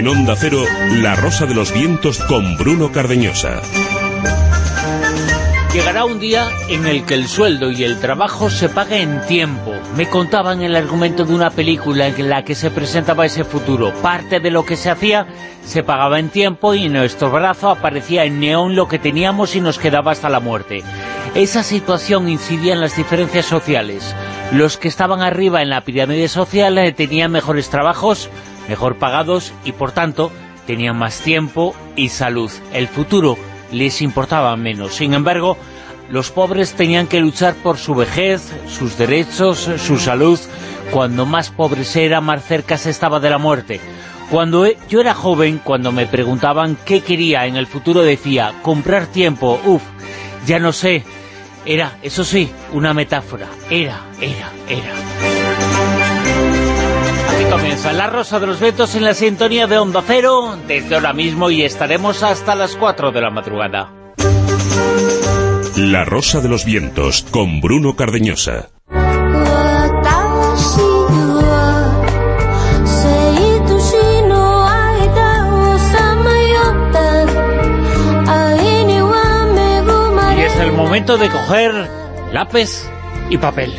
En Onda Cero, La Rosa de los Vientos con Bruno Cardeñosa. Llegará un día en el que el sueldo y el trabajo se pague en tiempo. Me contaban el argumento de una película en la que se presentaba ese futuro. Parte de lo que se hacía se pagaba en tiempo y en nuestro brazo aparecía en neón lo que teníamos y nos quedaba hasta la muerte. Esa situación incidía en las diferencias sociales. Los que estaban arriba en la pirámide social eh, tenían mejores trabajos, mejor pagados y por tanto tenían más tiempo y salud. El futuro les importaba menos. Sin embargo, los pobres tenían que luchar por su vejez, sus derechos, su salud. Cuando más pobres era, más cerca se estaba de la muerte. Cuando e, yo era joven, cuando me preguntaban qué quería en el futuro, decía, comprar tiempo, uff, ya no sé. Era, eso sí, una metáfora. Era, era, era. Comienza La Rosa de los Ventos en la sintonía de Onda Cero desde ahora mismo y estaremos hasta las 4 de la madrugada. La Rosa de los Vientos con Bruno Cardeñosa. Y es el momento de coger lápiz y papel.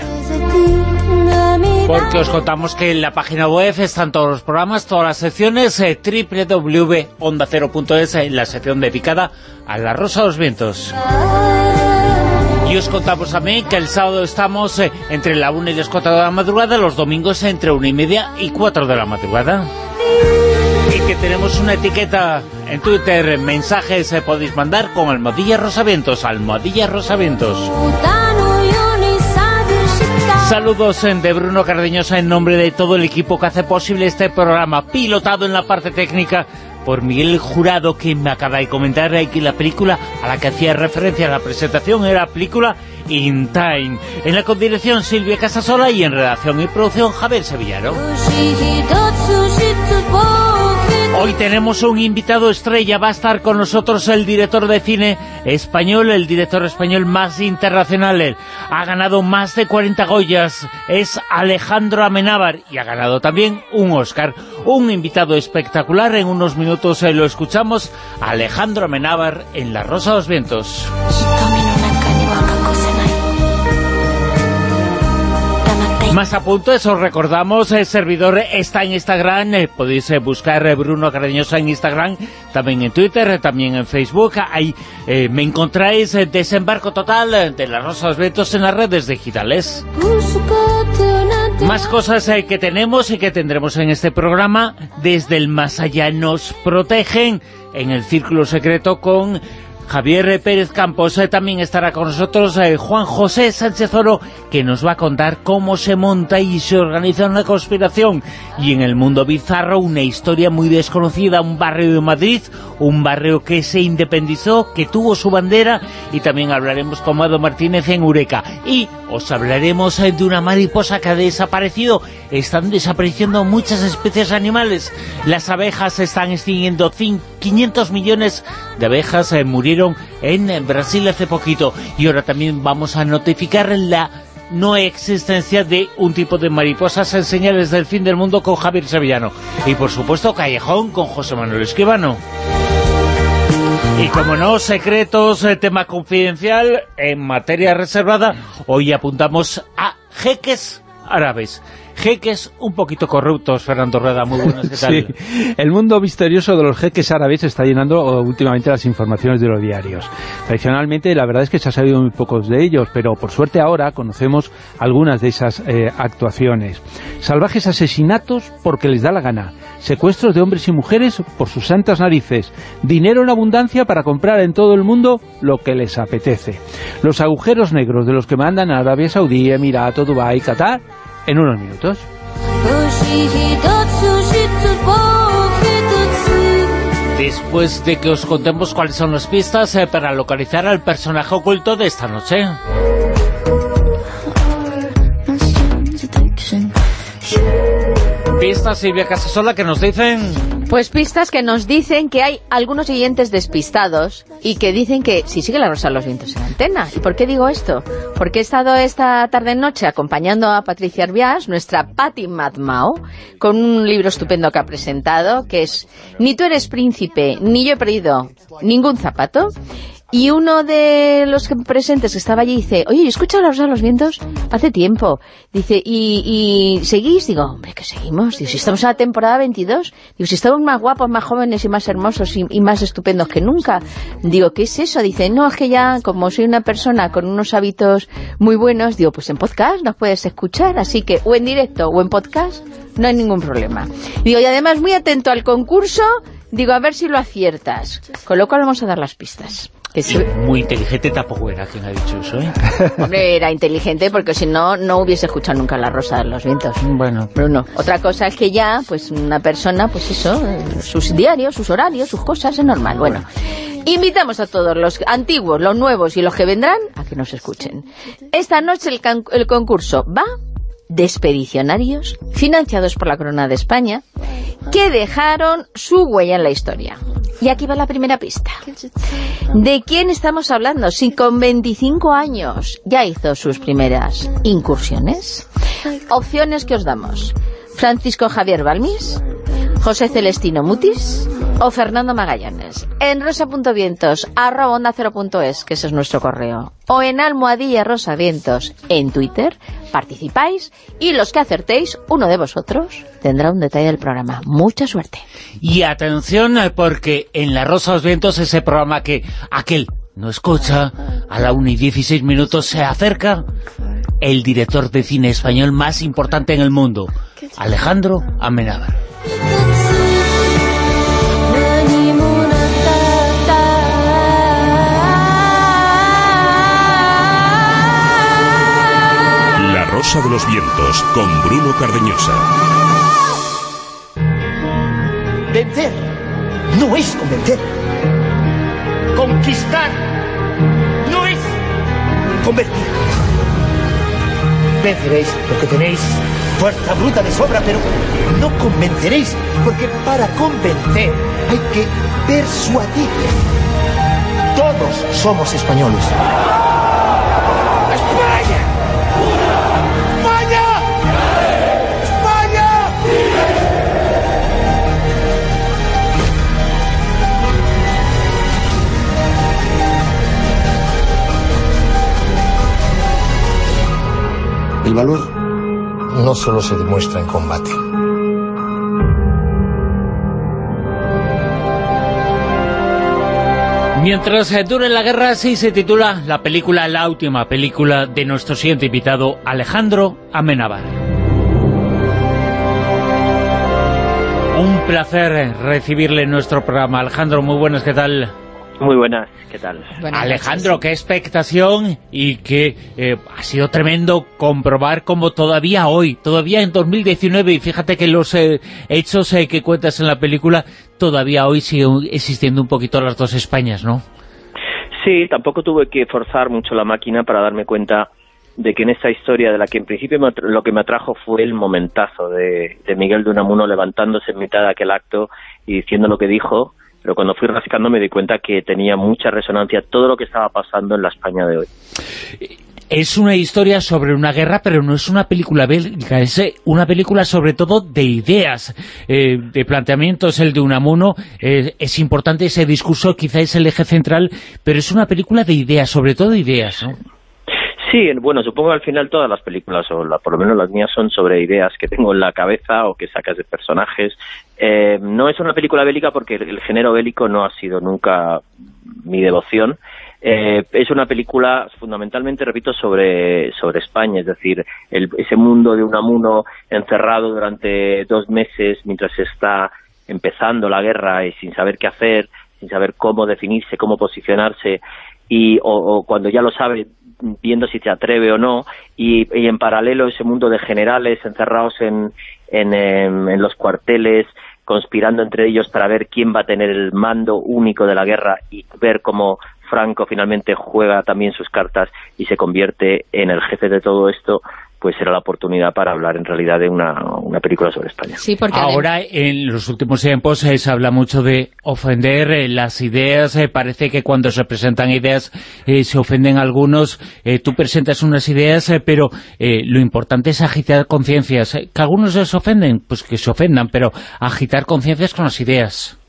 Porque os contamos que en la página web están todos los programas, todas las secciones, eh, www.ondacero.es, en la sección dedicada a la Rosa de los Vientos. Y os contamos también que el sábado estamos eh, entre la 1 y las 4 de la madrugada, los domingos entre 1 y media y 4 de la madrugada. Y que tenemos una etiqueta en Twitter, mensajes se podéis mandar con Almohadilla Rosavientos, Almohadilla Rosavientos. Saludos en de Bruno Cardeñosa en nombre de todo el equipo que hace posible este programa, pilotado en la parte técnica por Miguel Jurado, que me acaba de comentar que la película a la que hacía referencia a la presentación era la película In Time. En la condirección Silvia Casasola y en redacción y producción Javier Sevillano. Hoy tenemos un invitado estrella, va a estar con nosotros el director de cine español, el director español más internacional, ha ganado más de 40 Goyas, es Alejandro Amenábar y ha ganado también un Oscar. Un invitado espectacular, en unos minutos eh, lo escuchamos, Alejandro Amenábar en La Rosa de los Vientos. Más apuntes, os recordamos, el servidor está en Instagram, eh, podéis eh, buscar eh, Bruno Cardeñosa en Instagram, también en Twitter, eh, también en Facebook, ahí eh, me encontráis eh, Desembarco Total de las Rosas Ventos en las redes digitales. Más cosas que tenemos y que tendremos en este programa, desde el más allá nos protegen en el Círculo Secreto con Javier Pérez Campos. Eh, también estará con nosotros eh, Juan José Sánchez Oro, que nos va a contar cómo se monta y se organiza una conspiración. Y en el mundo bizarro, una historia muy desconocida, un barrio de Madrid, un barrio que se independizó, que tuvo su bandera, y también hablaremos con Mado Martínez en Eureka. Y os hablaremos eh, de una mariposa que ha desaparecido. Están desapareciendo muchas especies animales. Las abejas se están extinguiendo. Cin- 500 millones de abejas eh, murieron en Brasil hace poquito. Y ahora también vamos a notificar la no existencia de un tipo de mariposas en señales del fin del mundo con Javier Sevillano. Y por supuesto Callejón con José Manuel Esquivano. Y como no, secretos, eh, tema confidencial, en materia reservada, hoy apuntamos a jeques árabes. Jeques un poquito corruptos, Fernando Rueda, muy buenas, ¿qué tal? Sí, el mundo misterioso de los jeques árabes está llenando oh, últimamente las informaciones de los diarios. Tradicionalmente, la verdad es que se ha sabido muy pocos de ellos, pero por suerte ahora conocemos algunas de esas eh, actuaciones. Salvajes asesinatos porque les da la gana. Secuestros de hombres y mujeres por sus santas narices. Dinero en abundancia para comprar en todo el mundo lo que les apetece. Los agujeros negros de los que mandan a Arabia Saudí, Emirato, Dubái, Qatar, en unos minutos. Después de que os contemos cuáles son las pistas eh, para localizar al personaje oculto de esta noche. Pistas Silvia Casasola que nos dicen Pues pistas que nos dicen que hay algunos oyentes despistados y que dicen que si sigue la rosa los vientos en la antena. ¿Y por qué digo esto? Porque he estado esta tarde-noche acompañando a Patricia Arbias, nuestra Patti Madmao, con un libro estupendo que ha presentado, que es Ni tú eres príncipe, ni yo he perdido ningún zapato. Y uno de los presentes que estaba allí dice, oye, ¿he escuchado la rosa los vientos hace tiempo. Dice, ¿y, y seguís? Digo, hombre, que seguimos. Digo, si estamos en la temporada 22. Digo, si estamos más guapos, más jóvenes y más hermosos y, y, más estupendos que nunca. Digo, ¿qué es eso? Dice, no, es que ya, como soy una persona con unos hábitos muy buenos, digo, pues en podcast nos puedes escuchar. Así que, o en directo o en podcast, no hay ningún problema. Digo, y además muy atento al concurso, digo, a ver si lo aciertas. Con lo cual vamos a dar las pistas. Que sí, muy inteligente tampoco era quien ha dicho eso, ¿eh? Hombre, era inteligente porque si no, no hubiese escuchado nunca La Rosa de los Vientos. Bueno. Bruno. Otra cosa es que ya, pues una persona, pues eso, sus diarios, sus horarios, sus cosas, es normal. Bueno, invitamos a todos los antiguos, los nuevos y los que vendrán a que nos escuchen. Esta noche el, el concurso va de expedicionarios financiados por la Corona de España que dejaron su huella en la historia. Y aquí va la primera pista. ¿De quién estamos hablando? Si con 25 años ya hizo sus primeras incursiones. Opciones que os damos. Francisco Javier Balmis, José Celestino Mutis o Fernando Magallanes. En rosa.vientos, arroba onda 0.es, que ese es nuestro correo. O en almohadilla rosavientos en Twitter, participáis y los que acertéis, uno de vosotros, tendrá un detalle del programa. Mucha suerte. Y atención, porque en La Rosa los Vientos, ese programa que aquel no escucha, a la 1 y 16 minutos se acerca el director de cine español más importante en el mundo, Alejandro Amenábar. De los Vientos, con Bruno Cardeñosa. Vencer no es convencer. Conquistar no es convertir. Venceréis porque tenéis fuerza bruta de sobra, pero no convenceréis, porque para convencer hay que persuadir. Todos somos españoles. El valor no solo se demuestra en combate. Mientras dure la guerra, así se titula la película, la última película de nuestro siguiente invitado, Alejandro Amenábar. Un placer recibirle en nuestro programa. Alejandro, muy buenas, ¿qué tal? Muy buenas, ¿qué tal? Buenas Alejandro, noches. qué expectación y que eh, ha sido tremendo comprobar como todavía hoy, todavía en 2019, y fíjate que los eh, hechos eh, que cuentas en la película, todavía hoy siguen existiendo un poquito las dos Españas, ¿no? Sí, tampoco tuve que forzar mucho la máquina para darme cuenta de que en esta historia de la que en principio me lo que me atrajo fue el momentazo de, de Miguel de Unamuno levantándose en mitad de aquel acto y diciendo lo que dijo, pero cuando fui rascando me di cuenta que tenía mucha resonancia todo lo que estaba pasando en la España de hoy. Es una historia sobre una guerra, pero no es una película bélica, es eh, una película sobre todo de ideas, eh, de planteamientos, el de Unamuno, eh, es importante ese discurso, quizá es el eje central, pero es una película de ideas, sobre todo ideas, ¿no? Sí, bueno, supongo que al final todas las películas, o la- por lo menos las mías, son sobre ideas que tengo en la cabeza o que sacas de personajes. Eh, no es una película bélica porque el, género bélico no ha sido nunca mi devoción. Eh, es una película fundamentalmente, repito, sobre, sobre España, es decir, el- ese mundo de Unamuno encerrado durante dos meses mientras está empezando la guerra y sin saber qué hacer, sin saber cómo definirse, cómo posicionarse, y o cuando ya lo sabe viendo si se atreve o no y, en paralelo ese mundo de generales encerrados en, en, em, en los cuarteles conspirando entre ellos para ver quién va a tener el mando único de la guerra y ver cómo Franco finalmente juega también sus cartas y se convierte en el jefe de todo esto pues era la oportunidad para hablar en realidad de una, una película sobre España. Sí, porque Ahora, en los últimos tiempos, eh, se habla mucho de ofender eh, las ideas, eh, parece que cuando se presentan ideas eh, se ofenden algunos, eh, tú presentas unas ideas, eh, pero eh, lo importante es agitar conciencias. Eh, ¿Que algunos se ofenden? Pues que se ofendan, pero agitar conciencias con las ideas.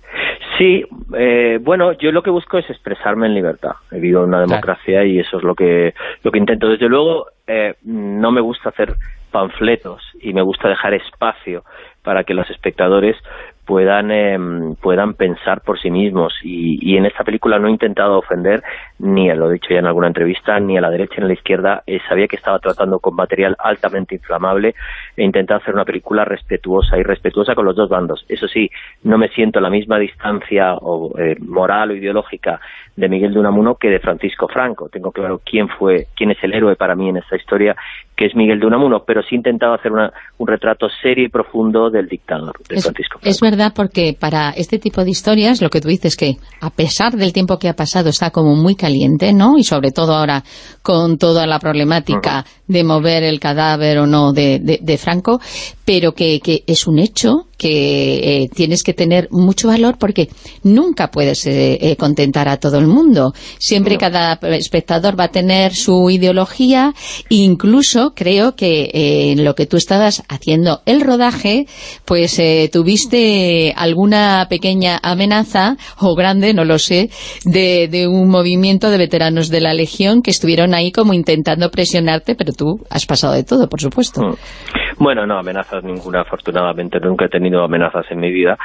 Sí, eh, bueno, yo lo que busco es expresarme en libertad. He vivido en una democracia y eso es lo que lo que intento. Desde luego, eh, no me gusta hacer panfletos y me gusta dejar espacio para que los espectadores puedan eh, puedan pensar por sí mismos. Y, y, en esta película no he intentado ofender ni, lo he dicho ya en alguna entrevista, ni a la derecha ni a la izquierda. Eh, sabía que estaba tratando con material altamente inflamable. E intentado hacer una película respetuosa y respetuosa con los dos bandos. Eso sí, no me siento a la misma distancia o, eh, moral o ideológica de Miguel de Unamuno que de Francisco Franco. Tengo claro quién fue, quién es el héroe para mí en esta historia que es Miguel de Unamuno, pero sí he intentado hacer una, un retrato serio y profundo del dictador, de es, Francisco. Es verdad, porque para este tipo de historias, lo que tú dices que, a pesar del tiempo que ha pasado, está como muy caliente, ¿no? Y sobre todo ahora, con toda la problemática uh -huh. de mover el cadáver o no de, de, de Franco, pero que, que, es un hecho que eh, tienes que tener mucho valor porque nunca puedes eh, eh, contentar a todo el mundo. Siempre no. cada espectador va a tener su ideología, incluso creo que eh, en lo que tú estabas haciendo el rodaje, pues eh, tuviste alguna pequeña amenaza, o grande, no lo sé, de, de, un movimiento de veteranos de la Legión que estuvieron ahí como intentando presionarte, pero tú has pasado de todo, por supuesto. Mm. Bueno, no, amenazas ninguna, afortunadamente, nunca he tenido amenazas en mi vida.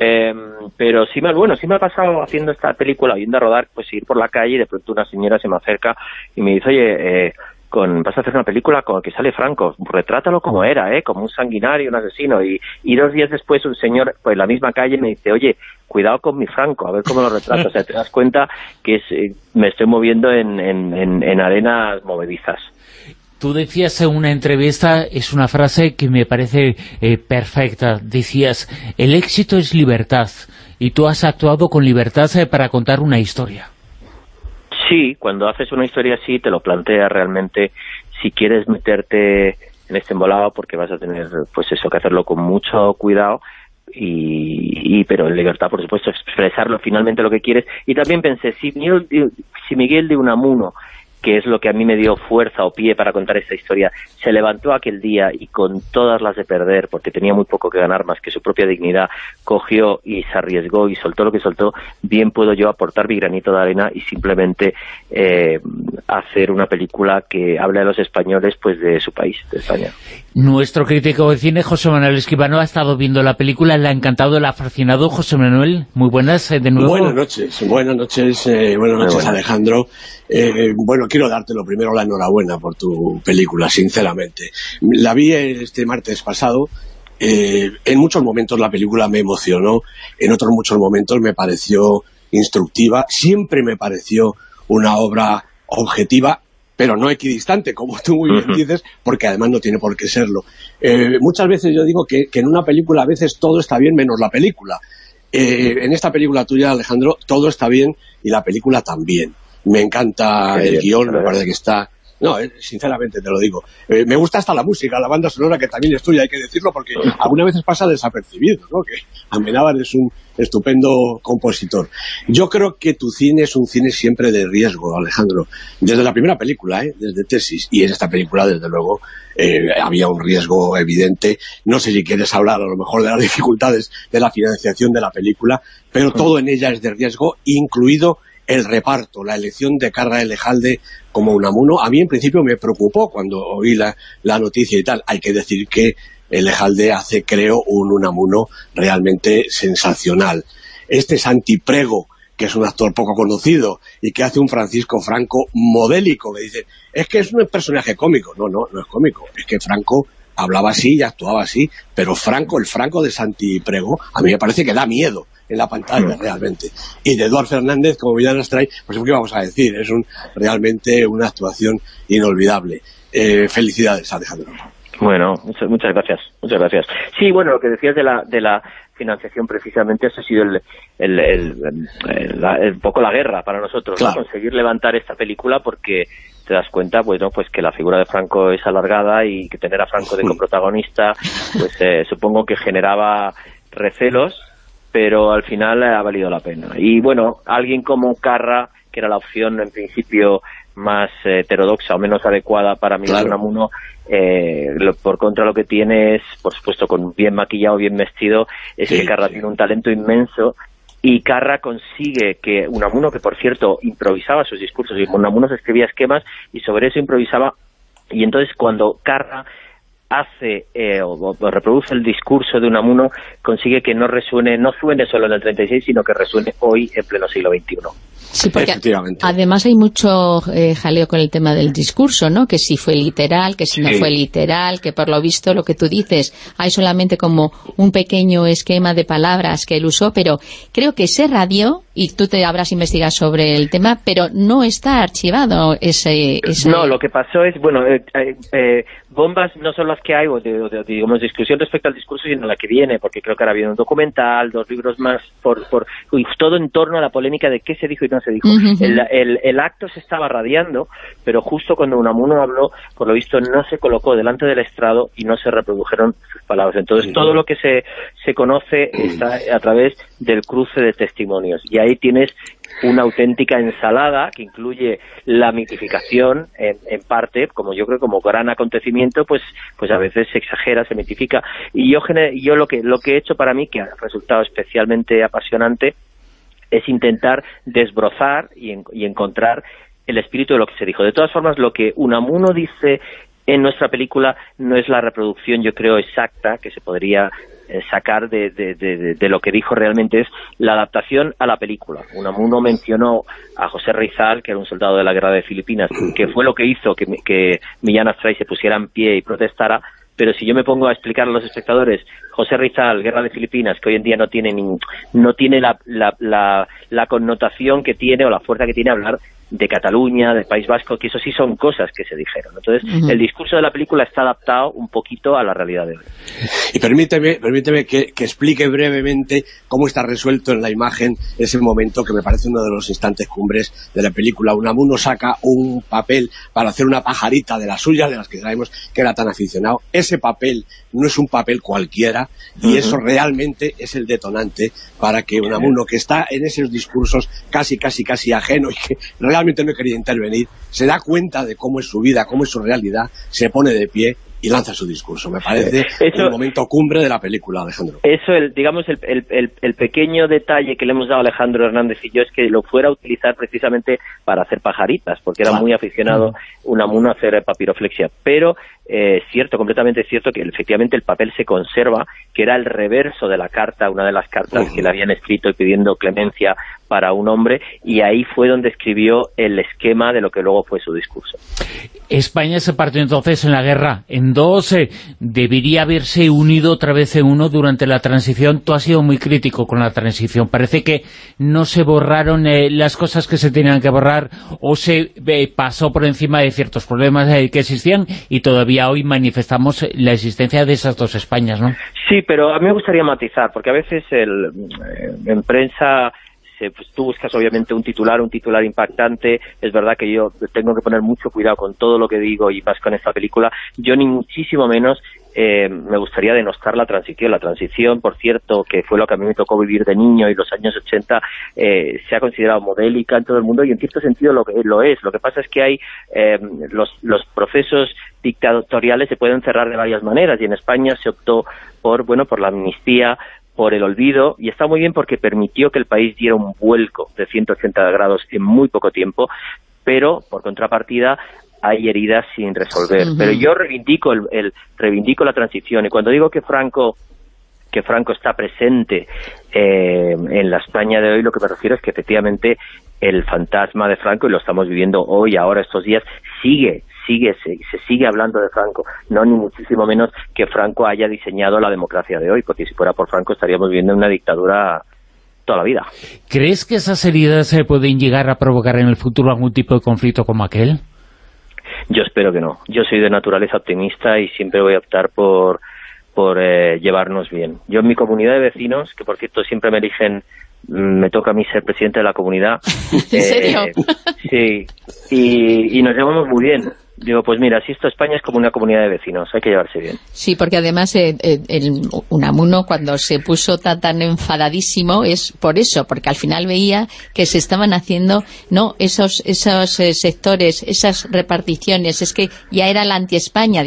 Eh, pero sí me, bueno, sí me ha pasado haciendo esta película, yendo a rodar, pues ir por la calle y de pronto una señora se me acerca y me dice, oye, eh, con, vas a hacer una película con que sale Franco, retrátalo como era, ¿eh? como un sanguinario, un asesino, y, y dos días después un señor, pues en la misma calle me dice, oye, cuidado con mi Franco, a ver cómo lo retrato, o sea, te das cuenta que es, eh, me estoy moviendo en, en, en, en arenas movedizas. Tú decías en una entrevista, es una frase que me parece eh, perfecta, decías, el éxito es libertad, y tú has actuado con libertad eh, para contar una historia. Sí, cuando haces una historia así te lo planteas realmente si quieres meterte en este embolado porque vas a tener pues eso que hacerlo con mucho cuidado y, pero en libertad por supuesto expresarlo finalmente lo que quieres y también pensé si si Miguel de Unamuno que es lo que a mí me dio fuerza o pie para contar esta historia, se levantó aquel día y con todas las de perder, porque tenía muy poco que ganar más que su propia dignidad, cogió y se arriesgó y soltó lo que soltó, bien puedo yo aportar mi granito de arena y simplemente eh, hacer una película que hable a los españoles pues de su país, de España. Nuestro crítico de cine, José Manuel Esquivano, ha estado viendo la película, le ha encantado, le ha fascinado. José Manuel, muy buenas eh, de nuevo. Buenas noches, buenas noches, eh, buenas noches. Alejandro. Eh, bueno, quiero darte lo primero la enhorabuena por tu película, sinceramente. La vi este martes pasado, eh, en muchos momentos la película me emocionó, en otros muchos momentos me pareció instructiva, siempre me pareció una obra objetiva, pero no equidistante, como tú muy bien dices, porque además no tiene por qué serlo. Eh, muchas veces yo digo que, que, en una película a veces todo está bien menos la película. Eh, en esta película tuya, Alejandro, todo está bien y la película también me encanta el guion, me parece que está... No, eh, sinceramente te lo digo. Eh, me gusta hasta la música, la banda sonora, que también es tuya, hay que decirlo, porque algunas veces pasa desapercibido, ¿no? Que Amenábar es un estupendo compositor. Yo creo que tu cine es un cine siempre de riesgo, Alejandro. Desde la primera película, ¿eh? desde Tesis, y en esta película, desde luego, eh, había un riesgo evidente. No sé si quieres hablar a lo mejor de las dificultades de la financiación de la película, pero todo en ella es de riesgo, incluido el reparto, la elección de Carra Elejalde como Unamuno, a mí en principio me preocupó cuando oí la, la noticia y tal. Hay que decir que Elejalde hace, creo, un Unamuno realmente sensacional. Este Santi Prego, que es un actor poco conocido y que hace un Francisco Franco modélico, que dice, es que es un personaje cómico. No, no, no es cómico, es que Franco hablaba así y actuaba así, pero Franco, el Franco de Santi Prego, a mí me parece que da miedo en la pantalla realmente. Y de Eduard Fernández, como Villan Astray, pues ¿qué vamos a decir? Es un realmente una actuación inolvidable. Eh, felicidades, Alejandro. Bueno, muchas, gracias, muchas gracias. Sí, bueno, lo que decías de la, de la financiación precisamente eso ha sido el, el, el, el, poco la guerra para nosotros, claro. ¿no? conseguir levantar esta película porque te das cuenta pues no pues que la figura de Franco es alargada y que tener a Franco de coprotagonista pues eh, supongo que generaba recelos pero al final ha valido la pena. Y bueno alguien como Carra que era la opción en principio más heterodoxa o menos adecuada para Miguel Unamuno eh, por contra lo que tiene es por supuesto con bien maquillado bien vestido es que Carra tiene un talento inmenso. Y Carra consigue que Unamuno, que por cierto improvisaba sus discursos, y Unamuno se escribía esquemas y sobre eso improvisaba, y entonces cuando Carra hace eh, o, reproduce el discurso de Unamuno, consigue que no resuene, no suene solo en el 36, sino que resuene hoy en pleno siglo XXI. Sí, porque además hay mucho eh, jaleo con el tema del discurso, ¿no? Que si fue literal, que si no fue literal, que por lo visto lo que tú dices, hay solamente como un pequeño esquema de palabras que él usó, pero creo que ese radio, y tú te habrás investigado sobre el tema, pero no está archivado ese... No, lo que pasó es, bueno, eh, eh, bombas no son las que hay, o, de, digamos, discusión respecto al discurso, sino la que viene, porque creo que ahora viene un documental, dos libros más, por, por todo en torno a la polémica de qué se dijo y no se dijo. el, el, acto se estaba radiando, pero justo cuando Unamuno habló, por lo visto no se colocó delante del estrado y no se reprodujeron sus palabras. Entonces todo lo que se, se conoce está a través del cruce de testimonios. Y ahí tienes una auténtica ensalada que incluye la mitificación en, en, parte, como yo creo como gran acontecimiento, pues pues a veces se exagera, se mitifica. Y yo, yo lo, que, lo que he hecho para mí, que ha resultado especialmente apasionante, es intentar desbrozar y, y encontrar el espíritu de lo que se dijo. De todas formas, lo que Unamuno dice en nuestra película no es la reproducción, yo creo, exacta que se podría eh, sacar de, de, de, lo que dijo realmente es la adaptación a la película. Unamuno mencionó a José Rizal, que era un soldado de la guerra de Filipinas, que fue lo que hizo que, que Millán Astray se pusiera en pie y protestara, pero si yo me pongo a explicar a los espectadores José Rizal, Guerra de Filipinas, que hoy en día no tiene no tiene la, la, connotación que tiene o la fuerza que tiene hablar de Cataluña, del País Vasco, que eso sí son cosas que se dijeron. Entonces, el discurso de la película está adaptado un poquito a la realidad de hoy. Y permíteme, permíteme que, explique brevemente cómo está resuelto en la imagen ese momento que me parece uno de los instantes cumbres de la película. Unamuno saca un papel para hacer una pajarita de las suyas, de las que sabemos que era tan aficionado. Ese papel no es un papel cualquiera y eso realmente es el detonante para que Unamuno, que está en esos discursos casi, casi, casi ajeno y que realmente no quería intervenir, se da cuenta de cómo es su vida, cómo es su realidad, se pone de pie y lanza su discurso. Me parece un momento cumbre de la película, Alejandro. Eso, el, digamos, el, el, el, pequeño detalle que le hemos dado a Alejandro Hernández y yo es que lo fuera a utilizar precisamente para hacer pajaritas, porque era muy aficionado Unamuno a hacer papiroflexia. Pero es eh, cierto, completamente cierto, que efectivamente el papel se conserva, que era el reverso de la carta, una de las cartas que le habían escrito y pidiendo clemencia para un hombre, y ahí fue donde escribió el esquema de lo que luego fue su discurso. España se partió entonces en la guerra en dos, eh, debería haberse unido otra vez en uno durante la transición. Tú has sido muy crítico con la transición. Parece que no se borraron eh, las cosas que se tenían que borrar o se pasó por encima de ciertos problemas que existían y todavía hoy manifestamos la existencia de esas dos Españas, ¿no? Sí, pero a mí me gustaría matizar, porque a veces el, eh, en prensa pues, tú buscas obviamente un titular, un titular impactante, es verdad que yo tengo que poner mucho cuidado con todo lo que digo y más con esta película, yo ni muchísimo menos eh, me gustaría denostar la transición. La transición, por cierto, que fue lo que a mí me tocó vivir de niño y los años 80, eh, se ha considerado modélica en todo el mundo y en cierto sentido lo, lo es. Lo que pasa es que hay eh, los, los procesos dictatoriales se pueden cerrar de varias maneras y en España se optó por, bueno, por la amnistía, por el olvido y está muy bien porque permitió que el país diera un vuelco de 180 grados en muy poco tiempo, pero por contrapartida hay heridas sin resolver. Pero yo reivindico el, reivindico la transición y cuando digo que Franco que Franco está presente eh, en la España de hoy, lo que me refiero es que efectivamente el fantasma de Franco, y lo estamos viviendo hoy, ahora, estos días, sigue, sigue, se, se, sigue hablando de Franco, no ni muchísimo menos que Franco haya diseñado la democracia de hoy, porque si fuera por Franco estaríamos viviendo una dictadura toda la vida. ¿Crees que esas heridas se pueden llegar a provocar en el futuro algún tipo de conflicto como aquel? Yo espero que no. Yo soy de naturaleza optimista y siempre voy a optar por por eh, llevarnos bien. Yo en mi comunidad de vecinos, que por cierto siempre me eligen mm, me toca a mí ser presidente de la comunidad. ¿En serio? Sí, y, y nos llevamos muy bien. Digo, pues mira, si esto España es como una comunidad de vecinos, hay que llevarse bien. Sí, porque además eh, eh, el Unamuno cuando se puso tan, tan enfadadísimo es por eso, porque al final veía que se estaban haciendo no esos esos eh, sectores, esas reparticiones, es que ya era la anti-España,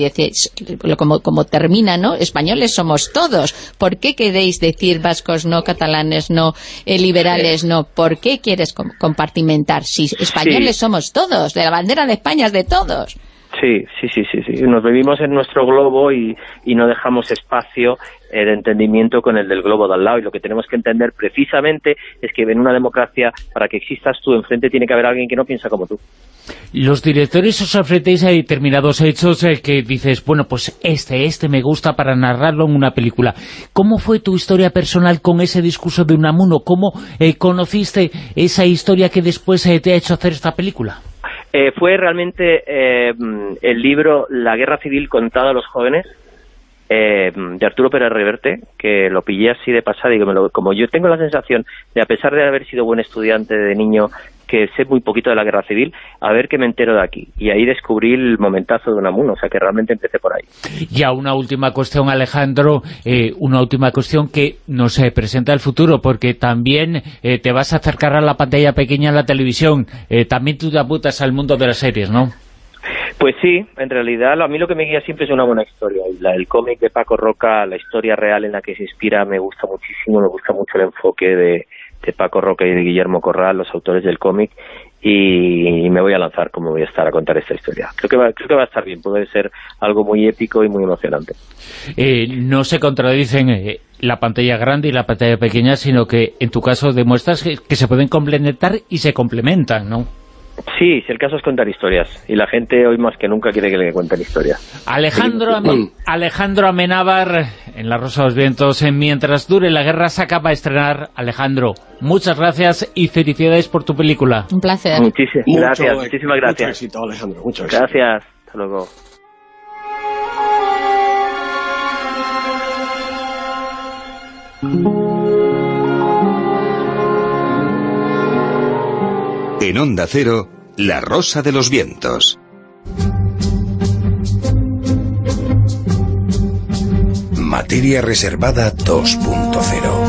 como, como termina, ¿no? Españoles somos todos, ¿por qué queréis decir vascos no, catalanes no, liberales no? ¿Por qué quieres compartimentar? Si españoles somos todos, de la bandera de España es de todos. Sí, sí, sí, sí, sí. Nos vivimos en nuestro globo y, no dejamos espacio eh, de entendimiento con el del globo de al lado. Y lo que tenemos que entender precisamente es que en una democracia, para que existas tú enfrente, tiene que haber alguien que no piensa como tú. Los directores os enfrentéis a determinados hechos eh, que dices, bueno, pues este, este me gusta para narrarlo en una película. ¿Cómo fue tu historia personal con ese discurso de Unamuno? ¿Cómo eh, conociste esa historia que después te ha hecho hacer esta película? Eh, fue realmente eh, el libro La guerra civil contada a los jóvenes eh, de Arturo Pérez Reverte, que lo pillé así de pasada y como yo tengo la sensación de, a pesar de haber sido buen estudiante de niño, que sé muy poquito de la guerra civil, a ver qué me entero de aquí. Y ahí descubrí el momentazo de Unamuno, o sea que realmente empecé por ahí. Ya una última cuestión, Alejandro, eh, una última cuestión que nos eh, presenta el futuro, porque también eh, te vas a acercar a la pantalla pequeña en la televisión, también tú te apuntas al mundo de las series, ¿no? Pues sí, en realidad a mí lo que me guía siempre es una buena historia. La, el cómic de Paco Roca, la historia real en la que se inspira, me gusta muchísimo, me gusta mucho el enfoque de, de Paco Roca y de Guillermo Corral, los autores del cómic, y, me voy a lanzar como voy a estar a contar esta historia. Creo que va, creo que va a estar bien, puede ser algo muy épico y muy emocionante. Eh, no se contradicen eh, la pantalla grande y la pantalla pequeña, sino que en tu caso demuestras que se pueden complementar y se complementan, ¿no? Sí, si el caso es contar historias. Y la gente hoy más que nunca quiere que le cuenten historias. Alejandro, Alejandro Amenábar, en La Rosa de los Vientos, en Mientras dure la guerra, se acaba de estrenar. Alejandro, muchas gracias y felicidades por tu película. Un placer. Muchísimas gracias, muchísimas gracias. Mucho éxito, Alejandro. Mucho éxito. Gracias. Hasta luego. En Onda Cero, La Rosa de los Vientos. Materia Reservada 2.0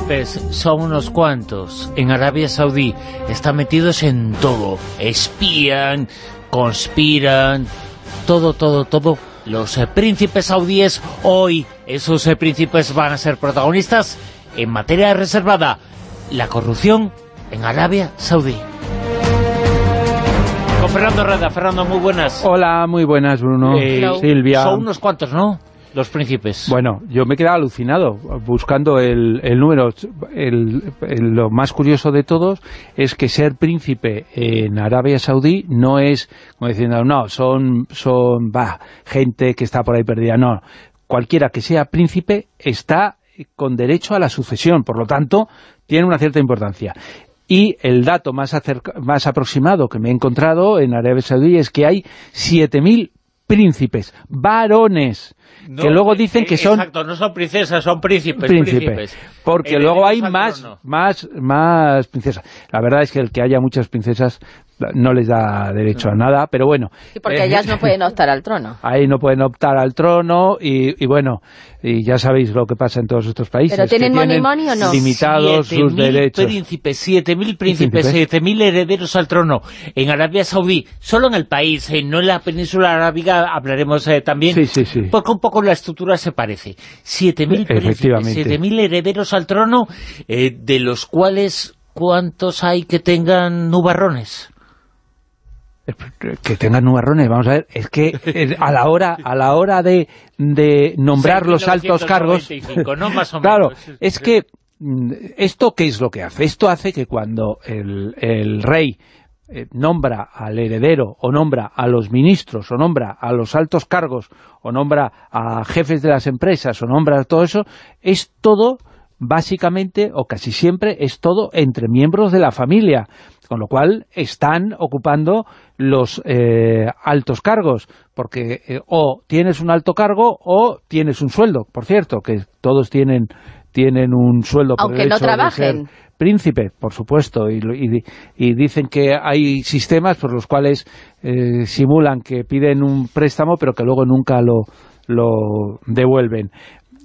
príncipes son unos cuantos. En Arabia Saudí están metidos en todo. Espían, conspiran, todo, todo, todo. Los eh, príncipes saudíes hoy, esos eh, príncipes van a ser protagonistas en materia reservada. La corrupción en Arabia Saudí. Con Fernando Reda. Fernando, muy buenas. Hola, muy buenas, Bruno. Eh, Silvia. Son unos cuantos, ¿no? Los príncipes. Bueno, yo me he quedado alucinado buscando el, número. El, lo más curioso de todos es que ser príncipe en Arabia Saudí no es, como diciendo, no, son, son va, gente que está por ahí perdida. No, cualquiera que sea príncipe está con derecho a la sucesión, por lo tanto, tiene una cierta importancia. Y el dato más, más aproximado que me he encontrado en Arabia Saudí es que hay 7.000 príncipes, varones, que luego dicen que son... Exacto, no son princesas, son príncipes. príncipes. Porque luego hay más, más, más princesas. La verdad es que el que haya muchas princesas no les da derecho a nada, pero bueno. porque eh, ellas no pueden optar al trono. Ahí no pueden optar al trono y, bueno, y ya sabéis lo que pasa en todos estos países. ¿Pero tienen money o no? limitados sus derechos. príncipes, siete mil príncipes, siete mil herederos al trono en Arabia Saudí, solo en el país, eh, no en la península arábiga, hablaremos eh, también, sí, sí, sí. porque un poco la estructura se parece. Siete mil príncipes, siete mil herederos al trono, de los cuales, ¿cuántos hay que tengan nubarrones? Que tengan nubarrones, vamos a ver, es que eh, a la hora a la hora de, de nombrar los altos cargos, claro, es que mm, esto qué es lo que hace, esto hace que cuando el, el rey eh, nombra al heredero o nombra a los ministros o nombra a los altos cargos o nombra a jefes de las empresas o nombra todo eso, es todo básicamente o casi siempre es todo entre miembros de la familia, con lo cual están ocupando los eh, altos cargos, porque eh, o tienes un alto cargo o tienes un sueldo, por cierto, que todos tienen tienen un sueldo por Aunque el no hecho de trabajen. ser príncipe, por supuesto, y, y- y dicen que hay sistemas por los cuales eh, simulan que piden un préstamo, pero que luego nunca lo, lo devuelven.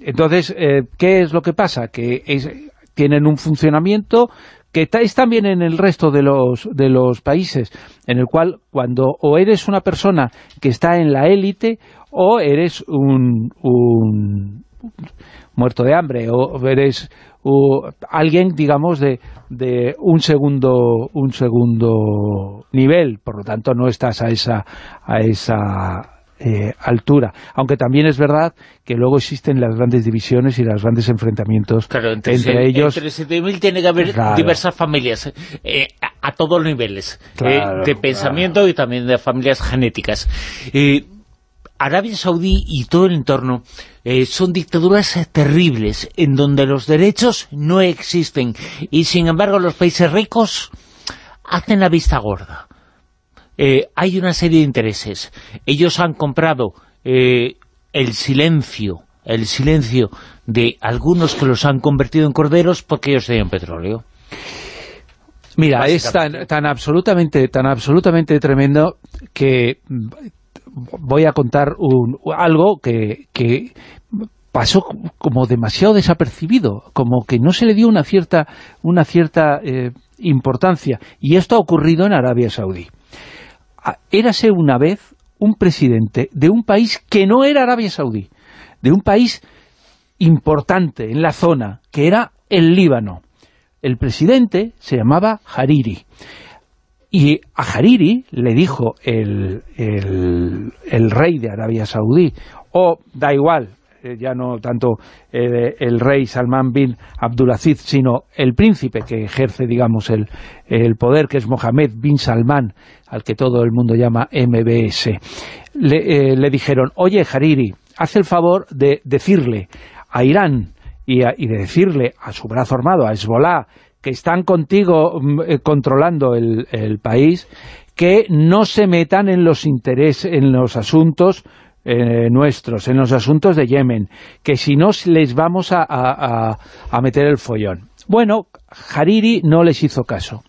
Entonces, eh, ¿qué es lo que pasa? Que es- tienen un funcionamiento que es también en el resto de los, de los países, en el cual cuando o eres una persona que está en la élite o eres un, un muerto de hambre o eres alguien, digamos, de, de un segundo un segundo nivel, por lo tanto no estás a esa a esa eh, altura, aunque también es verdad que luego existen las grandes divisiones y los grandes enfrentamientos Claro, entre, ellos entre 7.000 tiene que haber Claro. diversas familias, eh, a, a todos los niveles, Claro, eh, de pensamiento y también de familias genéticas. Eh, Arabia Saudí y todo el entorno eh, son dictaduras eh, terribles, en donde los derechos no existen, y sin embargo los países ricos hacen la vista gorda. Eh, hay una serie de intereses. Ellos han comprado eh, el silencio, el silencio de algunos que los han convertido en corderos porque ellos tenían petróleo. Mira, es tan, tan absolutamente tan absolutamente tremendo que voy a contar un, algo que, que pasó como demasiado desapercibido, como que no se le dio una cierta una cierta eh, importancia, y esto ha ocurrido en Arabia Saudí. Ah, Érase una vez un presidente de un país que no era Arabia Saudí, de un país importante en la zona, que era el Líbano. El presidente se llamaba Hariri. Y a Hariri le dijo el, el, el rey de Arabia Saudí, o da igual, eh, ya no tanto eh, el rey Salman bin Abdulaziz, sino el príncipe que ejerce, digamos, el, el poder, que es Mohammed bin Salman, al que todo el mundo llama MBS. Le, eh, le dijeron, oye Hariri, haz el favor de decirle a Irán y, y de decirle a su brazo armado, a Hezbollah, que están contigo mm, controlando el, el país, que no se metan en los intereses, en los asuntos eh, nuestros, en los asuntos de Yemen, que si no les vamos a, a- a- meter el follón. Bueno, Hariri no les hizo caso.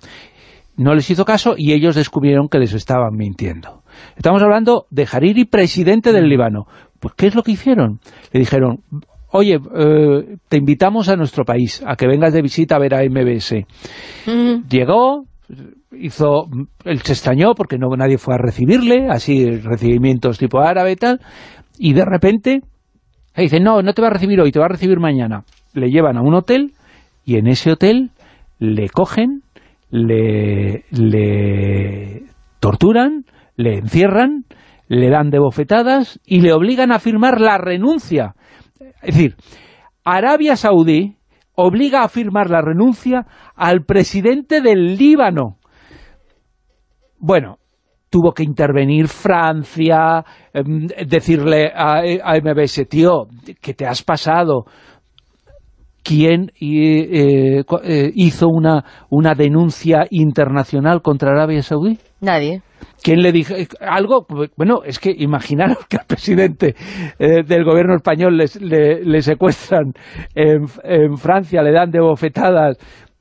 No les hizo caso y ellos descubrieron que les estaban mintiendo. Estamos hablando de Hariri, presidente del Líbano. Pues, ¿qué es lo que hicieron? Le dijeron, oye, eh, te invitamos a nuestro país, a que vengas de visita a ver a MBS. Llegó, hizo, él se extrañó porque no nadie fue a recibirle, así recibimientos tipo árabe y tal, y de repente le dicen, no, no te va a recibir hoy, te va a recibir mañana. Le llevan a un hotel y en ese hotel le cogen, le, le torturan, le encierran, le dan de bofetadas y le obligan a firmar la renuncia. Es decir, Arabia Saudí obliga a firmar la renuncia al presidente del Líbano. Bueno, tuvo que intervenir Francia, em, decirle a, a MBS, tío, que te has pasado. ¿Quién eh, eh, eh, hizo una, una denuncia internacional contra Arabia Saudí? Nadie. ¿Quién le dijo algo? Bueno, es que imaginaros que al presidente eh, del gobierno español les- le, le secuestran en, en Francia, le dan de bofetadas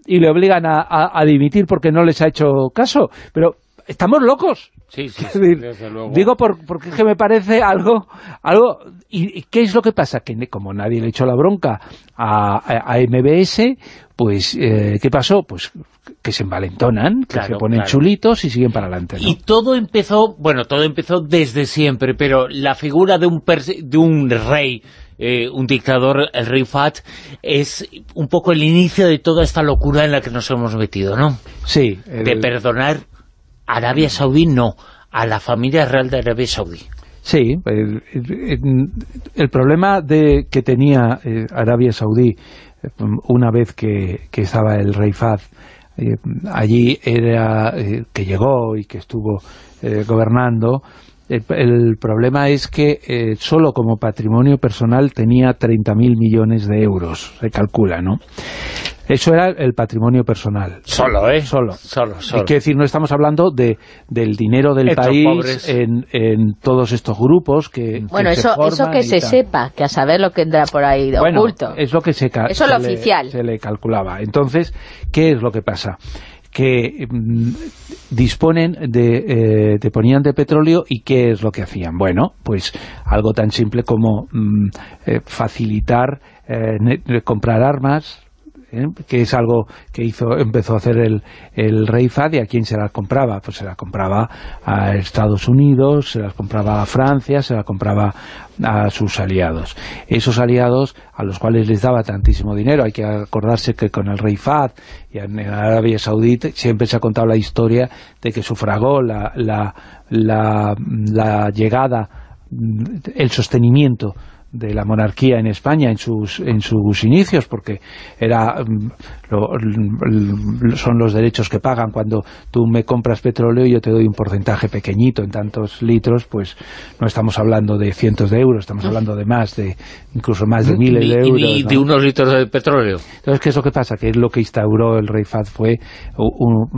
y le obligan a, a- a dimitir porque no les ha hecho caso. Pero estamos locos. Sí, sí, Digo por- porque es que me parece algo... algo ¿Y qué es lo que pasa? Que como nadie le echó la bronca a, a- a MBS, pues ¿qué pasó? Pues que se envalentonan, que Claro, se ponen claro. chulitos y siguen para adelante. ¿no? Y todo empezó, bueno, todo empezó desde siempre, pero la figura de un, de un rey, eh, un dictador, el rey Fat, es un poco el inicio de toda esta locura en la que nos hemos metido, ¿no? Sí, De perdonar Arabia Saudí, no, a la familia real de Arabia Saudí. Sí, el, problema de que tenía eh, Arabia Saudí eh, una vez que, que estaba el rey Fahd allí era que llegó y que estuvo gobernando el, problema es que eh, solo como patrimonio personal tenía 30.000 millones de euros, se calcula, ¿no? Eso era el patrimonio personal. Solo, ¿eh? Solo. Solo, solo. Quiero decir, no estamos hablando de, del dinero del país en, en, todos estos grupos que Bueno, eso, eso que se sepa, que a saber lo que entra por ahí bueno, oculto. es lo que se, eso es lo oficial. se le calculaba. Entonces, ¿qué es lo que pasa? que mm, disponen de, eh, ponían de petróleo y qué es lo que hacían. Bueno, pues algo tan simple como mm, eh, facilitar eh, comprar armas, ¿eh? que es algo que hizo empezó a hacer el, el rey Fad y a quién se las compraba pues se las compraba a Estados Unidos se las compraba a Francia se las compraba a sus aliados. Esos aliados a los cuales les daba tantísimo dinero. Hay que acordarse que con el rey Fad y en Arabia Saudita siempre se ha contado la historia de que sufragó la, la, la, la llegada el sostenimiento de la monarquía en España en sus, en sus inicios, porque era mm, son los derechos que pagan cuando tú me compras petróleo y yo te doy un porcentaje pequeñito en tantos litros, pues no estamos hablando de cientos de euros, estamos hablando de más, de incluso más de miles de euros. Y de unos litros de petróleo. Entonces, ¿qué es lo que pasa? Que lo que instauró el rey Fad fue un,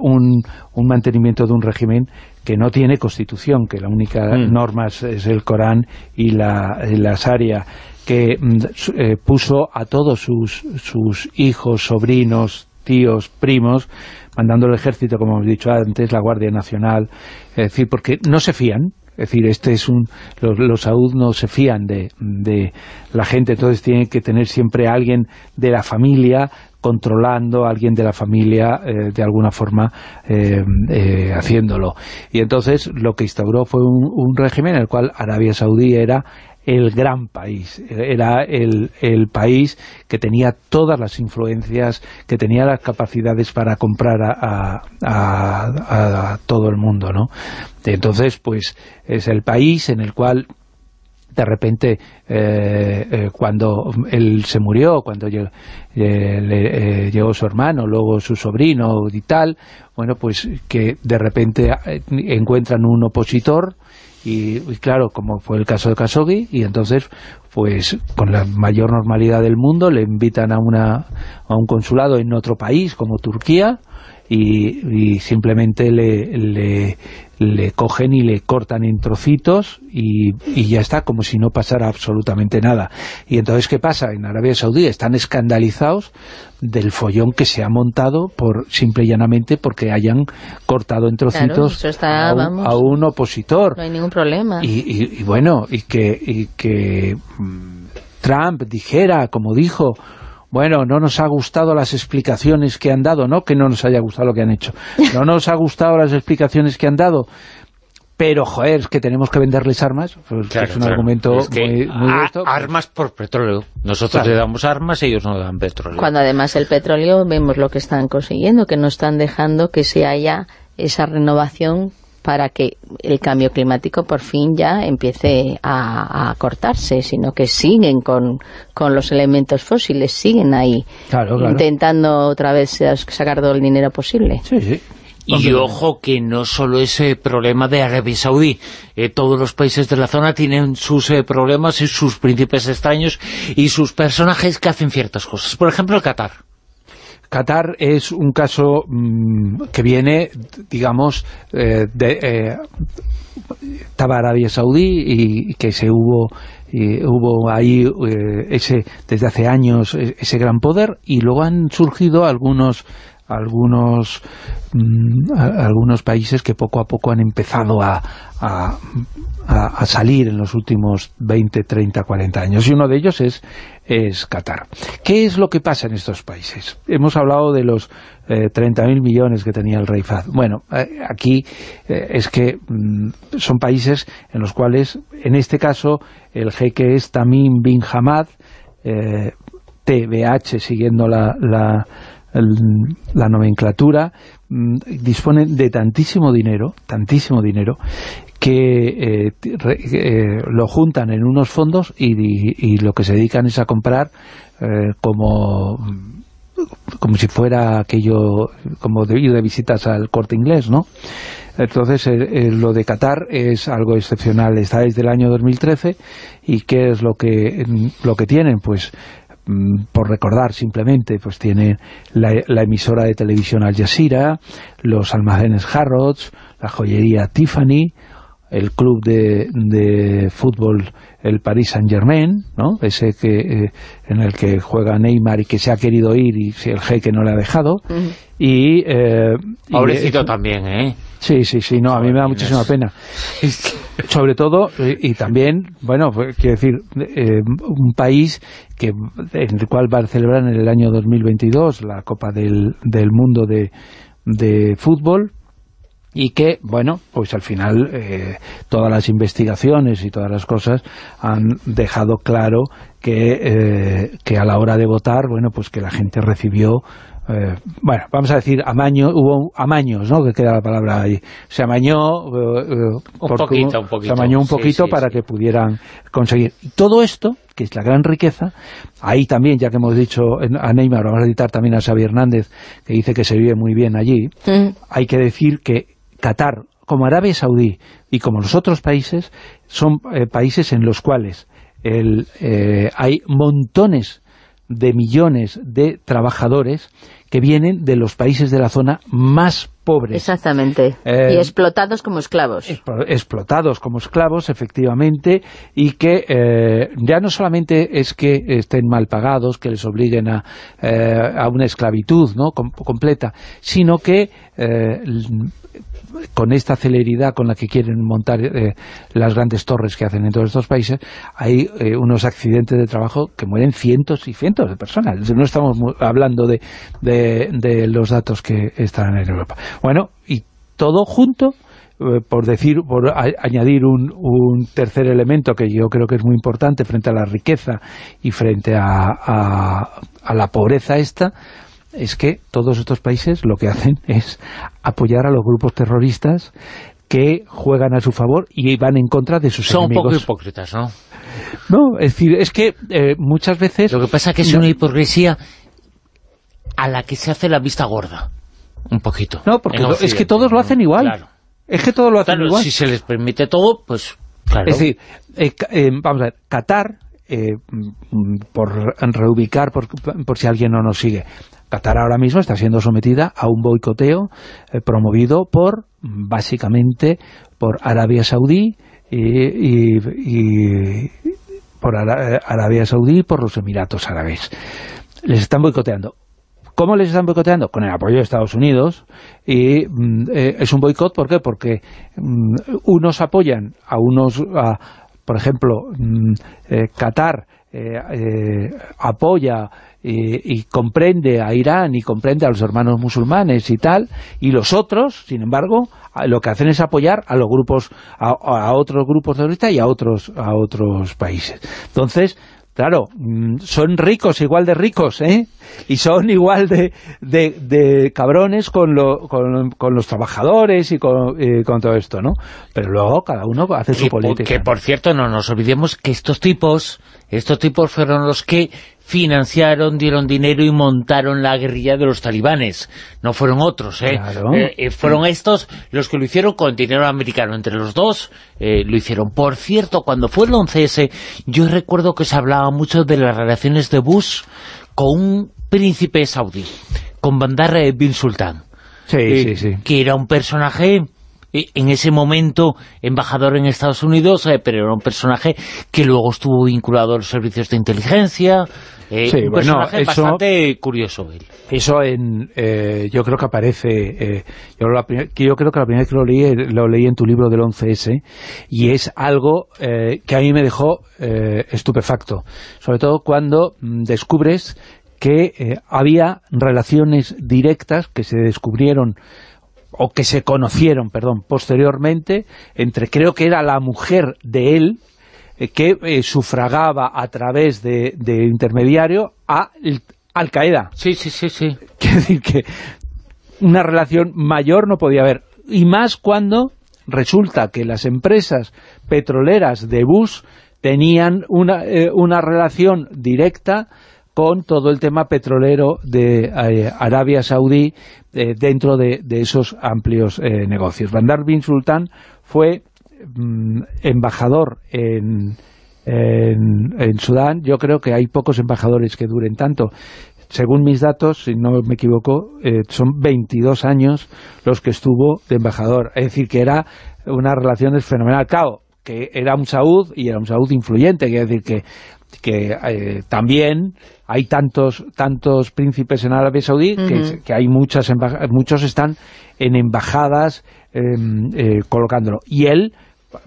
un, un mantenimiento de un régimen que no tiene constitución, que la única mm. norma es, el Corán y la, la Sharia, que mm, eh, puso a todos sus, sus hijos, sobrinos, tíos, primos, mandando el ejército, como hemos dicho antes, la Guardia Nacional, es decir, porque no se fían, es decir, este es un los, los Saud no se fían de, de, la gente, entonces tienen que tener siempre a alguien de la familia controlando a alguien de la familia eh, de alguna forma eh, eh, haciéndolo. Y entonces lo que instauró fue un, régimen en el cual Arabia Saudí era el gran país, era el, el, país que tenía todas las influencias, que tenía las capacidades para comprar a, a, a todo el mundo, ¿no? Entonces, pues, es el país en el cual de repente eh, eh, cuando él se murió, cuando llegó, eh, llegó su hermano, luego su sobrino y tal, bueno, pues que de repente encuentran un opositor y, claro, como fue el caso de Khashoggi, y entonces, pues con la mayor normalidad del mundo le invitan a, una, a un consulado en otro país como Turquía, y, simplemente le, le, cogen y le cortan en trocitos y, ya está, como si no pasara absolutamente nada. Y entonces, ¿qué pasa? En Arabia Saudí están escandalizados del follón que se ha montado por simple y llanamente porque hayan cortado en trocitos a, un, opositor. No hay ningún problema. Y, bueno, y que, y que mm, Trump dijera, como dijo bueno, no nos ha gustado las explicaciones que han dado, no que no nos haya gustado lo que han hecho, no nos ha gustado las explicaciones que han dado, pero joder, es que tenemos que venderles armas, pues, es un argumento muy, Armas por petróleo, nosotros le damos armas y ellos no dan petróleo. Cuando además el petróleo vemos lo que están consiguiendo, que no están dejando que se haya esa renovación para que el cambio climático por fin ya empiece a, cortarse, sino que siguen con, los elementos fósiles, siguen ahí, intentando otra vez sacar todo el dinero posible. Sí, sí. Y ojo que no solo ese problema de Arabia Saudí, eh, todos los países de la zona tienen sus eh, problemas y sus príncipes extraños y sus personajes que hacen ciertas cosas. Por ejemplo, el Qatar. Qatar es un caso mm, que viene, digamos, eh, de... Eh, estaba Arabia Saudí y, que se hubo hubo ahí eh, ese desde hace años e, ese gran poder y luego han surgido algunos algunos mm, algunos países que poco a poco han empezado a, a, salir en los últimos 20, 30, 40 años y uno de ellos es, es Qatar. ¿Qué es lo que pasa en estos países? Hemos hablado de los eh, 30.000 millones que tenía el rey Fad. Bueno, eh, aquí eh, es que mm, son países en los cuales, en este caso, el jeque es Tamim bin Hamad, TBH, siguiendo la, la la nomenclatura, mm, disponen de tantísimo dinero, tantísimo dinero, que eh, eh, lo juntan en unos fondos y, lo que se dedican es a comprar eh, como como si fuera aquello, como de ir de visitas al corte inglés, ¿no? Entonces, lo de Qatar es algo excepcional. Está desde el año 2013 y ¿qué es lo que, lo que tienen? Pues mm, por recordar simplemente, pues tienen la, emisora de televisión Al Jazeera, los almacenes Harrods, la joyería Tiffany, el club de, fútbol el Paris Saint Germain, ¿no? ese que eh, en el que juega Neymar y que se ha querido ir y si el jeque no le ha dejado. y, eh, Pobrecito también, ¿eh? Sí, sí, sí, no, a mí me da muchísima pena. Sobre todo, y, también, bueno, pues, quiero decir, eh, un país que en el cual va a celebrar en el año 2022 la Copa del, del Mundo de, de Fútbol, y que, bueno, pues al final eh, todas las investigaciones y todas las cosas han dejado claro que, eh, que a la hora de votar, bueno, pues que la gente recibió eh, bueno, vamos a decir amaño, hubo amaños, ¿no? Que queda la palabra ahí. Se amañó eh, eh, un, poquito, un poquito. Se amañó un poquito para que pudieran conseguir. Todo esto, que es la gran riqueza, ahí también, ya que hemos dicho a Neymar, vamos a editar también a Xavi Hernández, que dice que se vive muy bien allí, mm. hay que decir que Qatar, como Arabia Saudí y como los otros países, son países en los cuales el, hay montones de millones de trabajadores que vienen de los países de la zona más pobres. Exactamente. Eh, y explotados como esclavos. Explotados como esclavos, efectivamente, y que eh, ya no solamente es que estén mal pagados, que les obliguen a, eh, a una esclavitud ¿no? completa, sino que con esta celeridad con la que quieren montar eh, las grandes torres que hacen en todos estos países, hay eh, unos accidentes de trabajo que mueren cientos y cientos de personas. No estamos hablando de, de, los datos que están en Europa. Bueno, y todo junto eh, por decir, por añadir un, un, tercer elemento que yo creo que es muy importante frente a la riqueza y frente a, a, a la pobreza esta, es que todos estos países lo que hacen es apoyar a los grupos terroristas que juegan a su favor y van en contra de sus Son enemigos. Son un poco hipócritas, ¿no? No, es decir, es que eh, muchas veces... Lo que pasa es que es una hipocresía a la que se hace la vista gorda, un poquito. No, porque es que todos lo hacen igual. Es que todos lo hacen igual. si se les permite todo, pues claro. Es decir, eh, eh, vamos a ver, Qatar, mm, por reubicar, por, por si alguien no nos sigue, Qatar ahora mismo está siendo sometida a un boicoteo eh, promovido por, básicamente, por Arabia Saudí y, por eh, Arabia Saudí y por los Emiratos Árabes. Les están boicoteando. ¿Cómo les están boicoteando? Con el apoyo de Estados Unidos y mm, eh, es un boicot, ¿por qué? Porque mm, unos apoyan a unos, por ejemplo, mm, Qatar apoya y, comprende a Irán y comprende a los hermanos musulmanes y tal, y los otros, sin embargo, lo que hacen es apoyar a los grupos, a, otros grupos terroristas y a otros, a otros países. Entonces, claro, mm, son ricos, igual de ricos, ¿eh? Y son igual de, de, cabrones con, lo, con, con, los trabajadores y con, con, todo esto, ¿no? Pero luego cada uno hace su política. Que, por cierto, no nos olvidemos que estos tipos, estos tipos fueron los que financiaron, dieron dinero y montaron la guerrilla de los talibanes. No fueron otros, ¿eh? eh, eh fueron estos los que lo hicieron con dinero americano. Entre los dos eh, lo hicieron. Por cierto, cuando fue el 11S, yo recuerdo que se hablaba mucho de las relaciones de Bush con un príncipe saudí, con Bandar bin Sultan. Sí, sí, sí. Que era un personaje en ese momento embajador en Estados Unidos, pero era un personaje que luego estuvo vinculado a los servicios de inteligencia, eh, sí, un personaje eso, bastante curioso Eso en, eh, yo creo que aparece, eh, yo, yo, creo que la primera vez que lo leí, lo leí en tu libro del 11S, y es algo que a mí me dejó estupefacto, sobre todo cuando mm, descubres que había relaciones directas que se descubrieron o que se conocieron, perdón, posteriormente, entre creo que era la mujer de él, eh, que eh, sufragaba a través de, intermediario a Al-Qaeda. Sí, sí, sí, sí. Quiere decir que una relación mayor no podía haber. Y más cuando resulta que las empresas petroleras de Bush tenían una, eh, una relación directa con todo el tema petrolero de eh, Arabia Saudí eh, dentro de, esos amplios eh, negocios. Bandar bin Sultan fue mm, embajador en, en, Sudán. Yo creo que hay pocos embajadores que duren tanto. Según mis datos, si no me equivoco, son 22 años los que estuvo de embajador. Es decir, que era una relación fenomenal. Claro, que era un Saud y era un Saud influyente, quiere decir que que eh, también hay tantos tantos príncipes en Arabia Saudí que, hay muchas muchos están en embajadas em, eh, colocándolo. Y él,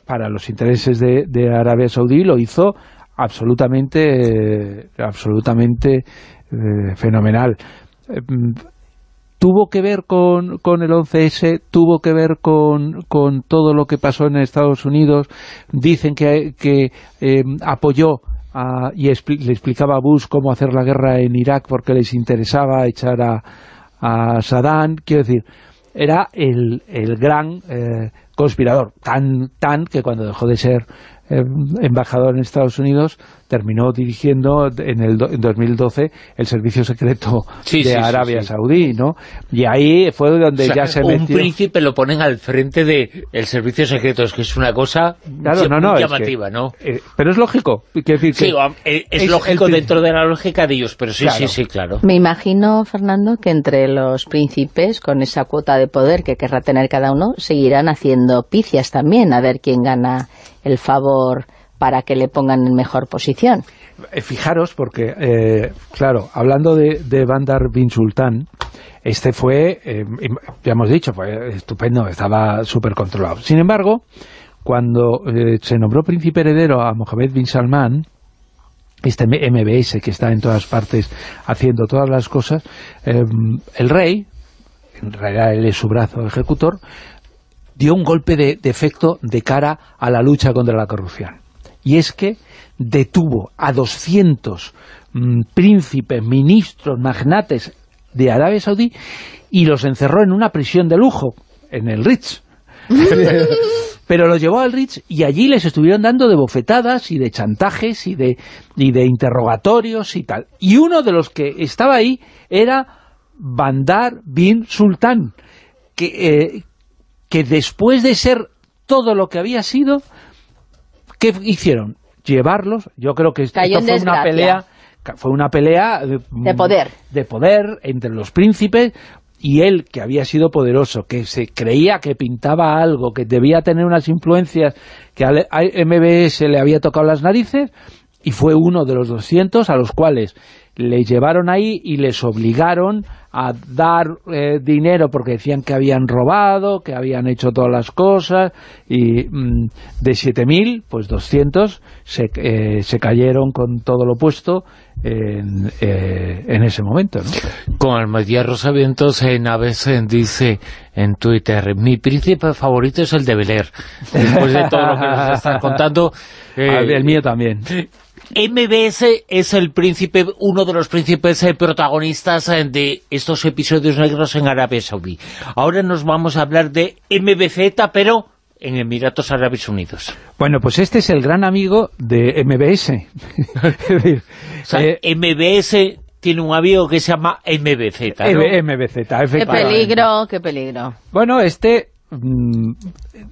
para los intereses de, Arabia Saudí, lo hizo absolutamente absolutamente eh, fenomenal. Em, tuvo que ver con, con, el 11S, tuvo que ver con, con, todo lo que pasó en Estados Unidos, dicen que, que em, apoyó y le explicaba a Bush cómo hacer la guerra en Irak porque les interesaba echar a, a Saddam, quiero decir, era el, el gran eh, conspirador, tan, tan que cuando dejó de ser eh, embajador en Estados Unidos, terminó dirigiendo en el 2012 el servicio secreto de Arabia Saudí, ¿no? Y ahí fue donde ya se un príncipe lo ponen al frente del el servicio secreto, es que es una cosa llamativa, ¿no? Eh, pero es lógico. Decir sí, eh, es, lógico dentro de la lógica de ellos, pero sí, sí, sí, claro. Me imagino, Fernando, que entre los príncipes, con esa cuota de poder que querrá tener cada uno, seguirán haciendo picias también, a ver quién gana el favor para que le pongan en mejor posición. Eh, fijaros, porque, eh, claro, hablando de, Bandar bin Sultan, este fue, eh, ya hemos dicho, fue estupendo, estaba súper controlado. Sin embargo, cuando se nombró príncipe heredero a Mohammed bin Salman, este MBS que está en todas partes haciendo todas las cosas, el rey, en realidad él es su brazo ejecutor, dio un golpe de, efecto de cara a la lucha contra la corrupción. Y es que detuvo a 200 mm, príncipes, ministros, magnates de Arabia Saudí y los encerró en una prisión de lujo, en el Ritz. Pero los llevó al Ritz y allí les estuvieron dando de bofetadas y de chantajes y de, y de interrogatorios y tal. Y uno de los que estaba ahí era Bandar bin Sultan, que, eh, que después de ser todo lo que había sido, ¿qué hicieron? Llevarlos, yo creo que esto fue una pelea fue una pelea de poder de poder entre los príncipes y él, que había sido poderoso, que se creía que pintaba algo, que debía tener unas influencias que al MBS le había tocado las narices, y fue uno de los 200 a los cuales le llevaron ahí y les obligaron a dar eh, dinero porque decían que habían robado, que habían hecho todas las cosas y mm, de 7.000, pues 200 se, eh, se cayeron con todo lo puesto en, eh, en ese momento. ¿no? Con Almadía Rosavientos en Aves dice en Twitter, mi príncipe favorito es el de Beler. Después de todo lo que nos está contando... el mío también. MBS es el príncipe, uno de los príncipes eh, protagonistas eh, de estos episodios negros en Arabia Saudí. Ahora nos vamos a hablar de MBZ, pero en Emiratos Árabes Unidos. Bueno, pues este es el gran amigo de MBS. Eh, MBS tiene un amigo que se llama MBZ, MBZ, Qué peligro, qué peligro. Bueno, este mm,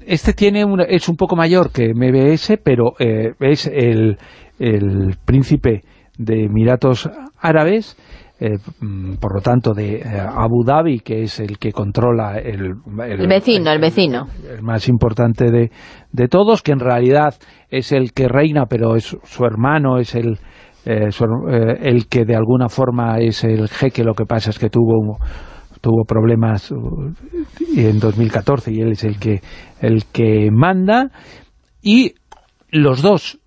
este tiene es un poco mayor que MBS, pero es el, el príncipe de Emiratos Árabes, eh, mm, por lo tanto de eh, Abu Dhabi, que es el que controla el, el, vecino, el, vecino. El más importante de, de, todos, que en realidad es el que reina, pero es su hermano, es el, eh, el que de alguna forma es el jeque, lo que pasa es que tuvo tuvo problemas en 2014 y él es el que el que manda y los dos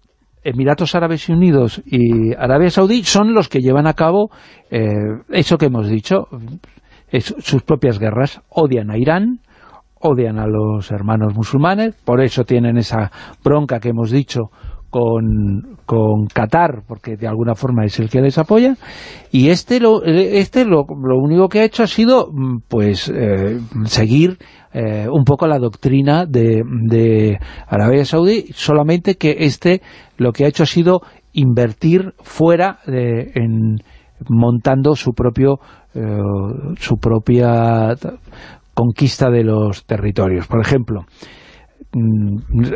Emiratos Árabes Unidos y Arabia Saudí son los que llevan a cabo eh, eso que hemos dicho, sus propias guerras. Odian a Irán, odian a los hermanos musulmanes, por eso tienen esa bronca que hemos dicho con, con Qatar, porque de alguna forma es el que les apoya, y este lo, este lo, lo único que ha hecho ha sido mm, pues eh, seguir eh, un poco la doctrina de, de Arabia Saudí, solamente que este lo que ha hecho ha sido invertir fuera de, en, montando su propio eh, su propia conquista de los territorios. Por ejemplo,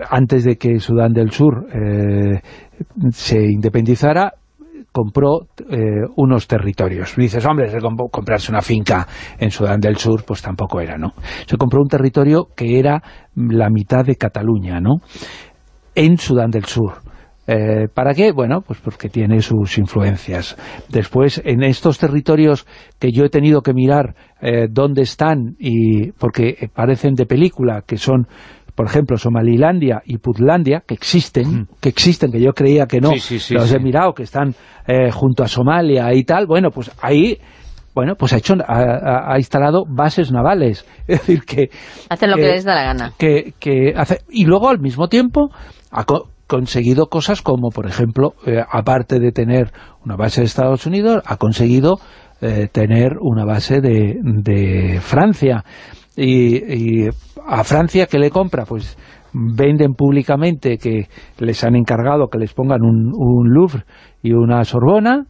antes de que Sudán del Sur eh, se independizara, compró eh, unos territorios. Dices, hombre, comprarse una finca en Sudán del Sur, pues tampoco era, ¿no? Se compró un territorio que era la mitad de Cataluña, ¿no? En Sudán del Sur. Eh, ¿Para qué? Bueno, pues porque tiene sus influencias. Después, en estos territorios que yo he tenido que mirar dónde están, y porque parecen de película, que son por ejemplo, Somalilandia y Putlandia, que existen, que existen, que yo creía que no, los he mirado, que están eh, junto a Somalia y tal, bueno, pues ahí bueno, pues ha hecho ha, instalado bases navales, es decir que hacen lo que les da la gana. Que, que hace, y luego al mismo tiempo ha conseguido cosas como, por ejemplo, eh, aparte de tener una base de Estados Unidos, ha conseguido eh, tener una base de, de Francia y, a Francia que le compra pues venden públicamente que les han encargado que les pongan un, Louvre y una Sorbona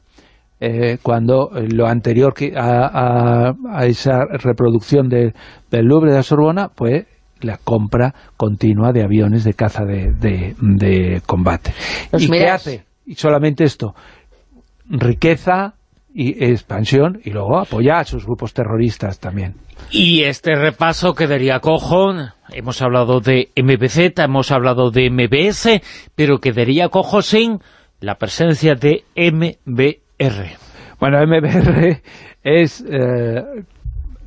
eh, cuando lo anterior que a, esa reproducción del Louvre de la Sorbona pues la compra continua de aviones de caza de, de, combate. Pues ¿Y qué hace? Y solamente esto, riqueza y expansión y luego apoya a sus grupos terroristas también. Y este repaso quedaría cojo, hemos hablado de MBZ, hemos hablado de MBS, pero quedaría cojo sin la presencia de MBR. Bueno, MBR es... Eh,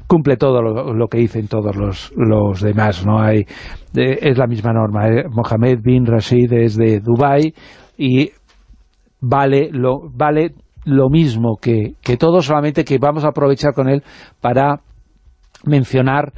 cumple todo lo, que dicen todos los, los demás, no hay es la misma norma. Eh. Mohamed bin Rashid es de Dubai y vale lo, vale lo mismo que, que todo, solamente que vamos a aprovechar con él para mencionar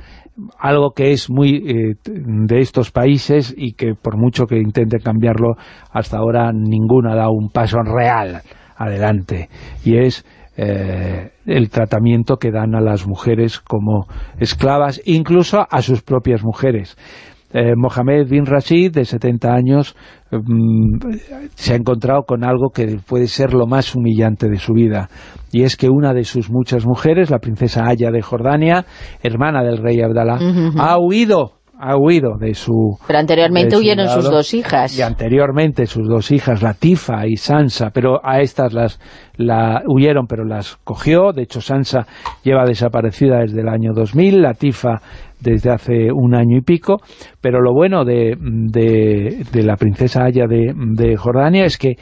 algo que es muy eh, de estos países y que por mucho que intenten cambiarlo, hasta ahora ninguno ha dado un paso real adelante. Y es eh, el tratamiento que dan a las mujeres como esclavas, incluso a sus propias mujeres. Eh, Mohamed bin Rashid, de 70 años, mm, se ha encontrado con algo que puede ser lo más humillante de su vida. Y es que una de sus muchas mujeres, la princesa Aya de Jordania, hermana del rey Abdalá, ha huido ha huido de su... Pero anteriormente huyeron sus dos hijas. Y anteriormente sus dos hijas, Latifa y Sansa, pero a estas las la huyeron, pero las cogió. De hecho, Sansa lleva desaparecida desde el año 2000, Latifa desde hace un año y pico, pero lo bueno de, de, la princesa Aya de, de Jordania es que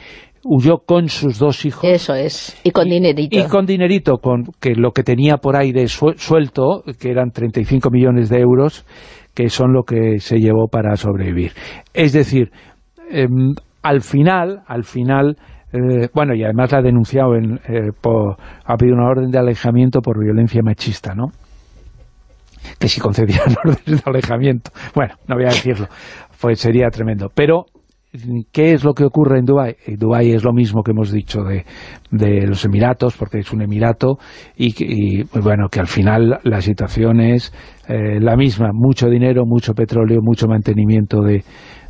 huyó con sus dos hijos. Eso es, y con dinerito. Y con dinerito, con que lo que tenía por ahí de suelto, que eran 35 millones de euros, que son lo que se llevó para sobrevivir. Es decir, em, al final, al final, eh, bueno, y además la ha denunciado, en, eh, ha pedido una orden de alejamiento por violencia machista, ¿no? Que si concedieran órdenes de alejamiento, bueno, no voy a decirlo, pues sería tremendo. Pero ¿Qué es lo que ocurre en Dubái? En Dubái es lo mismo que hemos dicho de, los Emiratos, porque es un Emirato, y, pues bueno, que al final la situación es eh, la misma, mucho dinero, mucho petróleo, mucho mantenimiento de,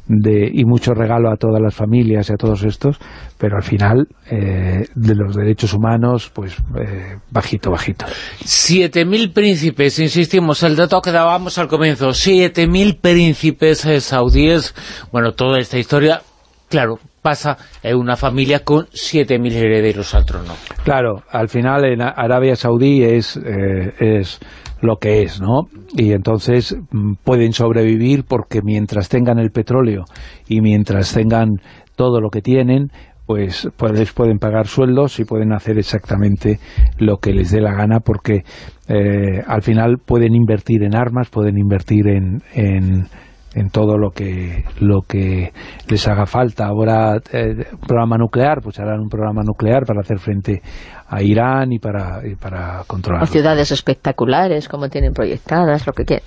de, y mucho regalo a todas las familias y a todos estos, pero al final eh, de los derechos humanos, pues eh, bajito, bajito. Siete mil príncipes, insistimos, el dato que dábamos al comienzo, siete mil príncipes saudíes, bueno, toda esta historia, claro, pasa en una familia con siete mil herederos al trono. Claro, al final en Arabia Saudí es, es lo que es, ¿no? Y entonces mm, pueden sobrevivir porque mientras tengan el petróleo y mientras tengan todo lo que tienen, pues, pues pueden pagar sueldos y pueden hacer exactamente lo que les dé la gana porque eh, al final pueden invertir en armas, pueden invertir en, en en todo lo que lo que les haga falta. Ahora, eh, un programa nuclear, pues harán un programa nuclear para hacer frente a Irán y para, y para controlar. ciudades espectaculares, como tienen proyectadas, lo que quieran.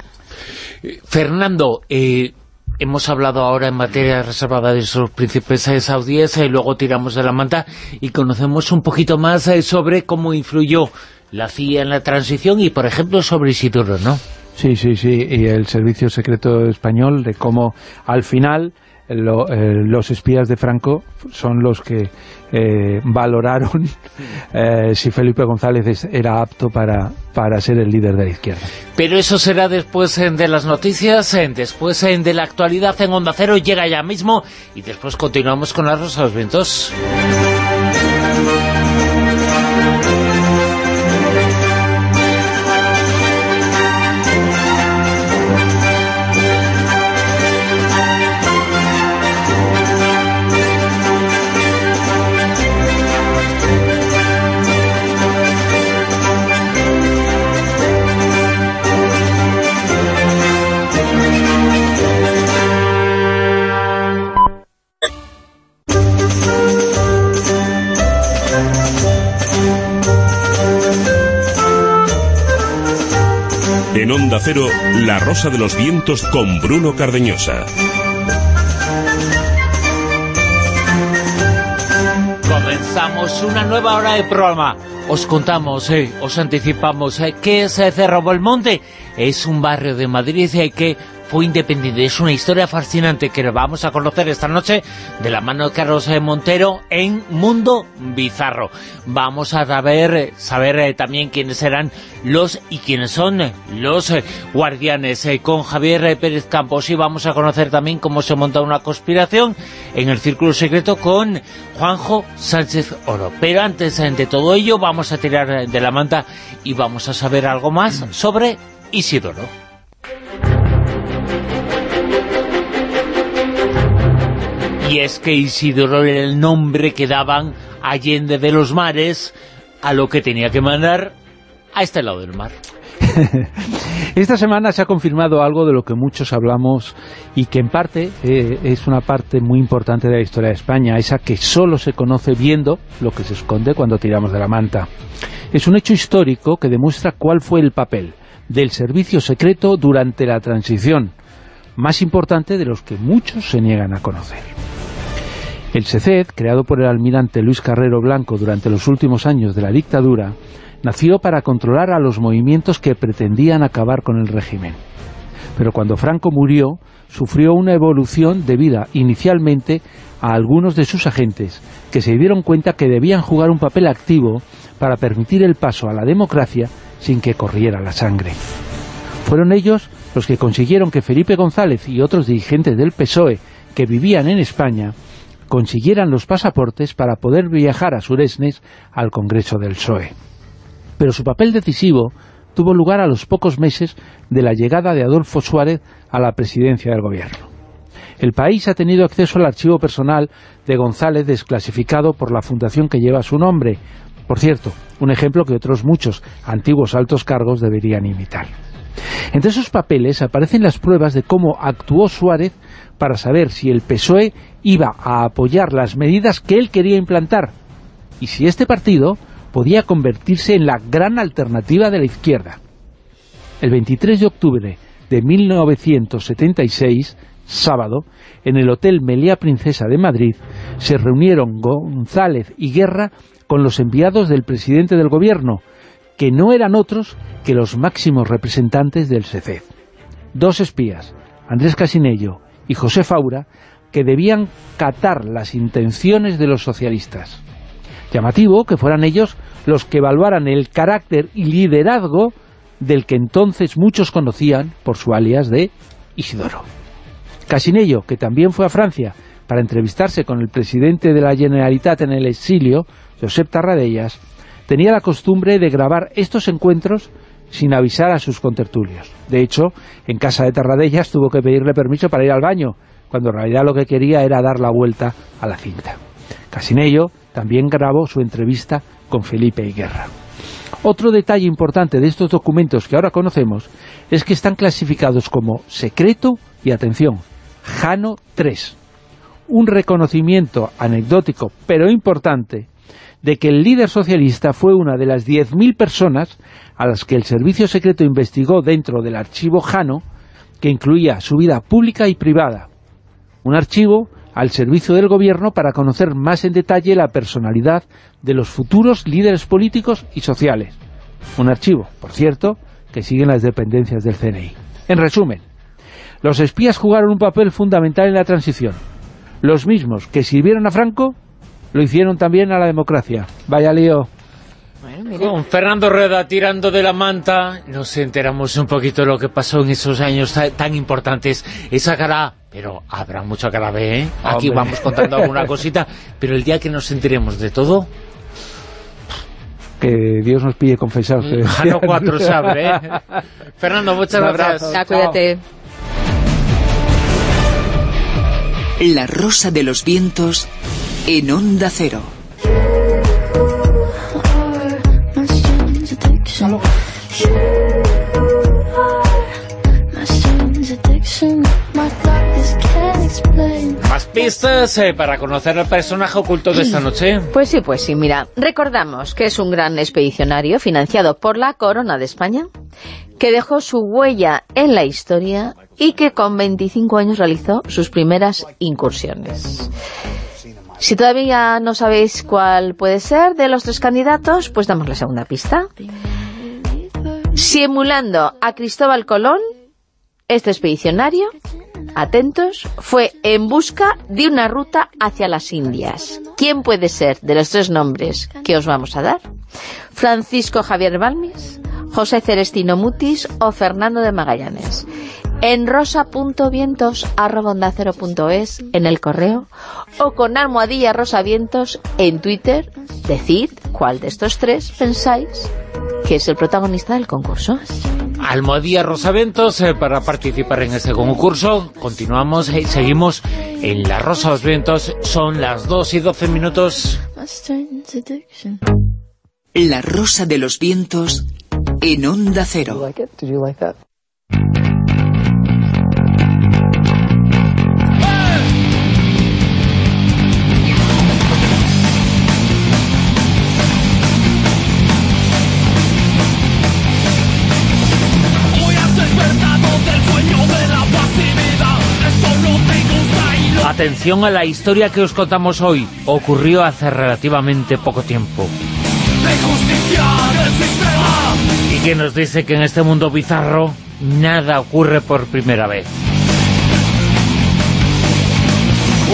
Fernando, eh, hemos hablado ahora en materia reservada de esos príncipes saudíes y luego tiramos de la manta y conocemos un poquito más eh, sobre cómo influyó la CIA en la transición y, por ejemplo, sobre Isidoro, ¿no? Sí, sí, sí, y el Servicio Secreto Español, de cómo al final los espías de Franco son los que valoraron si Felipe González era apto para, para ser el líder de la izquierda. Pero eso será después de las noticias, después de la actualidad en Onda Cero, llega ya mismo y después continuamos con las Rosa de los Vientos. Onda Cero, La Rosa de los Vientos con Bruno Cardeñosa. Comenzamos una nueva hora de programa. Os contamos, eh, os anticipamos, eh, ¿qué es eh, Cerro Belmonte? Es un barrio de Madrid eh, que fue independiente. Es una historia fascinante que vamos a conocer esta noche de la mano de Carlos eh, Montero en Mundo Bizarro. Vamos a saber, saber eh, también quiénes serán los y quiénes son eh, los guardianes con Javier Pérez Campos y vamos a conocer también cómo se monta una conspiración en el Círculo Secreto con Juanjo Sánchez Oro. Pero antes de todo ello vamos a tirar de la manta y vamos a saber algo más sobre Isidoro. Y es que Isidoro era el nombre que daban Allende de los mares a lo que tenía que mandar a este lado del mar. Esta semana se ha confirmado algo de lo que muchos hablamos y que en parte eh, es una parte muy importante de la historia de España, esa que solo se conoce viendo lo que se esconde cuando tiramos de la manta. Es un hecho histórico que demuestra cuál fue el papel del servicio secreto durante la transición, más importante de los que muchos se niegan a conocer. El SECED, creado por el almirante Luis Carrero Blanco durante los últimos años de la dictadura, nació para controlar a los movimientos que pretendían acabar con el régimen. Pero cuando Franco murió, sufrió una evolución debida inicialmente a algunos de sus agentes, que se dieron cuenta que debían jugar un papel activo para permitir el paso a la democracia sin que corriera la sangre. Fueron ellos los que consiguieron que Felipe González y otros dirigentes del PSOE que vivían en España consiguieran los pasaportes para poder viajar a Suresnes al Congreso del PSOE. Pero su papel decisivo tuvo lugar a los pocos meses de la llegada de Adolfo Suárez a la presidencia del gobierno. El país ha tenido acceso al archivo personal de González desclasificado por la fundación que lleva su nombre. Por cierto, un ejemplo que otros muchos antiguos altos cargos deberían imitar. Entre esos papeles aparecen las pruebas de cómo actuó Suárez para saber si el PSOE iba a apoyar las medidas que él quería implantar y si este partido podía convertirse en la gran alternativa de la izquierda. El 23 de octubre de 1976, sábado, en el Hotel Melía Princesa de Madrid, se reunieron González y Guerra con los enviados del presidente del gobierno, que no eran otros que los máximos representantes del SECED. Dos espías, Andrés Casinello y José Faura, que debían catar las intenciones de los socialistas. Llamativo que fueran ellos los que evaluaran el carácter y liderazgo del que entonces muchos conocían por su alias de Isidoro. Casinello, que también fue a Francia para entrevistarse con el presidente de la Generalitat en el exilio, Josep Tarradellas, tenía la costumbre de grabar estos encuentros sin avisar a sus contertulios. De hecho, en casa de Tarradellas tuvo que pedirle permiso para ir al baño, cuando en realidad lo que quería era dar la vuelta a la cinta. Casinello también grabó su entrevista con Felipe Guerra. Otro detalle importante de estos documentos que ahora conocemos es que están clasificados como secreto y, atención, Jano 3. Un reconocimiento anecdótico, pero importante, de que el líder socialista fue una de las 10.000 personas a las que el servicio secreto investigó dentro del archivo Jano, que incluía su vida pública y privada. Un archivo al servicio del gobierno para conocer más en detalle la personalidad de los futuros líderes políticos y sociales. Un archivo, por cierto, que sigue en las dependencias del CNI. En resumen, los espías jugaron un papel fundamental en la transición, los mismos que sirvieron a Franco, lo hicieron también a la democracia. Vaya lío. Con Fernando Rueda tirando de la manta, nos enteramos un poquito de lo que pasó en esos años tan importantes. Esa cara, pero habrá mucha cara B, ¿eh? Aquí vamos contando alguna cosita, pero el día que nos enteremos de todo... Que Dios nos pille confesados. Jano 4 sabe, ¿eh? Fernando, muchas gracias. Ya, cuídate. La rosa de los vientos en Onda Cero. Más pistas eh, para conocer el personaje oculto de esta noche. Pues sí, pues sí, mira, recordamos que es un gran expedicionario financiado por la Corona de España, que dejó su huella en la historia y que con 25 años realizó sus primeras incursiones. Si todavía no sabéis cuál puede ser de los tres candidatos, pues damos la segunda pista. Si emulando a Cristóbal Colón, este expedicionario, atentos, fue en busca de una ruta hacia las Indias. ¿Quién puede ser de los tres nombres que os vamos a dar? Francisco Javier Balmis, José Celestino Mutis o Fernando de Magallanes en rosa.vientos.es en el correo o con almohadilla rosavientos en Twitter. Decid cuál de estos tres pensáis que es el protagonista del concurso. Almohadilla Rosavientos eh, para participar en este concurso. Continuamos y seguimos en La Rosa de los Vientos. Son las 2 y 12 minutos. La Rosa de los Vientos en Onda Cero. Atención a la historia que os contamos hoy. Ocurrió hace relativamente poco tiempo. Y que nos dice que en este mundo bizarro nada ocurre por primera vez.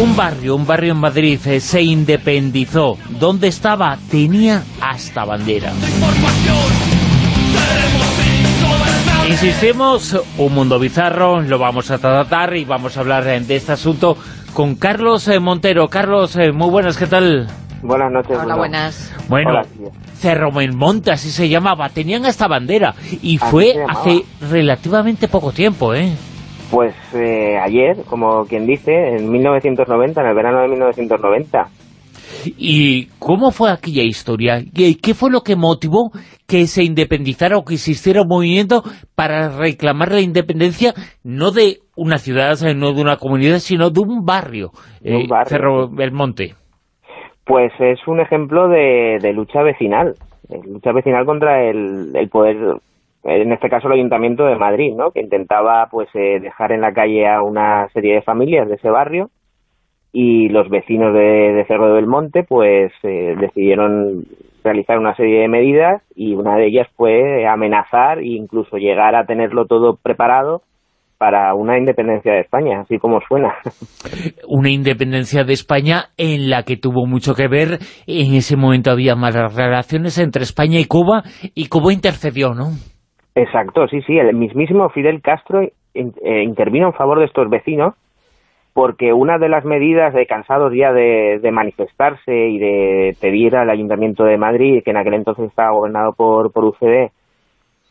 Un barrio, un barrio en Madrid eh, se independizó. ¿Dónde estaba? Tenía hasta bandera. Insistimos, un mundo bizarro, lo vamos a tratar y vamos a hablar eh, de este asunto con Carlos eh, Montero. Carlos, eh, muy buenas, ¿qué tal? Buenas noches. Hola, buenas. Bueno, Cerro Monte, así se llamaba, tenían esta bandera y fue hace relativamente poco tiempo, ¿eh? Pues ayer, como quien dice, en 1990, en el verano de 1990. ¿Y cómo fue aquella historia? ¿Qué fue lo que motivó que se independizara o que existiera un movimiento para reclamar la independencia no de una ciudad, no de una comunidad, sino de un barrio, eh, Cerro Belmonte? Pues es un ejemplo de, lucha vecinal, lucha vecinal contra el, poder, en este caso el Ayuntamiento de Madrid, ¿no? que intentaba pues eh, dejar en la calle a una serie de familias de ese barrio y los vecinos de, Cerro del Monte pues eh, decidieron realizar una serie de medidas y una de ellas fue amenazar e incluso llegar a tenerlo todo preparado para una independencia de España, así como suena. Una independencia de España en la que tuvo mucho que ver, en ese momento había malas relaciones entre España y Cuba, y Cuba intercedió, ¿no? Exacto, sí, sí, el mismísimo Fidel Castro eh, intervino en favor de estos vecinos porque una de las medidas de cansados ya de, manifestarse y de pedir al Ayuntamiento de Madrid, que en aquel entonces estaba gobernado por, por UCD,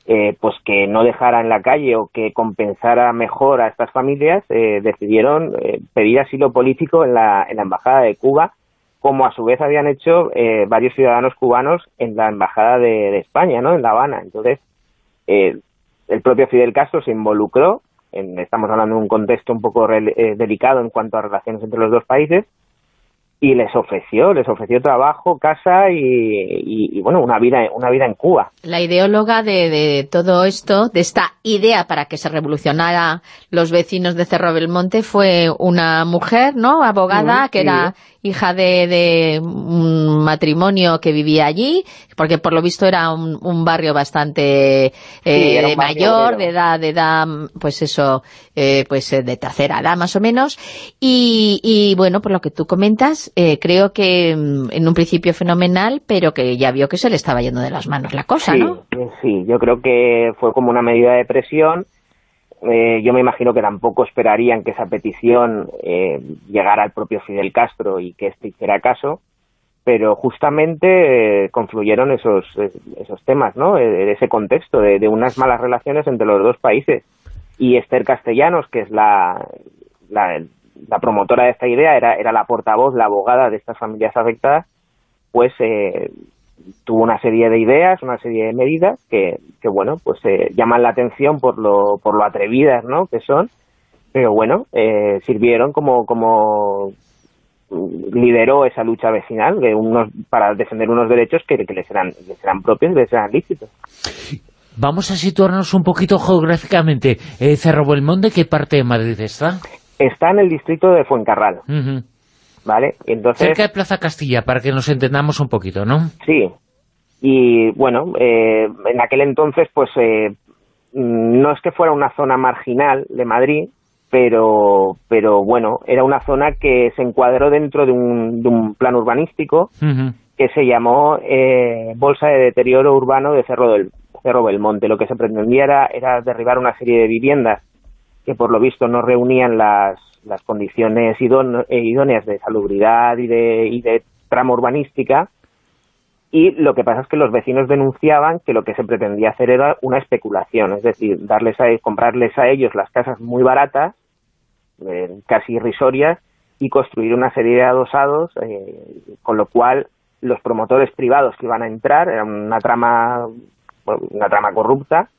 eh, pues que no dejara en la calle o que compensara mejor a estas familias, eh, decidieron eh, pedir asilo político en la, en la Embajada de Cuba, como a su vez habían hecho varios ciudadanos cubanos en la Embajada de, de España, ¿no? en La Habana. Entonces, el propio Fidel Castro se involucró estamos hablando de un contexto un poco eh, delicado en cuanto a relaciones entre los dos países, y les ofreció, les ofreció trabajo, casa y, bueno, una vida, una vida en Cuba. La ideóloga de, todo esto, de esta idea para que se revolucionara los vecinos de Cerro Belmonte fue una mujer, ¿no?, abogada, que era hija de, un matrimonio que vivía allí, porque por lo visto era un, barrio bastante eh, mayor, de edad, de edad, pues eso, eh, pues eh, de tercera edad más o menos, y, y bueno, por lo que tú comentas, eh, creo que mm, en un principio fenomenal, pero que ya vio que se le estaba yendo de las manos la cosa, sí, ¿no? Sí, yo creo que fue como una medida de presión, eh, yo me imagino que tampoco esperarían que esa petición eh, llegara al propio Fidel Castro y que este hiciera caso, pero justamente eh, confluyeron esos, eh, esos temas, ¿no? Eh, ese contexto de, unas malas relaciones entre los dos países. Y Esther Castellanos, que es la, la, la promotora de esta idea, era, era la portavoz, la abogada de estas familias afectadas, pues eh, tuvo una serie de ideas, una serie de medidas que, que bueno, pues eh, llaman la atención por lo, por lo atrevidas, ¿no?, que son, pero bueno, eh, sirvieron como, como lideró esa lucha vecinal que unos, para defender unos derechos que, que les, eran, les eran propios y les eran lícitos. Vamos a situarnos un poquito geográficamente. Eh, Cerro Belmonte, ¿qué parte de Madrid está? Está en el distrito de Fuencarral. Uh -huh. ¿Vale? Entonces, Cerca de Plaza Castilla, para que nos entendamos un poquito, ¿no? Sí. Y bueno, eh, en aquel entonces, pues eh, no es que fuera una zona marginal de Madrid, pero, pero bueno, era una zona que se encuadró dentro de un, de un plan urbanístico uh -huh. que se llamó eh, Bolsa de Deterioro Urbano de Cerro del Cerro Belmonte. Lo que se pretendía era, era derribar una serie de viviendas que por lo visto no reunían las, las condiciones idóneas de salubridad y de, y de trama urbanística y lo que pasa es que los vecinos denunciaban que lo que se pretendía hacer era una especulación, es decir, darles a, comprarles a ellos las casas muy baratas, eh, casi irrisorias, y construir una serie de adosados, eh, con lo cual los promotores privados que iban a entrar, era una trama, una trama corrupta,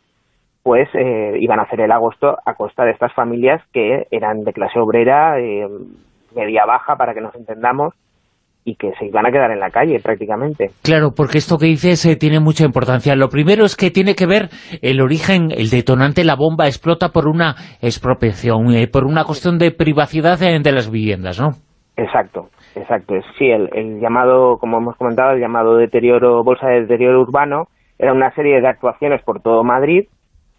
pues eh, iban a hacer el agosto a costa de estas familias que eran de clase obrera, eh, media baja, para que nos entendamos, y que se iban a quedar en la calle prácticamente. Claro, porque esto que dices eh, tiene mucha importancia. Lo primero es que tiene que ver el origen, el detonante, la bomba explota por una expropiación, eh, por una cuestión de privacidad de, de las viviendas, ¿no? Exacto, exacto. Sí, el, el llamado, como hemos comentado, el llamado deterioro, bolsa de deterioro urbano, era una serie de actuaciones por todo Madrid,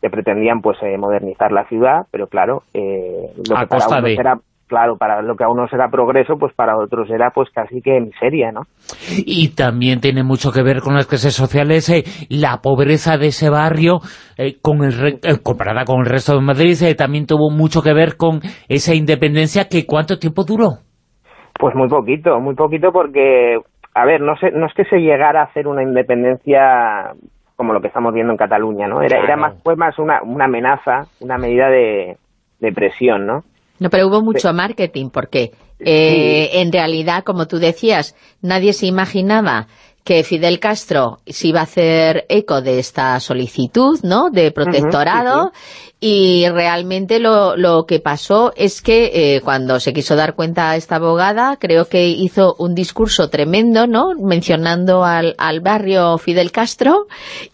que pretendían pues eh, modernizar la ciudad, pero claro, eh, lo a que costa para de... era claro, para lo que a unos era progreso, pues para otros era pues casi que miseria, ¿no? Y también tiene mucho que ver con las clases sociales, eh, la pobreza de ese barrio, eh, con el re eh, comparada con el resto de Madrid, también tuvo mucho que ver con esa independencia que ¿cuánto tiempo duró? Pues muy poquito, muy poquito porque, a ver, no, sé, no es que se llegara a hacer una independencia como lo que estamos viendo en Cataluña, ¿no? Era, era más, fue más una, una amenaza, una medida de, de presión, ¿no? No, pero hubo mucho marketing, porque eh, sí. en realidad, como tú decías, nadie se imaginaba que Fidel Castro se iba a hacer eco de esta solicitud, ¿no?, de protectorado, uh -huh, sí, y realmente lo, lo, que pasó es que eh, cuando se quiso dar cuenta a esta abogada, creo que hizo un discurso tremendo, ¿no?, mencionando al, al barrio Fidel Castro,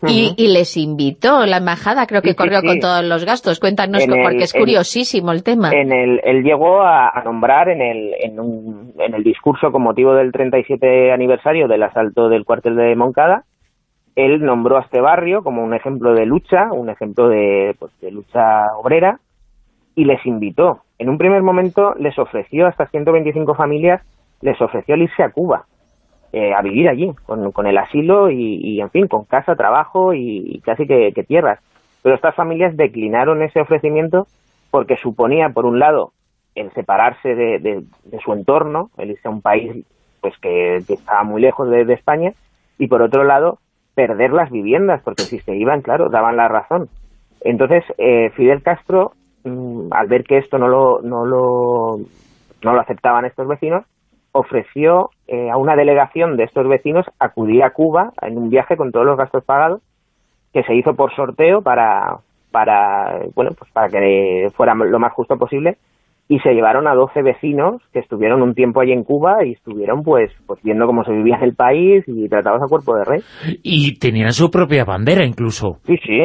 uh -huh. y, y, les invitó, la embajada creo que sí, corrió con todos los gastos, cuéntanos, porque es curiosísimo el tema. En el, él llegó a, a nombrar en el, en, un, en el discurso con motivo del 37 aniversario del asalto del cuartel de Moncada, él nombró a este barrio como un ejemplo de lucha, un ejemplo de, pues, de lucha obrera, y les invitó. En un primer momento les ofreció a estas 125 familias, les ofreció el irse a Cuba, eh, a vivir allí, con, con el asilo y, en fin, con casa, trabajo y, casi que, que, tierras. Pero estas familias declinaron ese ofrecimiento porque suponía, por un lado, el separarse de, de, de su entorno, el irse a un país pues que, estaba muy lejos de, España, y por otro lado, perder las viviendas, porque si se iban, claro, daban la razón. Entonces, eh, Fidel Castro, mmm, al ver que esto no lo, no lo, no lo aceptaban estos vecinos, ofreció eh, a una delegación de estos vecinos acudir a Cuba en un viaje con todos los gastos pagados, que se hizo por sorteo para, para, bueno, pues para que fuera lo más justo posible, y se llevaron a 12 vecinos que estuvieron un tiempo allí en Cuba y estuvieron pues, pues viendo cómo se vivía en el país y tratados a cuerpo de rey. Y tenían su propia bandera incluso. Sí, sí,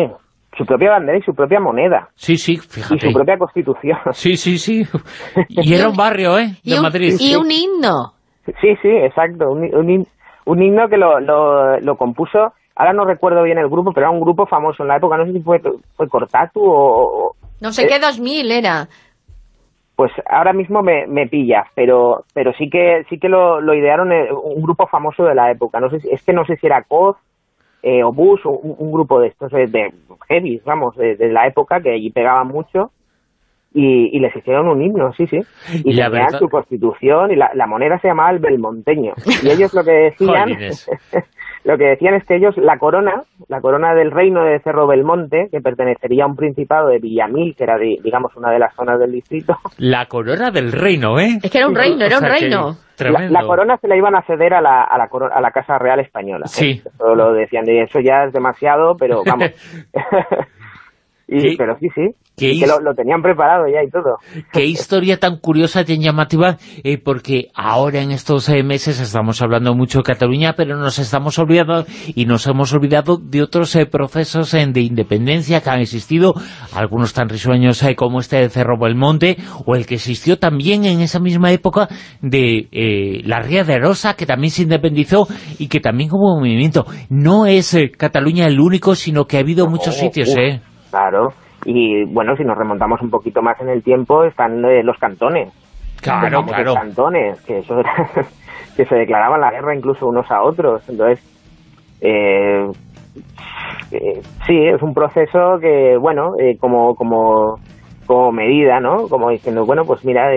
su propia bandera y su propia moneda. Sí, sí, fíjate. Y su propia constitución. Sí, sí, sí. Y era un barrio, ¿eh? De y un, Madrid. Y un himno. Sí, sí, exacto. Un, un, un himno que lo, lo, lo compuso ahora no recuerdo bien el grupo, pero era un grupo famoso en la época, no sé si fue, fue Cortatu o... No sé qué 2000 era. Pues ahora mismo me, pilla, pero pero sí que sí que lo, lo idearon eh, un grupo famoso de la época. No sé es que no sé si era Coz eh, o Bush o un, grupo de estos eh, de heavy, vamos, de, de, la época que allí pegaban mucho y, les hicieron un himno, sí, sí. Y la tenían su constitución y la, la, moneda se llamaba el Belmonteño. Y ellos lo que decían, lo que decían es que ellos, la corona, la corona del reino de Cerro Belmonte, que pertenecería a un principado de Villamil, que era, digamos, una de las zonas del distrito. La corona del reino, ¿eh? Es que era un reino, era un reino. La, corona se la iban a ceder a la, a la, a la Casa Real Española. ¿eh? Sí. Eso lo decían, y eso ya es demasiado, pero vamos. Y, pero sí, sí, que lo, tenían preparado ya y todo. Qué historia tan curiosa, tan llamativa, eh, porque ahora en estos eh, meses estamos hablando mucho de Cataluña, pero nos estamos olvidando y nos hemos olvidado de otros eh, procesos de independencia que han existido, algunos tan risueños como este de Cerro Belmonte, o el que existió también en esa misma época de la Ría de Arosa, que también se independizó y que también hubo movimiento. No es Cataluña el único, sino que ha habido muchos sitios, ¿eh? Claro, y bueno, si nos remontamos un poquito más en el tiempo, están eh, los cantones. Claro, claro. Los cantones, que, eso que se declaraban la guerra incluso unos a otros. Entonces, eh, eh, sí, es un proceso que, bueno, como, como, como medida, ¿no? Como diciendo, bueno, pues mira,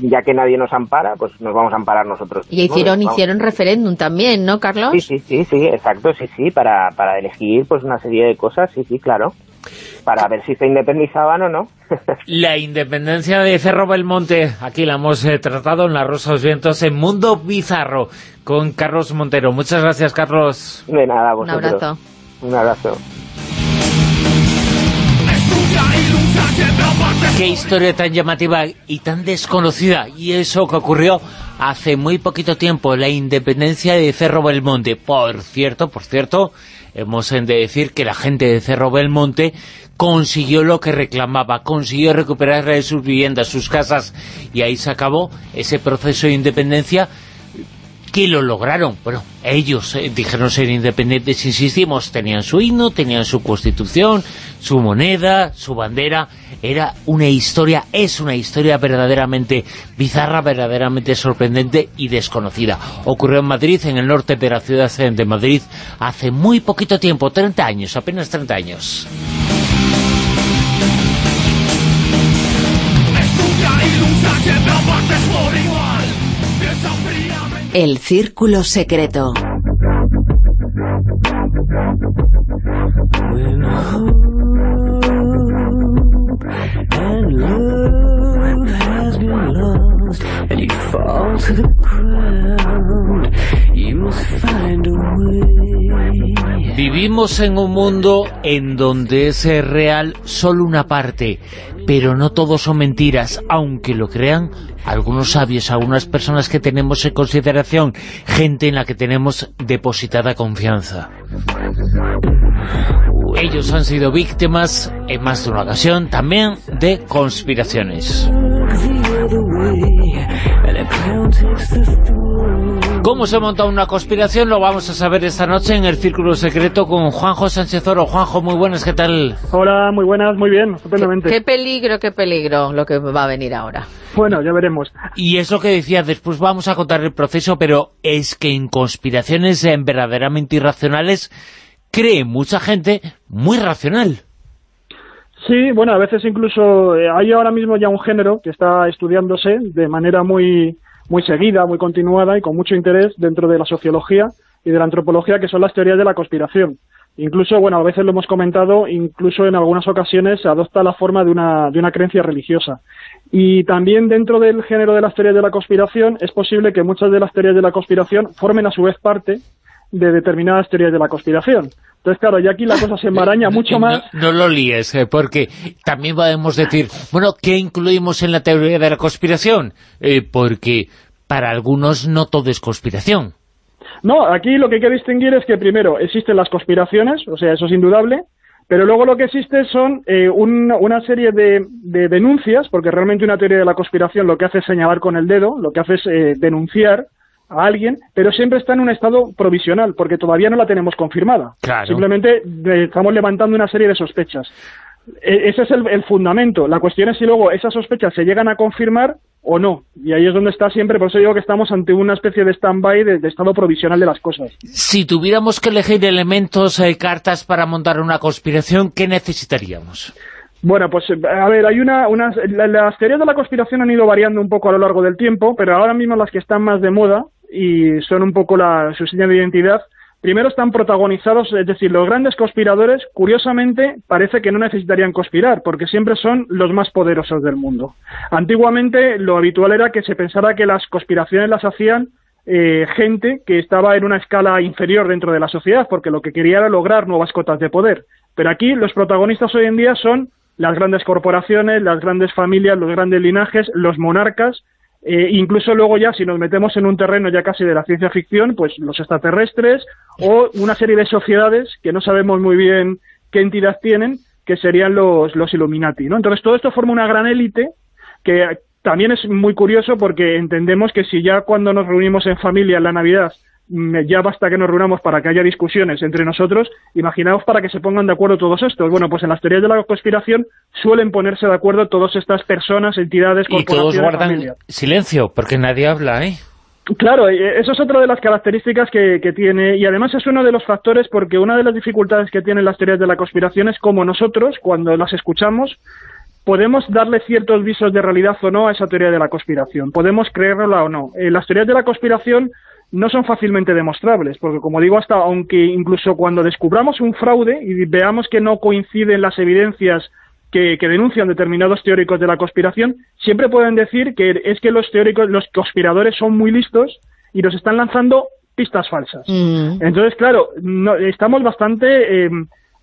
ya que nadie nos ampara, pues nos vamos a amparar nosotros. Y hicieron, hicieron referéndum también, ¿no, Carlos? Sí, sí, sí, sí, exacto, sí, sí, para, para elegir pues una serie de cosas, sí, sí, claro para ver si se independizaban o no. la independencia de Cerro Belmonte, aquí la hemos eh, tratado en La Rosa de los Vientos, en Mundo Bizarro, con Carlos Montero. Muchas gracias, Carlos. De nada, Un abrazo. Un abrazo. Qué historia tan llamativa y tan desconocida. Y eso que ocurrió hace muy poquito tiempo, la independencia de Cerro Belmonte. Por cierto, por cierto, hemos de decir que la gente de Cerro Belmonte consiguió lo que reclamaba, consiguió recuperar sus viviendas, sus casas, y ahí se acabó ese proceso de independencia que lo lograron. Bueno, ellos eh, dijeron ser independientes, insistimos, tenían su himno, tenían su constitución, su moneda, su bandera. Era una historia, es una historia verdaderamente bizarra, verdaderamente sorprendente y desconocida. Ocurrió en Madrid, en el norte de la ciudad de Madrid, hace muy poquito tiempo, 30 años, apenas 30 años. El Círculo Secreto. Vivimos en un mundo en donde es real solo una parte, pero no todos son mentiras, aunque lo crean algunos sabios, algunas personas que tenemos en consideración, gente en la que tenemos depositada confianza. Ellos han sido víctimas, en más de una ocasión, también de conspiraciones. ¿Cómo se monta una conspiración? Lo vamos a saber esta noche en el Círculo Secreto con Juanjo Sánchez Oro. Juanjo, muy buenas, ¿qué tal? Hola, muy buenas, muy bien, estupendamente. Qué, peligro, qué peligro lo que va a venir ahora. Bueno, ya veremos. Y es lo que decía, después vamos a contar el proceso, pero es que en conspiraciones verdaderamente irracionales cree mucha gente muy racional. Sí, bueno, a veces incluso eh, hay ahora mismo ya un género que está estudiándose de manera muy muy seguida, muy continuada y con mucho interés dentro de la sociología y de la antropología, que son las teorías de la conspiración. Incluso, bueno, a veces lo hemos comentado, incluso en algunas ocasiones se adopta la forma de una, de una creencia religiosa. Y también dentro del género de las teorías de la conspiración es posible que muchas de las teorías de la conspiración formen a su vez parte de determinadas teorías de la conspiración. Entonces, claro, ya aquí la cosa se enmaraña mucho más. No, lo líes, eh, porque también podemos decir, bueno, ¿qué incluimos en la teoría de la conspiración? Eh, porque para algunos no todo es conspiración. No, aquí lo que hay que distinguir es que primero existen las conspiraciones, o sea, eso es indudable, pero luego lo que existe son eh, una serie de, denuncias, porque realmente una teoría de la conspiración lo que hace es señalar con el dedo, lo que hace es denunciar a alguien, pero siempre está en un estado provisional, porque todavía no la tenemos confirmada. Simplemente eh, estamos levantando una serie de sospechas. E, ese es el, fundamento. La cuestión es si luego esas sospechas se llegan a confirmar o no. Y ahí es donde está siempre, por eso digo que estamos ante una especie de stand-by, de, estado provisional de las cosas. Si tuviéramos que elegir elementos, y eh, cartas para montar una conspiración, ¿qué necesitaríamos? Bueno, pues a ver, hay una, las teorías de la conspiración han ido variando un poco a lo largo del tiempo, pero ahora mismo las que están más de moda y son un poco la, su señal de identidad primero están protagonizados, es decir, los grandes conspiradores, curiosamente, parece que no necesitarían conspirar, porque siempre son los más poderosos del mundo. Antiguamente, lo habitual era que se pensara que las conspiraciones las hacían eh, gente que estaba en una escala inferior dentro de la sociedad, porque lo que quería era lograr nuevas cotas de poder. Pero aquí los protagonistas hoy en día son las grandes corporaciones, las grandes familias, los grandes linajes, los monarcas, eh, incluso luego ya, si nos metemos en un terreno ya casi de la ciencia ficción, pues los extraterrestres o una serie de sociedades que no sabemos muy bien qué entidad tienen, que serían los, los Illuminati, ¿no? Entonces todo esto forma una gran élite que también es muy curioso porque entendemos que si ya cuando nos reunimos en familia en la Navidad ya basta que nos reunamos para que haya discusiones entre nosotros, imaginaos para que se pongan de acuerdo todos estos. Bueno, pues en las teorías de la conspiración suelen ponerse de acuerdo todas estas personas, entidades, corporaciones, Y todos guardan silencio, porque nadie habla, ¿eh? Claro, eso es otra de las características que, que, tiene, y además es uno de los factores porque una de las dificultades que tienen las teorías de la conspiración es como nosotros, cuando las escuchamos, podemos darle ciertos visos de realidad o no a esa teoría de la conspiración, podemos creerla o no. Eh, las teorías de la conspiración no son fácilmente demostrables, porque como digo, hasta aunque incluso cuando descubramos un fraude y veamos que no coinciden las evidencias que, denuncian determinados teóricos de la conspiración, siempre pueden decir que es que los teóricos, los conspiradores son muy listos y nos están lanzando pistas falsas. Mm. Entonces, claro, estamos bastante eh,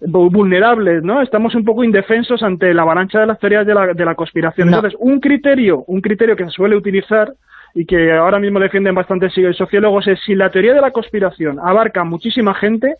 vulnerables, ¿no? Estamos un poco indefensos ante la avalancha de las teorías de la, de la conspiración. Entonces, un criterio, un criterio que se suele utilizar y que ahora mismo defienden bastante sociólogos es si la teoría de la conspiración abarca muchísima gente,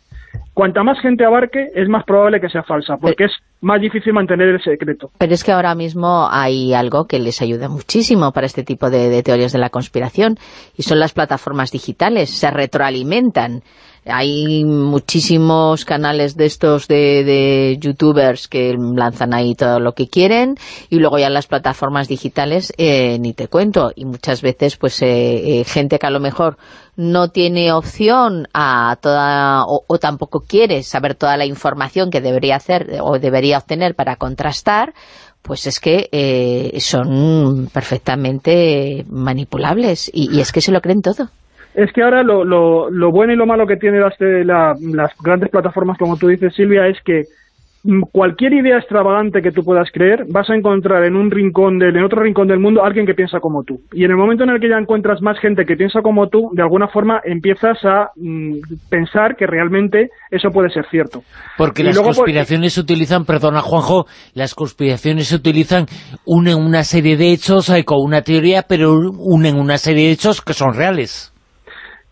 cuanta más gente abarque es más probable que sea falsa, porque es más difícil mantener el secreto. Pero es que ahora mismo hay algo que les ayuda muchísimo para este tipo de teorías de la conspiración y son las plataformas digitales, se retroalimentan hay muchísimos canales de estos de, youtubers que lanzan ahí todo lo que quieren y luego ya las plataformas digitales eh, ni te cuento y muchas veces pues eh, eh, gente que a lo mejor no tiene opción a toda o, tampoco quiere saber toda la información que debería hacer o debería obtener para contrastar pues es que son perfectamente manipulables y es que se lo creen todo. Es que ahora lo, lo, lo bueno y lo malo que tienen las, eh, las grandes plataformas, como tú dices, Silvia, es que mm, cualquier idea extravagante que tú puedas creer, vas a encontrar en un rincón del, en otro rincón del mundo alguien que piensa como tú. Y en el momento en el que ya encuentras más gente que piensa como tú, de alguna forma empiezas a mm, pensar que realmente eso puede ser cierto. Porque las pues, conspiraciones se utilizan, perdona Juanjo, las conspiraciones se utilizan, unen una serie de hechos hay con una teoría, pero unen una serie de hechos que son reales.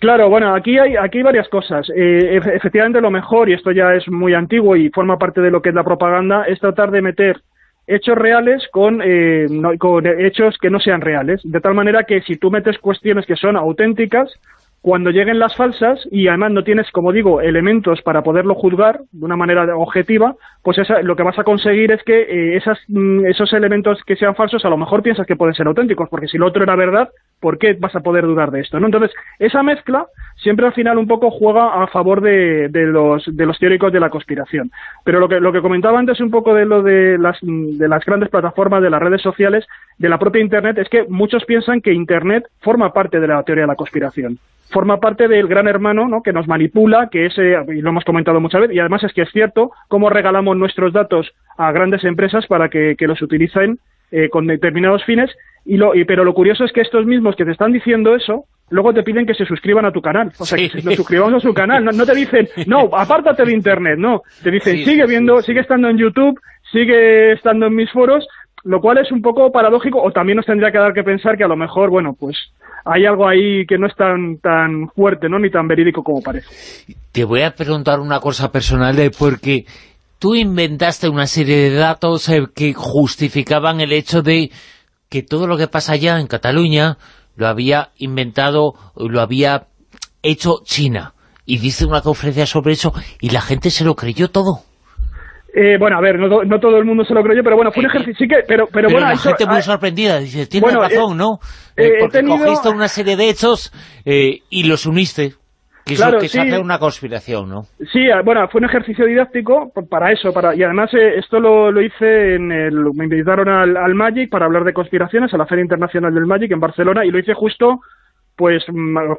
Claro, bueno, aquí hay, aquí hay varias cosas. Eh, efectivamente, lo mejor, y esto ya es muy antiguo y forma parte de lo que es la propaganda, es tratar de meter hechos reales con, eh, con hechos que no sean reales. De tal manera que si tú metes cuestiones que son auténticas, cuando lleguen las falsas y además no tienes, como digo, elementos para poderlo juzgar de una manera objetiva, pues lo que vas a conseguir es que eh, esas, mm, esos elementos que sean falsos a lo mejor piensas que pueden ser auténticos, porque si lo otro era verdad, ¿por qué vas a poder dudar de esto? ¿no? Entonces, esa mezcla siempre al final un poco juega a favor de, de, los, de los teóricos de la conspiración. Pero lo que, lo que comentaba antes un poco de lo de las, de las grandes plataformas, de las redes sociales, de la propia Internet, es que muchos piensan que Internet forma parte de la teoría de la conspiración forma parte del gran hermano ¿no? que nos manipula, que es, eh, y lo hemos comentado muchas veces, y además es que es cierto cómo regalamos nuestros datos a grandes empresas para que, los utilicen eh, con determinados fines, y lo, y, pero lo curioso es que estos mismos que te están diciendo eso, luego te piden que se suscriban a tu canal, o sea, que nos suscribamos a su canal, no, te dicen, no, apártate de Internet, no, te dicen, sigue viendo, sigue estando en YouTube, sigue estando en mis foros, lo cual es un poco paradójico, o también nos tendría que dar que pensar que a lo mejor, bueno, pues hay algo ahí que no es tan, tan fuerte, ¿no? Ni tan verídico como parece. Te voy a preguntar una cosa personal, de porque tú inventaste una serie de datos eh, que justificaban el hecho de que todo lo que pasa allá en Cataluña lo había inventado, lo había hecho China. Y dice una conferencia sobre eso y la gente se lo creyó todo. Eh, bueno, a ver, no, no, todo el mundo se lo creyó, pero bueno, fue un ejercicio, sí que, pero, pero, pero bueno... la gente muy sorprendida, dice, tiene razón, eh, ¿no? Eh, porque tenido... cogiste una serie de hechos eh, y los uniste, que claro, es lo que sí. es hacer una conspiración, ¿no? Sí, bueno, fue un ejercicio didáctico para eso, para y además eh, esto lo, lo, hice en el... me invitaron al, al Magic para hablar de conspiraciones, a la Feria Internacional del Magic en Barcelona, y lo hice justo, pues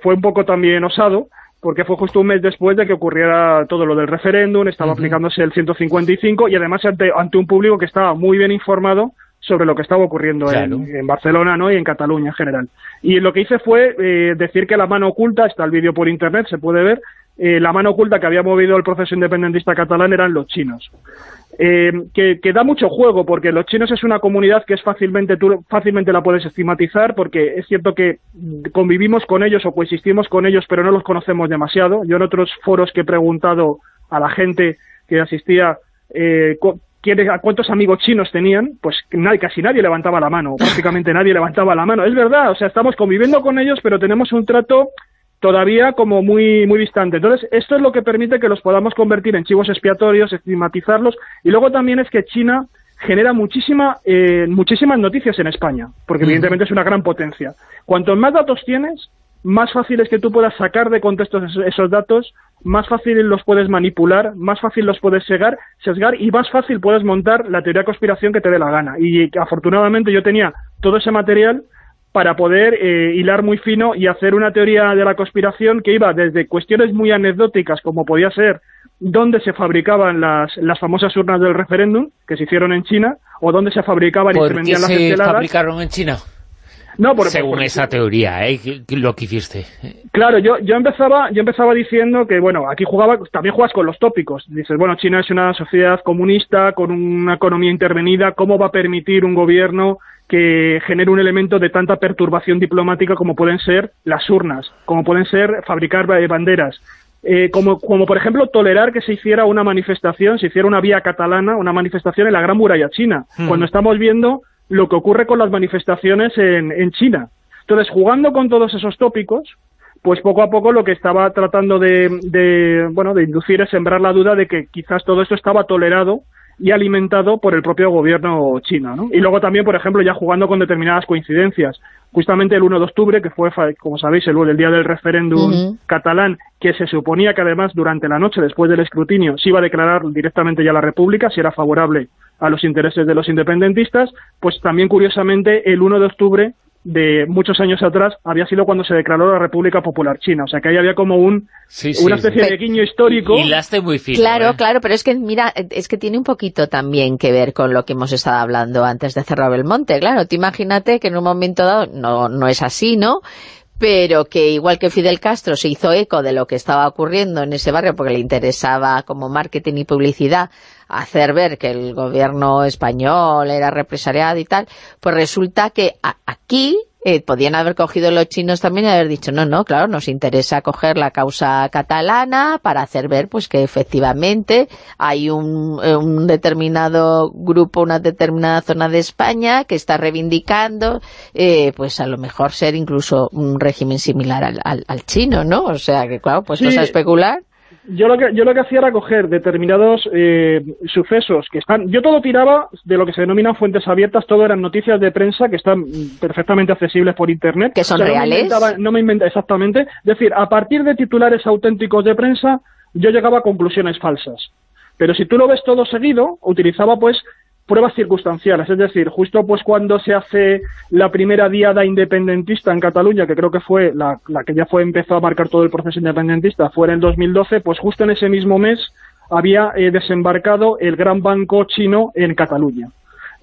fue un poco también osado, porque fue justo un mes después de que ocurriera todo lo del referéndum, estaba uh -huh. aplicándose el 155 y además ante, ante, un público que estaba muy bien informado sobre lo que estaba ocurriendo claro. en, en, Barcelona ¿no? y en Cataluña en general. Y lo que hice fue eh, decir que la mano oculta, está el vídeo por internet, se puede ver, eh, la mano oculta que había movido el proceso independentista catalán eran los chinos. Eh, que, da mucho juego, porque los chinos es una comunidad que es fácilmente, tú fácilmente la puedes estigmatizar, porque es cierto que convivimos con ellos o coexistimos con ellos, pero no los conocemos demasiado. Yo en otros foros que he preguntado a la gente que asistía eh, cuántos amigos chinos tenían, pues casi nadie levantaba la mano, prácticamente nadie levantaba la mano. Es verdad, o sea, estamos conviviendo con ellos, pero tenemos un trato todavía como muy muy distante. Entonces, esto es lo que permite que los podamos convertir en chivos expiatorios, estigmatizarlos, y luego también es que China genera muchísima, eh, muchísimas noticias en España, porque evidentemente es una gran potencia. Cuanto más datos tienes, más fácil es que tú puedas sacar de contexto esos datos, más fácil los puedes manipular, más fácil los puedes segar, sesgar y más fácil puedes montar la teoría de conspiración que te dé la gana. Y afortunadamente yo tenía todo ese material para poder eh, hilar muy fino y hacer una teoría de la conspiración que iba desde cuestiones muy anecdóticas, como podía ser dónde se fabricaban las, las famosas urnas del referéndum, que se hicieron en China, o dónde se fabricaban y se vendían las se fabricaron en China? No, por, Según por, esa teoría, ¿eh? lo que hiciste. Claro, yo, yo empezaba yo empezaba diciendo que, bueno, aquí jugaba también juegas con los tópicos. Dices, bueno, China es una sociedad comunista con una economía intervenida, ¿cómo va a permitir un gobierno que genere un elemento de tanta perturbación diplomática como pueden ser las urnas, como pueden ser fabricar banderas, eh, como, como por ejemplo tolerar que se hiciera una manifestación, se hiciera una vía catalana, una manifestación en la Gran Muralla China, mm. cuando estamos viendo lo que ocurre con las manifestaciones en, en China. Entonces, jugando con todos esos tópicos, pues poco a poco lo que estaba tratando de, de, bueno, de inducir es sembrar la duda de que quizás todo esto estaba tolerado y alimentado por el propio gobierno chino, ¿no? Y luego también, por ejemplo, ya jugando con determinadas coincidencias. Justamente el 1 de octubre, que fue, como sabéis, el, el día del referéndum uh -huh. catalán, que se suponía que además durante la noche, después del escrutinio, se iba a declarar directamente ya la República, si era favorable a los intereses de los independentistas, pues también, curiosamente, el 1 de octubre de muchos años atrás había sido cuando se declaró la República Popular China. O sea, que ahí había como un sí, sí, una especie sí. de guiño histórico. Y hilaste muy fino. Claro, ¿eh? claro, pero es que, mira, es que tiene un poquito también que ver con lo que hemos estado hablando antes de cerrar el monte. Claro, tú imagínate que en un momento dado, no, no es así, ¿no?, pero que igual que Fidel Castro se hizo eco de lo que estaba ocurriendo en ese barrio porque le interesaba como marketing y publicidad hacer ver que el gobierno español era represaliado y tal, pues resulta que aquí eh, podían haber cogido los chinos también y haber dicho, no, no, claro, nos interesa coger la causa catalana para hacer ver pues que efectivamente hay un, un determinado grupo, una determinada zona de España que está reivindicando, eh, pues a lo mejor ser incluso un régimen similar al, al, al chino, ¿no? O sea que, claro, pues Sí. a especular. Yo lo que yo lo que hacía era coger determinados eh, sucesos que están... Yo todo tiraba de lo que se denominan fuentes abiertas, todo eran noticias de prensa que están perfectamente accesibles por Internet. Que son O sea, no me reales. inventaba- No me inventa exactamente. Es decir, a partir de titulares auténticos de prensa, yo llegaba a conclusiones falsas. Pero si tú lo ves todo seguido, utilizaba pues pruebas circunstanciales, es decir, justo pues cuando se hace la primera diada independentista en Cataluña, que creo que fue la, la que ya fue empezó a marcar todo el proceso independentista, fue en el 2012, pues justo en ese mismo mes había eh, desembarcado el gran banco chino en Cataluña.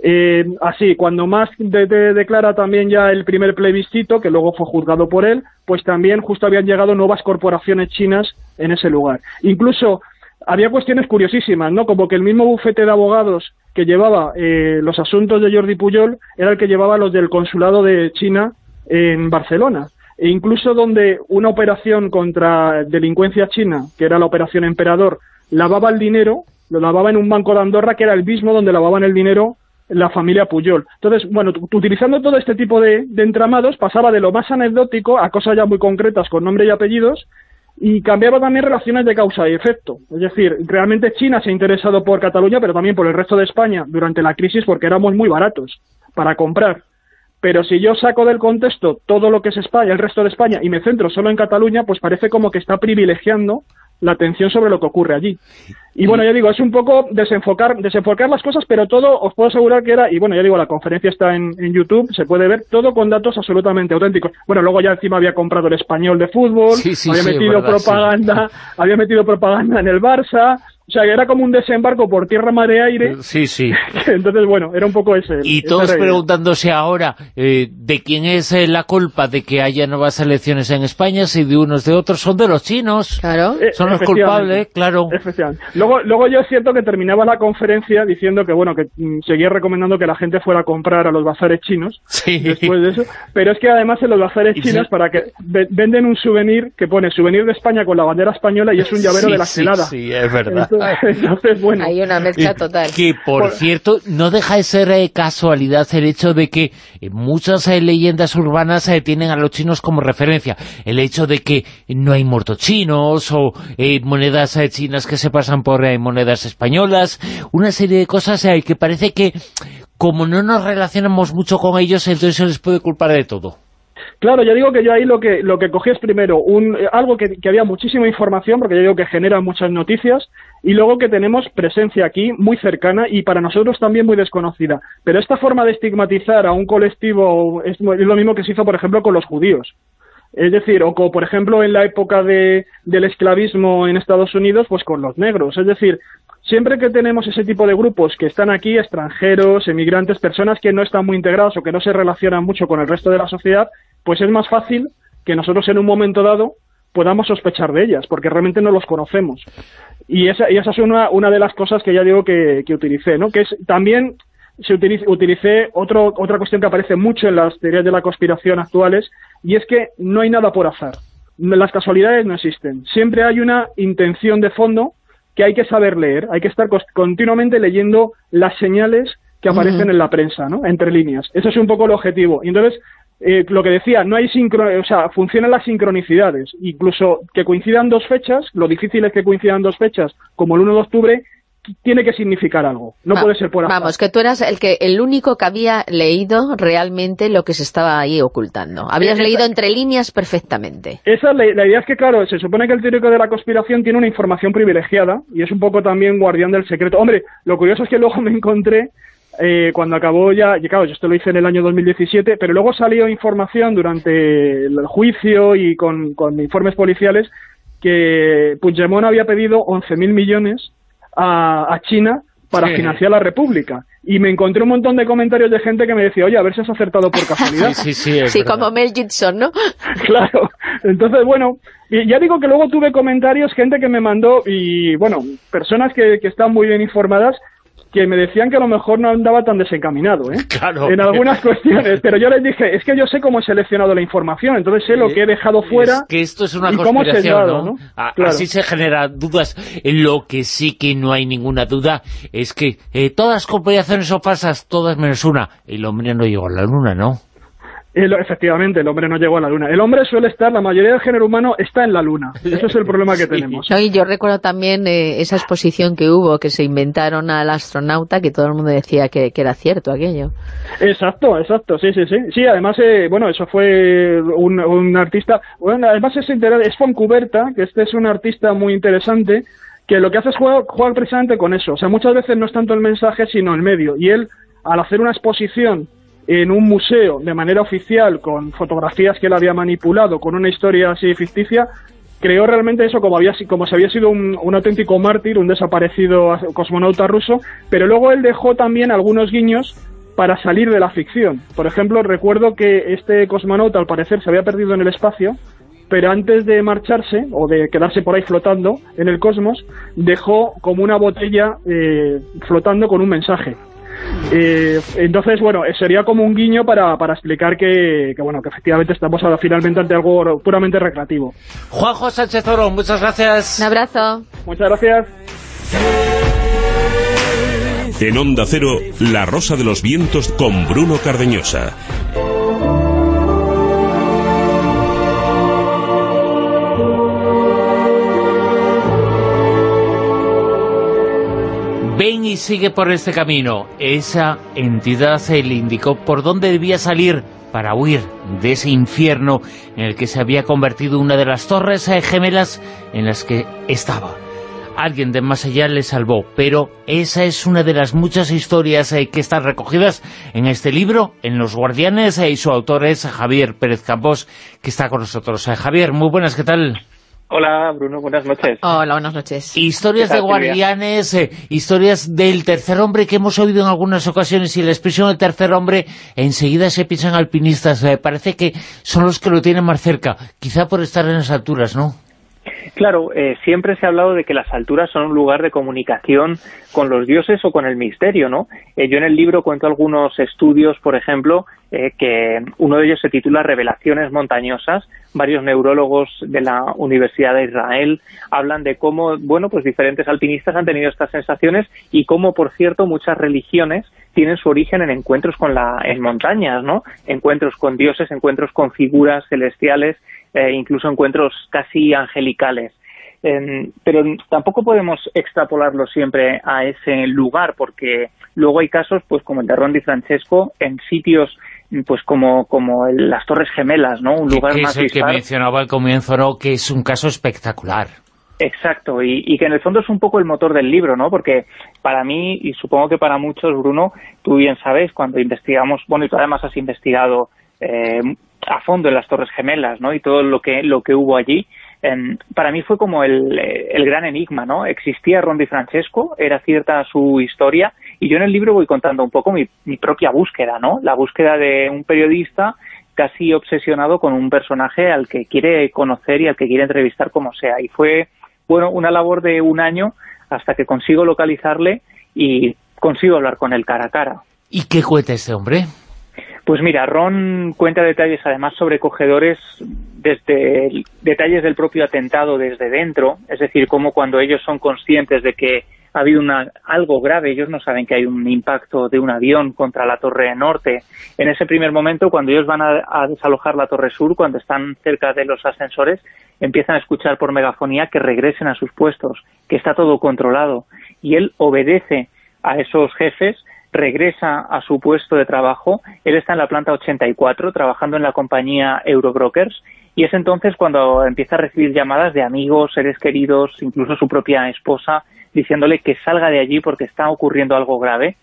Eh, así, cuando de- declara también ya el primer plebiscito, que luego fue juzgado por él, pues también justo habían llegado nuevas corporaciones chinas en ese lugar. Incluso había cuestiones curiosísimas, ¿no? Como que el mismo bufete de abogados que llevaba eh, los asuntos de Jordi Puyol era el que llevaba los del consulado de China en Barcelona. E incluso donde una operación contra delincuencia china, que era la operación Emperador, lavaba el dinero, lo lavaba en un banco de Andorra, que era el mismo donde lavaban el dinero la familia Puyol. Entonces, bueno, utilizando todo este tipo de, de entramados, pasaba de lo más anecdótico a cosas ya muy concretas con nombre y apellidos, y cambiaba también relaciones de causa y efecto. Es decir, realmente China se ha interesado por Cataluña, pero también por el resto de España durante la crisis porque éramos muy baratos para comprar. Pero si yo saco del contexto todo lo que es España, el resto de España, y me centro solo en Cataluña, pues parece como que está privilegiando la atención sobre lo que ocurre allí. Y bueno, ya digo, es un poco desenfocar, desenfocar las cosas, pero todo os puedo asegurar que era, y bueno, ya digo, la conferencia está en, en YouTube, se puede ver todo con datos absolutamente auténticos. Bueno, luego ya encima había comprado el español de fútbol, Sí, sí, había sí, metido verdad, propaganda, había metido propaganda en el Barça, o sea, que era como un desembarco por tierra, mar y aire. Sí, sí. Entonces, bueno, era un poco ese. Y todos preguntándose ahora eh, de quién es eh, la culpa de que haya nuevas elecciones en España, si de unos de otros, son de los chinos. Claro. Eh, Son los culpables, claro. Efectivamente. Luego, luego yo es cierto que terminaba la conferencia diciendo que, bueno, que mm, seguía recomendando que la gente fuera a comprar a los bazares chinos Sí. después de eso. Pero es que además en los bazares Y chinos, sí. para que ve- venden un souvenir que pone souvenir de España con la bandera española y es un llavero Sí, de la sí, celada. Sí, es verdad. Entonces, entonces, bueno. Hay una mezcla total. Que, por cierto, no deja de ser eh, casualidad el hecho de que eh, muchas eh, leyendas urbanas eh, tienen a los chinos como referencia. El hecho de que no hay muertos chinos o eh, monedas eh, chinas que se pasan por eh, monedas españolas. Una serie de cosas eh, que parece que, como no nos relacionamos mucho con ellos, entonces se les puede culpar de todo. Claro, ya digo que yo ahí lo que lo que cogí es primero un, eh, algo que, había muchísima información, porque ya digo que genera muchas noticias, y luego que tenemos presencia aquí muy cercana y para nosotros también muy desconocida. Pero esta forma de estigmatizar a un colectivo es, lo mismo que se hizo, por ejemplo, con los judíos. Es decir, o como por ejemplo en la época de, del esclavismo en Estados Unidos, pues con los negros. Es decir, siempre que tenemos ese tipo de grupos que están aquí, extranjeros, emigrantes, personas que no están muy integrados o que no se relacionan mucho con el resto de la sociedad, pues es más fácil que nosotros en un momento dado podamos sospechar de ellas, porque realmente no los conocemos. Y esa, y esa es una, una de las cosas que ya digo que, que utilicé, ¿no? Que es también se utilicé otro, otra cuestión que aparece mucho en las teorías de la conspiración actuales, y es que no hay nada por azar. Las casualidades no existen. Siempre hay una intención de fondo que hay que saber leer, hay que estar continuamente leyendo las señales que aparecen en la prensa, ¿no? Entre líneas. Ese es un poco el objetivo. Y entonces, eh, lo que decía, no hay sincro, o sea, funcionan las sincronicidades. Incluso que coincidan dos fechas, lo difícil es que coincidan dos fechas, como el 1 de octubre, tiene que significar algo. No Va- puede ser por azar. Vamos, que tú eras el que el único que había leído realmente lo que se estaba ahí ocultando. Habías leído entre líneas perfectamente. Esa es la, la idea es que, claro, se supone que el teórico de la conspiración tiene una información privilegiada y es un poco también guardián del secreto. Hombre, lo curioso es que luego me encontré, eh, cuando acabó ya, y claro, yo esto lo hice en el año 2017, pero luego salió información durante el juicio y con, con informes policiales que Puigdemont había pedido 11.000 millones a, a China para Sí. financiar la República. Y me encontré un montón de comentarios de gente que me decía, oye, a ver si has acertado por casualidad. Sí, sí, sí, Sí, como Mel Gibson, ¿no? Claro, entonces bueno, y ya digo que luego tuve comentarios, gente que me mandó y bueno, personas que, que están muy bien informadas que me decían que a lo mejor no andaba tan desencaminado, ¿eh? Claro. En algunas cuestiones, pero yo les dije, es que yo sé cómo he seleccionado la información, entonces sé lo que he dejado fuera Es que esto es una y cómo sellado, ¿no? ¿no? A- Claro. Así se generan dudas. Lo que sí que no hay ninguna duda es que eh, todas las conspiraciones son falsas, todas menos una. El hombre no llegó a la luna, ¿no? El- efectivamente, el hombre no llegó a la luna. El hombre suele estar, la mayoría del género humano está en la luna. Ese es el problema que tenemos. No, y yo recuerdo también eh, esa exposición que hubo, que se inventaron al astronauta, que todo el mundo decía que, que era cierto aquello. Exacto, exacto, sí, sí, sí. Sí, además, eh, bueno, eso fue un, un artista, bueno, además es, es Foncuberta, que este es un artista muy interesante, que lo que hace es jugar, jugar precisamente con eso. O sea, muchas veces no es tanto el mensaje, sino el medio. Y él, al hacer una exposición en un museo de manera oficial, con fotografías que él había manipulado, con una historia así ficticia, creó realmente eso como había si- como si había sido un, un auténtico mártir, un desaparecido cosmonauta ruso, pero luego él dejó también algunos guiños para salir de la ficción. Por ejemplo, recuerdo que este cosmonauta al parecer se había perdido en el espacio, pero antes de marcharse o de quedarse por ahí flotando en el cosmos, dejó como una botella eh, flotando con un mensaje. Eh, entonces, bueno, eh, sería como un guiño para, para explicar que, que, bueno, que efectivamente estamos ahora finalmente ante algo puramente recreativo. Juanjo Sánchez Oro, muchas gracias. Un abrazo. Muchas gracias. En Onda Cero, La Rosa de los Vientos con Bruno Cardeñosa. Sigue por este camino. Esa entidad se le indicó por dónde debía salir para huir de ese infierno en el que se había convertido una de las torres eh, gemelas en las que estaba. Alguien de más allá le salvó, pero esa es una de las muchas historias eh, que están recogidas en este libro, en Los Guardianes, eh, y su autor es Javier Pérez Campos, que está con nosotros. Javier, muy buenas, ¿qué tal? Hola, Bruno, buenas noches. Hola, buenas noches. Historias de guardianes, eh, historias del tercer hombre que hemos oído en algunas ocasiones y la expresión del tercer hombre enseguida se piensan alpinistas. Me parece que son los que lo tienen más cerca, quizá por estar en las alturas, ¿no? Claro, eh, siempre se ha hablado de que las alturas son un lugar de comunicación con los dioses o con el misterio, ¿no? Eh, yo en el libro cuento algunos estudios, por ejemplo, eh, que uno de ellos se titula Revelaciones montañosas. Varios neurólogos de la Universidad de Israel hablan de cómo, bueno, pues diferentes alpinistas han tenido estas sensaciones y cómo, por cierto, muchas religiones tienen su origen en encuentros con la, en montañas, ¿no? Encuentros con dioses, encuentros con figuras celestiales, eh, incluso encuentros casi angelicales. pero tampoco podemos extrapolarlo siempre a ese lugar, porque luego hay casos, pues como el de Rondi Francesco, en sitios pues como, como las Torres Gemelas, ¿no? Un lugar más es el que mencionaba al comienzo, ¿no? Que es un caso espectacular. Exacto, y, y, que en el fondo es un poco el motor del libro, ¿no? Porque para mí, y supongo que para muchos, Bruno, tú bien sabes, cuando investigamos, bueno, y tú además has investigado eh, a fondo en las Torres Gemelas, ¿no? Y todo lo que, lo que hubo allí, eh, para mí fue como el, el, gran enigma, ¿no? Existía Rondi Francesco, era cierta su historia, y yo en el libro voy contando un poco mi, mi propia búsqueda, ¿no? La búsqueda de un periodista casi obsesionado con un personaje al que quiere conocer y al que quiere entrevistar como sea. Y fue bueno, una labor de un año hasta que consigo localizarle y consigo hablar con él cara a cara. ¿Y qué cuenta este hombre? Pues mira, Ron cuenta detalles además sobrecogedores desde detalles del propio atentado desde dentro, es decir, como cuando ellos son conscientes de que ha habido una, algo grave, ellos no saben que hay un impacto de un avión contra la Torre Norte. En ese primer momento, cuando ellos van a, a desalojar la Torre Sur, cuando están cerca de los ascensores, empiezan a escuchar por megafonía que regresen a sus puestos, que está todo controlado. Y él obedece a esos jefes, regresa a su puesto de trabajo, él está en la planta 84 trabajando en la compañía Eurobrokers y es entonces cuando empieza a recibir llamadas de amigos, seres queridos, incluso su propia esposa, diciéndole que salga de allí porque está ocurriendo algo grave.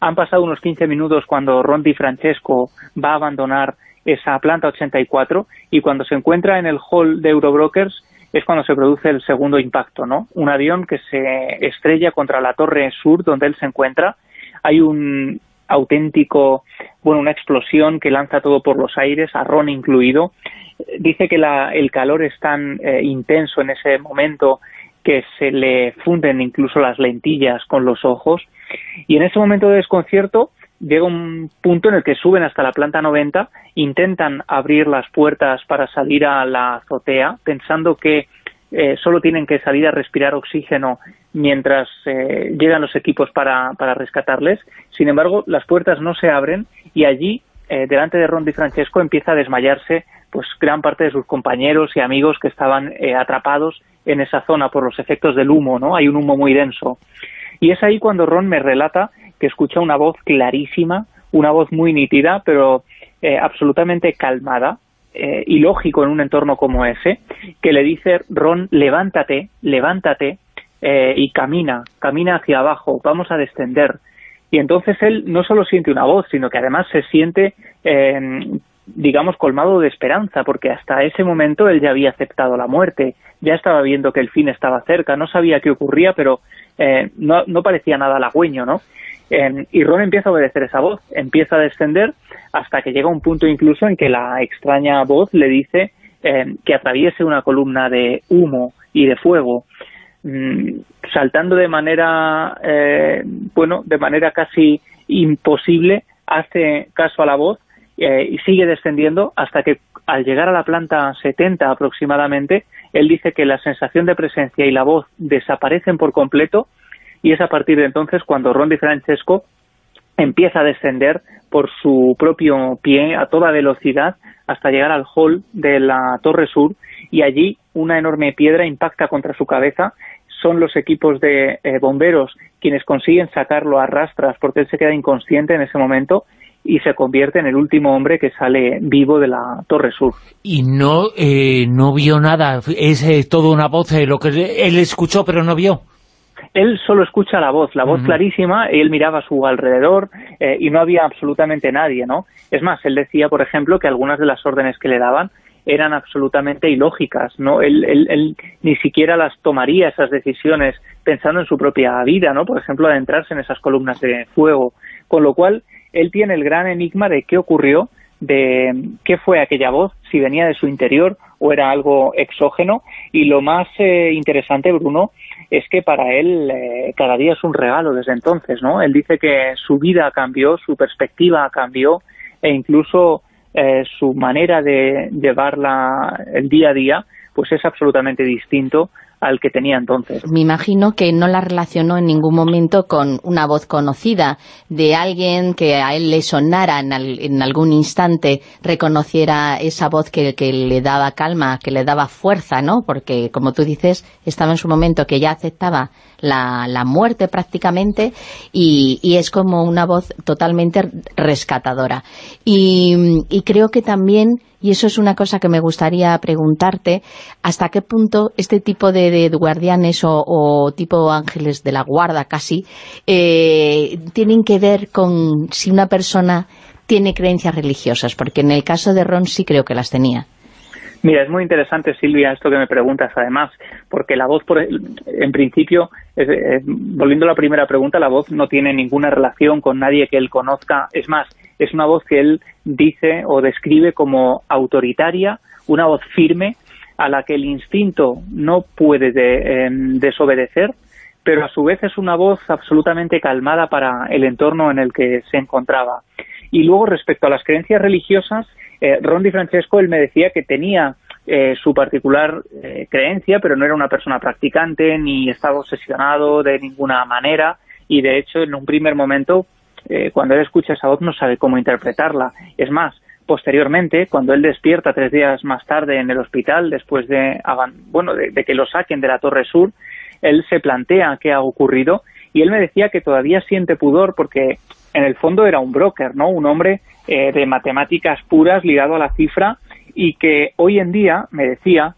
Han pasado unos 15 minutos cuando Rondi Francesco va a abandonar esa planta 84 y cuando se encuentra en el hall de Eurobrokers es cuando se produce el segundo impacto, ¿no? Un avión que se estrella contra la torre sur donde él se encuentra. Hay un auténtico, bueno, una explosión que lanza todo por los aires, a Ron incluido. Dice que la, el calor es tan eh, intenso en ese momento que se le funden incluso las lentillas con los ojos. Y en ese momento de desconcierto llega un punto en el que suben hasta la planta 90, intentan abrir las puertas para salir a la azotea, pensando que eh, solo tienen que salir a respirar oxígeno mientras eh, llegan los equipos para, para, rescatarles. Sin embargo, las puertas no se abren y allí, eh, delante de Rondi Francesco, empieza a desmayarse pues gran parte de sus compañeros y amigos que estaban eh, atrapados en esa zona por los efectos del humo, ¿no? Hay un humo muy denso. Y es ahí cuando Ron me relata que escucha una voz clarísima, una voz muy nítida, pero eh, absolutamente calmada eh, y lógico en un entorno como ese, que le dice, Ron, levántate, levántate eh, y camina, camina hacia abajo, vamos a descender. Y entonces él no solo siente una voz, sino que además se siente, digamos, colmado de esperanza, porque hasta ese momento él ya había aceptado la muerte, ya estaba viendo que el fin estaba cerca, no sabía qué ocurría, pero no, no parecía nada halagüeño, ¿no? y Ron empieza a obedecer esa voz, empieza a descender hasta que llega un punto incluso en que la extraña voz le dice eh, que atraviese una columna de humo y de fuego, mm, saltando de manera, eh, bueno, de manera casi imposible, hace caso a la voz eh, y sigue descendiendo hasta que al llegar a la planta 70 aproximadamente, él dice que la sensación de presencia y la voz desaparecen por completo y es a partir de entonces cuando Ron Di Francesco empieza a descender por su propio pie a toda velocidad hasta llegar al hall de la Torre Sur y allí una enorme piedra impacta contra su cabeza. Son los equipos de eh, bomberos quienes consiguen sacarlo a rastras porque él se queda inconsciente en ese momento y se convierte en el último hombre que sale vivo de la Torre Sur. Y no, eh, no vio nada, es eh, todo una voz, eh, lo que él escuchó pero no vio. Él solo escucha la voz, la voz clarísima, él miraba a su alrededor y no había absolutamente nadie, ¿no? Es más, él decía, por ejemplo, que algunas de las órdenes que le daban eran absolutamente ilógicas, ¿no? Él, él, él, ni siquiera las tomaría esas decisiones pensando en su propia vida, ¿no? Por ejemplo, adentrarse en esas columnas de fuego, con lo cual él tiene el gran enigma de qué ocurrió, de qué fue aquella voz, si venía de su interior o era algo exógeno. Y lo más eh, interesante, Bruno, es que para él eh, cada día es un regalo desde entonces, ¿no? Él dice que su vida cambió, su perspectiva cambió e incluso eh, su manera de llevarla el día a día pues es absolutamente distinto al que tenía entonces. Me imagino que no la relacionó en ningún momento con una voz conocida, de alguien que a él le sonara en, algún instante, reconociera esa voz que, le daba calma, que le daba fuerza, ¿no? Porque, como tú dices, estaba en su momento que ya aceptaba la, muerte prácticamente y, es como una voz totalmente rescatadora. y creo que también y eso es una cosa que me gustaría preguntarte, hasta qué punto este tipo de, guardianes o, tipo ángeles de la guarda casi, eh, tienen que ver con si una persona tiene creencias religiosas, porque en el caso de Ron sí creo que las tenía. Mira, es muy interesante, Silvia, esto que me preguntas, además, porque la voz, por, en principio, volviendo a la primera pregunta, la voz no tiene ninguna relación con nadie que él conozca. Es más, es una voz que él dice o describe como autoritaria, una voz firme, a la que el instinto no puede em, desobedecer, pero a su vez es una voz absolutamente calmada para el entorno en el que se encontraba. Y luego, respecto a las creencias religiosas, eh, Ron Di Francesco, él me decía que tenía eh, su particular eh, creencia, pero no era una persona practicante ni estaba obsesionado de ninguna manera y de hecho en un primer momento eh, cuando él escucha esa voz no sabe cómo interpretarla. Es más, posteriormente, cuando él despierta tres días más tarde en el hospital, después de, bueno, de, que lo saquen de la Torre Sur, él se plantea qué ha ocurrido y él me decía que todavía siente pudor porque en el fondo era un broker, ¿no? Un hombre eh, de matemáticas puras ligado a la cifra y que hoy en día me decía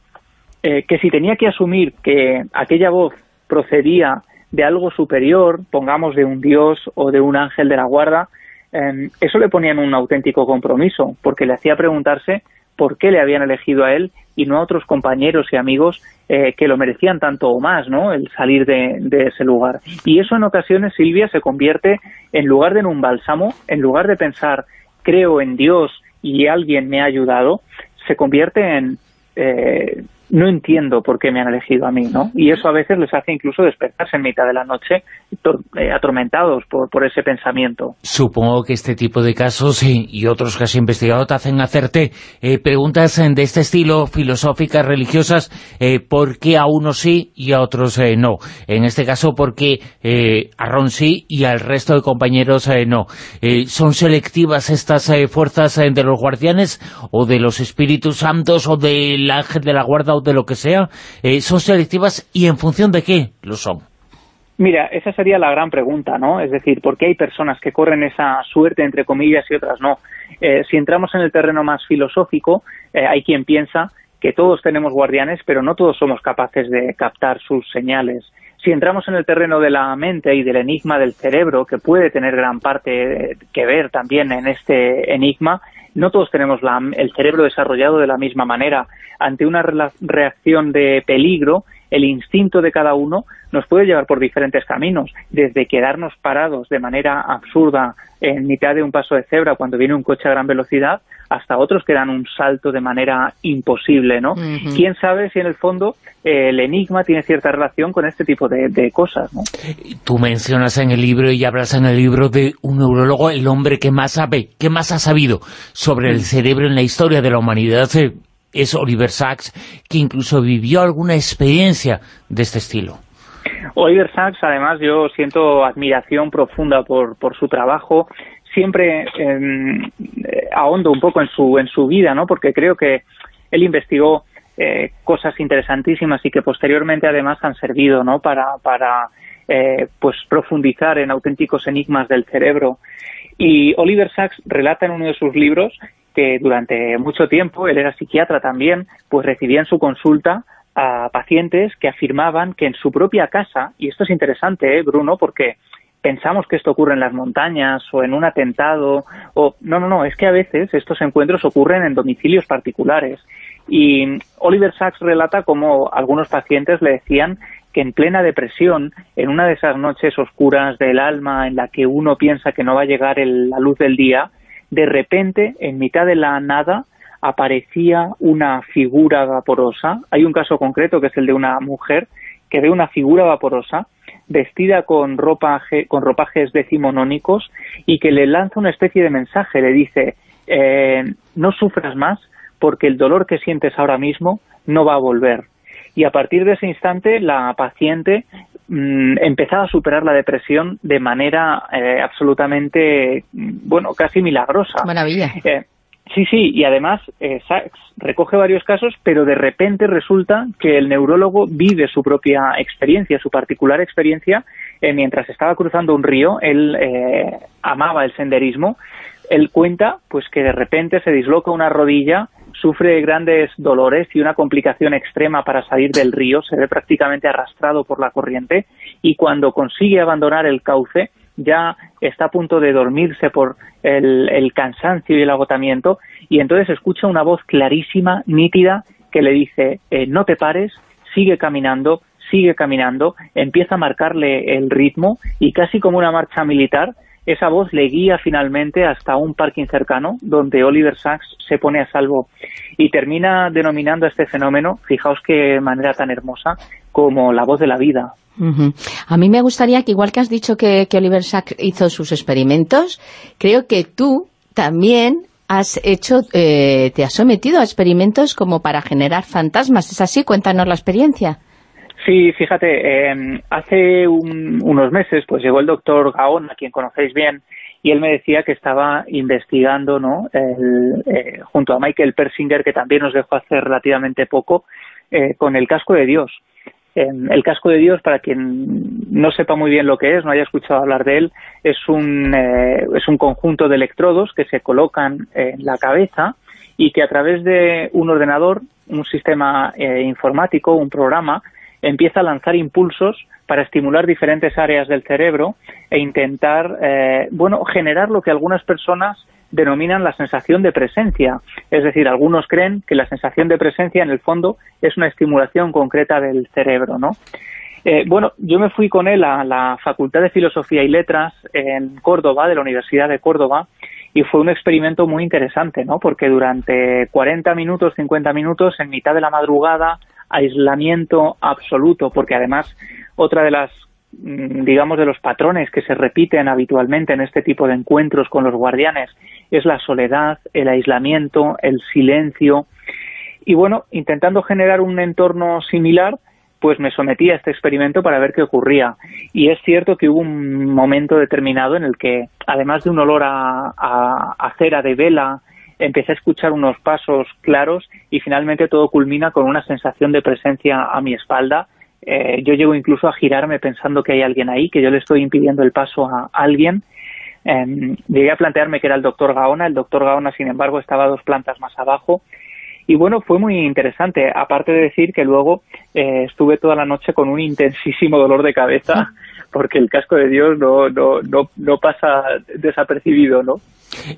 eh, que si tenía que asumir que aquella voz procedía de algo superior, pongamos de un dios o de un ángel de la guarda, em, eso le ponía en un auténtico compromiso, porque le hacía preguntarse por qué le habían elegido a él y no a otros compañeros y amigos eh, que lo merecían tanto o más, ¿no?, el salir de, de, ese lugar. Y eso en ocasiones, Silvia, se convierte, en lugar de en un bálsamo, en lugar de pensar, creo en Dios y alguien me ha ayudado, se convierte en eh, no entiendo por qué me han elegido a mí, ¿no? Y eso a veces les hace incluso despertarse en mitad de la noche eh, atormentados por, ese pensamiento. Supongo que este tipo de casos y, otros que has investigado te hacen hacerte eh, preguntas de este estilo, filosóficas, religiosas, eh, por qué a unos sí y a otros no. En este caso, por qué a Ron sí y al resto de compañeros no. ¿Son selectivas estas fuerzas de los guardianes o de los espíritus santos o del ángel de la guarda de lo que sea, eh, son selectivas y en función de qué lo son. Mira, esa sería la gran pregunta, ¿no? Es decir, ¿por qué hay personas que corren esa suerte, entre comillas, y otras no? Eh, si entramos en el terreno más filosófico, eh, hay quien piensa que todos tenemos guardianes, pero no todos somos capaces de captar sus señales. Si entramos en el terreno de la mente y del enigma del cerebro, que puede tener gran parte que ver también en este enigma, no todos tenemos el cerebro desarrollado de la misma manera. Ante una reacción de peligro, el instinto de cada uno nos puede llevar por diferentes caminos, desde quedarnos parados de manera absurda en mitad de un paso de cebra cuando viene un coche a gran velocidad, hasta otros que dan un salto de manera imposible, ¿no? ¿Quién sabe si en el fondo eh, el enigma tiene cierta relación con este tipo de, cosas, ¿no? Tú mencionas en el libro y hablas en el libro de un neurólogo, el hombre que más sabe, que más ha sabido sobre el mm. cerebro en la historia de la humanidad, eh, es Oliver Sacks, que incluso vivió alguna experiencia de este estilo. Oliver Sacks, además, yo siento admiración profunda por, por su trabajo. Siempre em, eh, ahondo un poco en su, en su vida, ¿no? Porque creo que él investigó eh, cosas interesantísimas y que posteriormente además han servido, ¿no? Para, para eh, pues profundizar en auténticos enigmas del cerebro. Y Oliver Sacks relata en uno de sus libros que durante mucho tiempo, él era psiquiatra también, pues recibía en su consulta a pacientes que afirmaban que en su propia casa, y esto es interesante, ¿eh, Bruno, porque pensamos que esto ocurre en las montañas o en un atentado, o no, no, no, es que a veces estos encuentros ocurren en domicilios particulares. Y Oliver Sacks relata cómo algunos pacientes le decían que en plena depresión, en una de esas noches oscuras del alma en la que uno piensa que no va a llegar la luz del día, de repente, en mitad de la nada, aparecía una figura vaporosa. Hay un caso concreto que es el de una mujer que ve una figura vaporosa vestida con, ropaje, con ropajes decimonónicos y que le lanza una especie de mensaje, le dice, eh, no sufras más porque el dolor que sientes ahora mismo no va a volver. Y a partir de ese instante la paciente mm, empezaba a superar la depresión de manera eh, absolutamente, bueno, casi milagrosa. Maravilla. Eh, Sí, sí, y además eh, Sachs recoge varios casos, pero de repente resulta que el neurólogo vive su propia experiencia, su particular experiencia, eh, mientras estaba cruzando un río, él eh, amaba el senderismo, él cuenta pues que de repente se disloca una rodilla, sufre grandes dolores y una complicación extrema para salir del río, se ve prácticamente arrastrado por la corriente, y cuando consigue abandonar el cauce, ya está a punto de dormirse por el, cansancio y el agotamiento, y entonces escucha una voz clarísima, nítida, que le dice, eh, no te pares, sigue caminando, sigue caminando, empieza a marcarle el ritmo, y casi como una marcha militar, esa voz le guía finalmente hasta un parking cercano, donde Oliver Sacks se pone a salvo y termina denominando este fenómeno, fijaos qué manera tan hermosa, como la voz de la vida. A mí me gustaría que, igual que has dicho que, Oliver Sacks hizo sus experimentos, creo que tú también has hecho, eh, te has sometido a experimentos como para generar fantasmas. ¿Es así? Cuéntanos la experiencia. Sí, fíjate, em, hace unos meses pues llegó el doctor Gaón, a quien conocéis bien, y él me decía que estaba investigando, ¿no?, eh, junto a Michael Persinger, que también nos dejó hace relativamente poco, eh, con el casco de Dios. el casco de Dios, para quien no sepa muy bien lo que es, no haya escuchado hablar de él, es un, eh, es un conjunto de electrodos que se colocan en la cabeza y que a través de un ordenador, un sistema informático, un programa, empieza a lanzar impulsos para estimular diferentes áreas del cerebro e intentar, eh, bueno, generar lo que algunas personas denominan la sensación de presencia. Es decir, algunos creen que la sensación de presencia en el fondo es una estimulación concreta del cerebro, ¿no? Eh, bueno, yo me fui con él a la Facultad de Filosofía y Letras en Córdoba, de la Universidad de Córdoba, y fue un experimento muy interesante, ¿no? Porque durante 40 minutos, 50 minutos, en mitad de la madrugada, aislamiento absoluto, porque además otra de las mm, digamos de los patrones que se repiten habitualmente en este tipo de encuentros con los guardianes es la soledad, el aislamiento, el silencio y bueno, intentando generar un entorno similar pues me sometí a este experimento para ver qué ocurría. Y es cierto que hubo un momento determinado en el que, además de un olor a, a cera de vela empecé a escuchar unos pasos claros y finalmente todo culmina con una sensación de presencia a mi espalda. Eh, yo llego incluso a girarme pensando que hay alguien ahí, que yo le estoy impidiendo el paso a alguien. Eh, llegué a plantearme que era el doctor Gaona, el doctor Gaona sin embargo estaba dos plantas más abajo y bueno, fue muy interesante, aparte de decir que luego eh, estuve toda la noche con un intensísimo dolor de cabeza porque el casco de Dios no, no, no, no pasa desapercibido, ¿no?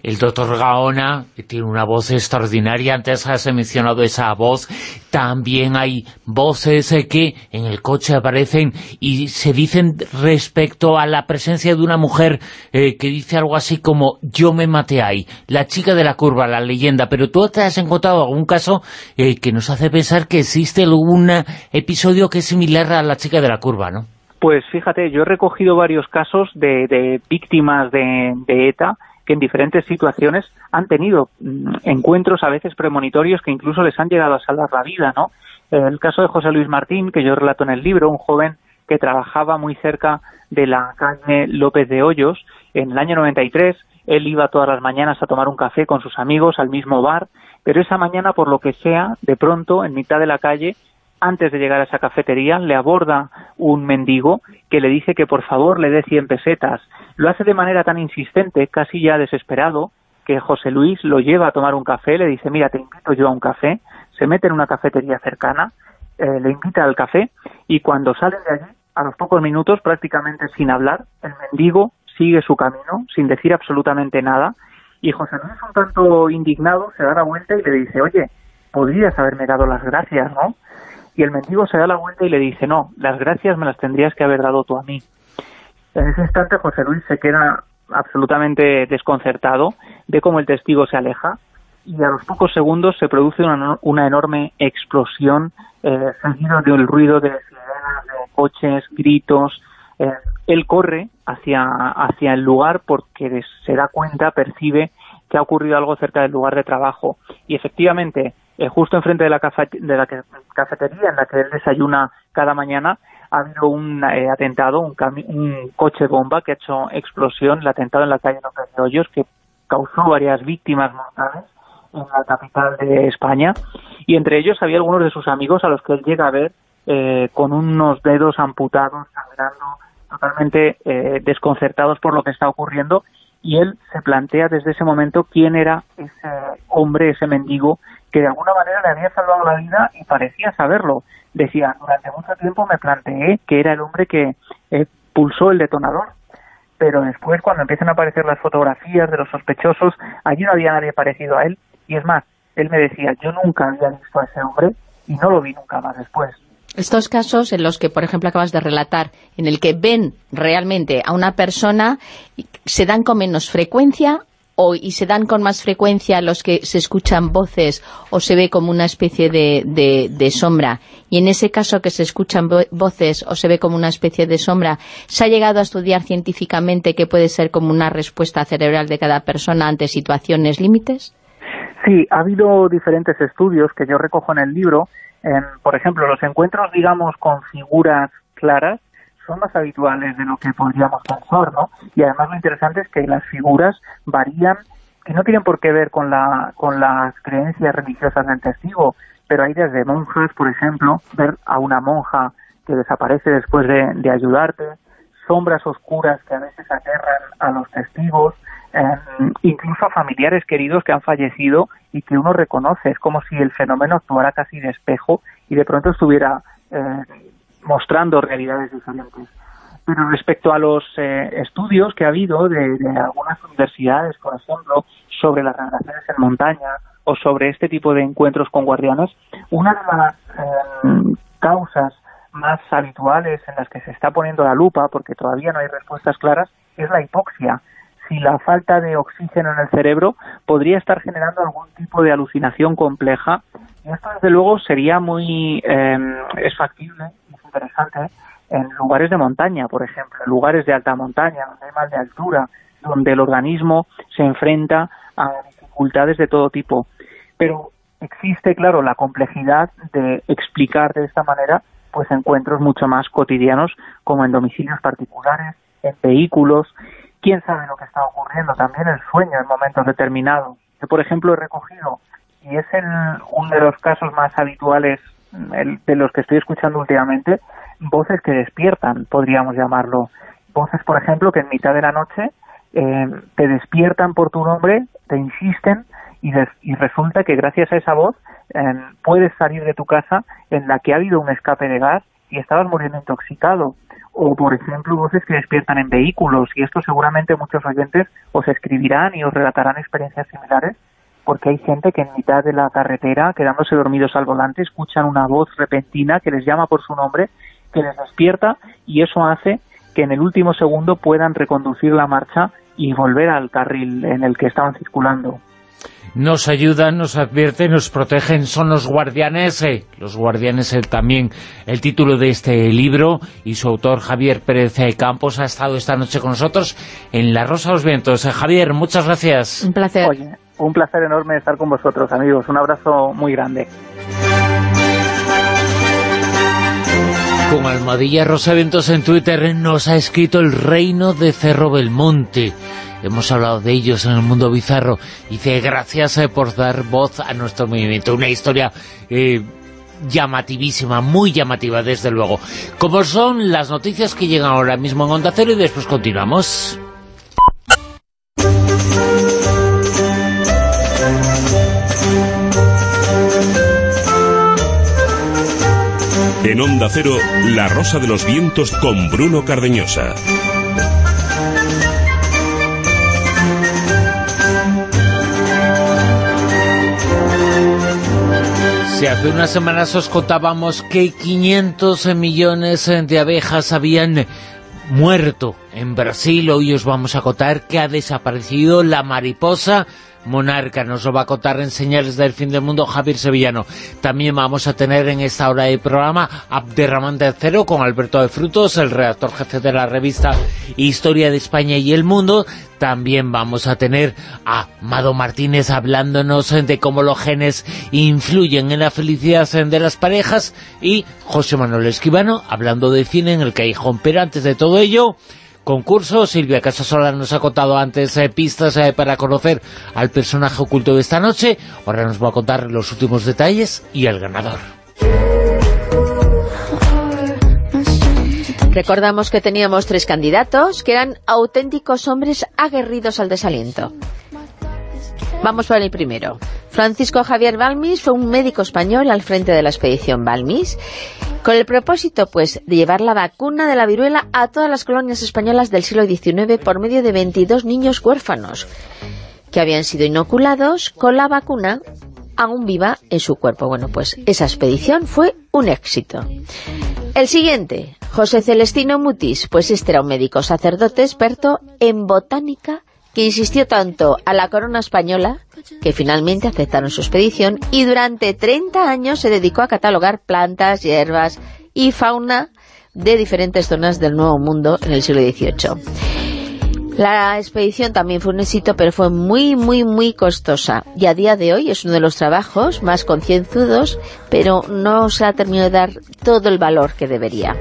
El doctor Gaona tiene una voz extraordinaria, antes has mencionado esa voz, también hay voces eh, que en el coche aparecen y se dicen respecto a la presencia de una mujer eh, que dice algo así como yo me maté ahí, la chica de la curva, la leyenda, pero tú te has encontrado algún caso eh, que nos hace pensar que existe algún episodio que es similar a la chica de la curva, ¿no? Pues fíjate, yo he recogido varios casos de, víctimas de ETA que en diferentes situaciones han tenido mm, encuentros a veces premonitorios que incluso les han llegado a salvar la vida, ¿no? El caso de José Luis Martín, que yo relato en el libro, un joven que trabajaba muy cerca de la calle López de Hoyos. En el año 93 él iba todas las mañanas a tomar un café con sus amigos al mismo bar, pero esa mañana, por lo que sea, de pronto, en mitad de la calle, antes de llegar a esa cafetería, le aborda un mendigo que le dice que por favor le dé 100 pesetas. Lo hace de manera tan insistente, casi ya desesperado, que José Luis lo lleva a tomar un café, le dice, mira, te invito yo a un café, se mete en una cafetería cercana, eh, le invita al café y cuando salen de allí, a los pocos minutos, prácticamente sin hablar, el mendigo sigue su camino sin decir absolutamente nada y José Luis un tanto indignado se da la vuelta y le dice, oye, podrías haberme dado las gracias, ¿no? Y el mendigo se da la vuelta y le dice, no, las gracias me las tendrías que haber dado tú a mí. En ese instante José Luis se queda absolutamente desconcertado, ve cómo el testigo se aleja y a los pocos segundos se produce una, una enorme explosión eh, seguido del ruido de sirenas, de coches, gritos. Eh, él corre hacia, hacia el lugar porque se da cuenta, percibe que ha ocurrido algo cerca del lugar de trabajo. Y efectivamente, eh, justo enfrente de la, cafetería en la que él desayuna cada mañana, ha habido un eh, atentado, un, un, coche bomba que ha hecho explosión, el atentado en la calle López de Hoyos, que causó varias víctimas mortales en la capital de España, y entre ellos había algunos de sus amigos a los que él llega a ver eh, con unos dedos amputados, sangrando, totalmente eh, desconcertados por lo que está ocurriendo, y él se plantea desde ese momento quién era ese hombre, ese mendigo, que de alguna manera le había salvado la vida y parecía saberlo. Decía, durante mucho tiempo me planteé que era el hombre que eh, pulsó el detonador, pero después cuando empiezan a aparecer las fotografías de los sospechosos, allí no había nadie parecido a él, y es más, él me decía, yo nunca había visto a ese hombre y no lo vi nunca más después. Estos casos en los que, por ejemplo, acabas de relatar, en el que ven realmente a una persona, ¿se dan con menos frecuencia o, y se dan con más frecuencia los que se escuchan voces o se ve como una especie de, sombra? Y en ese caso que se escuchan voces o se ve como una especie de sombra, ¿se ha llegado a estudiar científicamente que puede ser como una respuesta cerebral de cada persona ante situaciones límites? Sí, ha habido diferentes estudios que yo recojo en el libro. Por ejemplo, los encuentros, digamos, con figuras claras son más habituales de lo que podríamos pensar, ¿no? Y además lo interesante es que las figuras varían, que no tienen por qué ver con, la, con las creencias religiosas del testigo, pero hay desde monjas, por ejemplo, ver a una monja que desaparece después de, de ayudarte, sombras oscuras que a veces aterran a los testigos, Em, incluso a familiares queridos que han fallecido y que uno reconoce. Es como si el fenómeno actuara casi de espejo y de pronto estuviera eh, mostrando realidades diferentes. Pero respecto a los eh, estudios que ha habido de, algunas universidades, por ejemplo, sobre las relaciones en montaña o sobre este tipo de encuentros con guardianes, una de las em, causas más habituales en las que se está poniendo la lupa, porque todavía no hay respuestas claras, es la hipoxia si la falta de oxígeno en el cerebro podría estar generando algún tipo de alucinación compleja. Y esto, desde luego, sería muy eh, es factible, es interesante, en lugares de montaña, por ejemplo, en lugares de alta montaña, donde hay más de altura, donde el organismo se enfrenta a dificultades de todo tipo. Pero existe, claro, la complejidad de explicar de esta manera pues encuentros mucho más cotidianos como en domicilios particulares, en vehículos quién sabe lo que está ocurriendo, también el sueño en momentos determinados. Yo, por ejemplo, he recogido, y es el, uno de los casos más habituales de los que estoy escuchando últimamente, voces que despiertan, podríamos llamarlo. Voces, por ejemplo, que en mitad de la noche eh, te despiertan por tu nombre, te insisten, y, y resulta que gracias a esa voz eh, puedes salir de tu casa en la que ha habido un escape de gas y estabas muriendo intoxicado o por ejemplo voces que despiertan en vehículos y esto seguramente muchos oyentes os escribirán y os relatarán experiencias similares porque hay gente que en mitad de la carretera quedándose dormidos al volante escuchan una voz repentina que les llama por su nombre que les despierta y eso hace que en el último segundo puedan reconducir la marcha y volver al carril en el que estaban circulando nos ayudan, nos advierten, nos protegen, son los guardianes, eh, los guardianes eh, también el título de este libro y su autor Javier Pérez eh, Campos ha estado esta noche con nosotros en La Rosa de los Vientos. Javier, muchas gracias. Un placer. un placer enorme estar con vosotros, amigos. Un abrazo muy grande. Con Almohadilla Rosa Ventos en Twitter nos ha escrito El Reino de Cerro Belmonte. Hemos hablado de ellos en el mundo bizarro. Dice, gracias eh, por dar voz a nuestro movimiento. Una historia eh, llamativísima, muy llamativa, desde luego. Como son las noticias que llegan ahora mismo en Onda Cero y después continuamos. En Onda Cero, La Rosa de los Vientos con Bruno Cardeñosa. Si hace unas semanas os contábamos que 500 millones de abejas habían muerto en Brasil, hoy os vamos a contar que ha desaparecido la mariposa monarca. Nos lo va a contar en Señales del Fin del Mundo Javier Sevillano. También vamos a tener en esta hora de programa Abderramán Cero con Alberto de Frutos, el redactor jefe de la revista Historia de España y el Mundo. También vamos a tener a Mado Martínez hablándonos de cómo los genes influyen en la felicidad de las parejas y José Manuel Esquivano hablando de cine en el Callejón. Pero antes de todo ello concurso. Silvia Casasola nos ha contado antes eh, pistas eh, para conocer al personaje oculto de esta noche. Ahora nos va a contar los últimos detalles y el ganador. Recordamos que teníamos tres candidatos que eran auténticos hombres aguerridos al desaliento. Vamos por el primero. Francisco Javier Balmis fue un médico español al frente de la expedición Balmis con el propósito, pues, de llevar la vacuna de la viruela a todas las colonias españolas del siglo XIX por medio de 22 niños huérfanos que habían sido inoculados con la vacuna aún viva en su cuerpo. Bueno, pues esa expedición fue un éxito. El siguiente, José Celestino Mutis, pues este era un médico sacerdote experto en botánica que insistió tanto a la corona española que finalmente aceptaron su expedición y durante 30 años se dedicó a catalogar plantas, hierbas y fauna de diferentes zonas del Nuevo Mundo en el siglo XVIII. La expedición también fue un éxito, pero fue muy, muy, muy costosa. Y a día de hoy es uno de los trabajos más concienzudos, pero no se ha terminado de dar todo el valor que debería.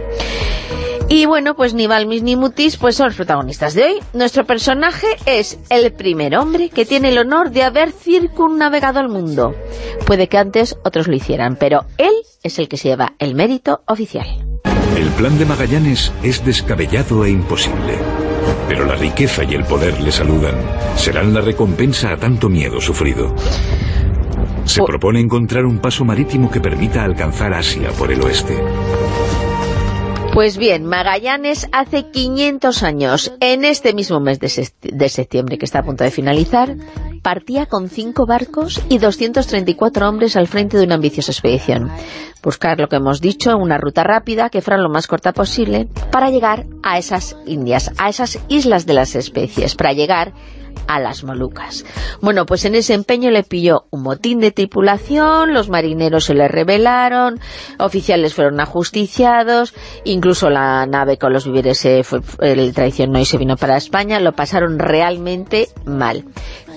Y bueno, pues ni Balmis ni Mutis pues son los protagonistas de hoy. Nuestro personaje es el primer hombre que tiene el honor de haber circunnavegado el mundo. Puede que antes otros lo hicieran, pero él es el que se lleva el mérito oficial. El plan de Magallanes es descabellado e imposible. Pero la riqueza y el poder le saludan. Serán la recompensa a tanto miedo sufrido. Se propone encontrar un paso marítimo que permita alcanzar Asia por el oeste. Pues bien, Magallanes hace 500 años, en este mismo mes de, septiembre que está a punto de finalizar, partía con cinco barcos y 234 hombres al frente de una ambiciosa expedición. Buscar lo que hemos dicho, una ruta rápida que fuera lo más corta posible para llegar a esas Indias, a esas islas de las especies, para llegar a las Molucas. Bueno, pues en ese empeño le pilló un motín de tripulación, los marineros se le rebelaron, oficiales fueron ajusticiados, incluso la nave con los víveres se fue, el traicionó y se vino para España, lo pasaron realmente mal.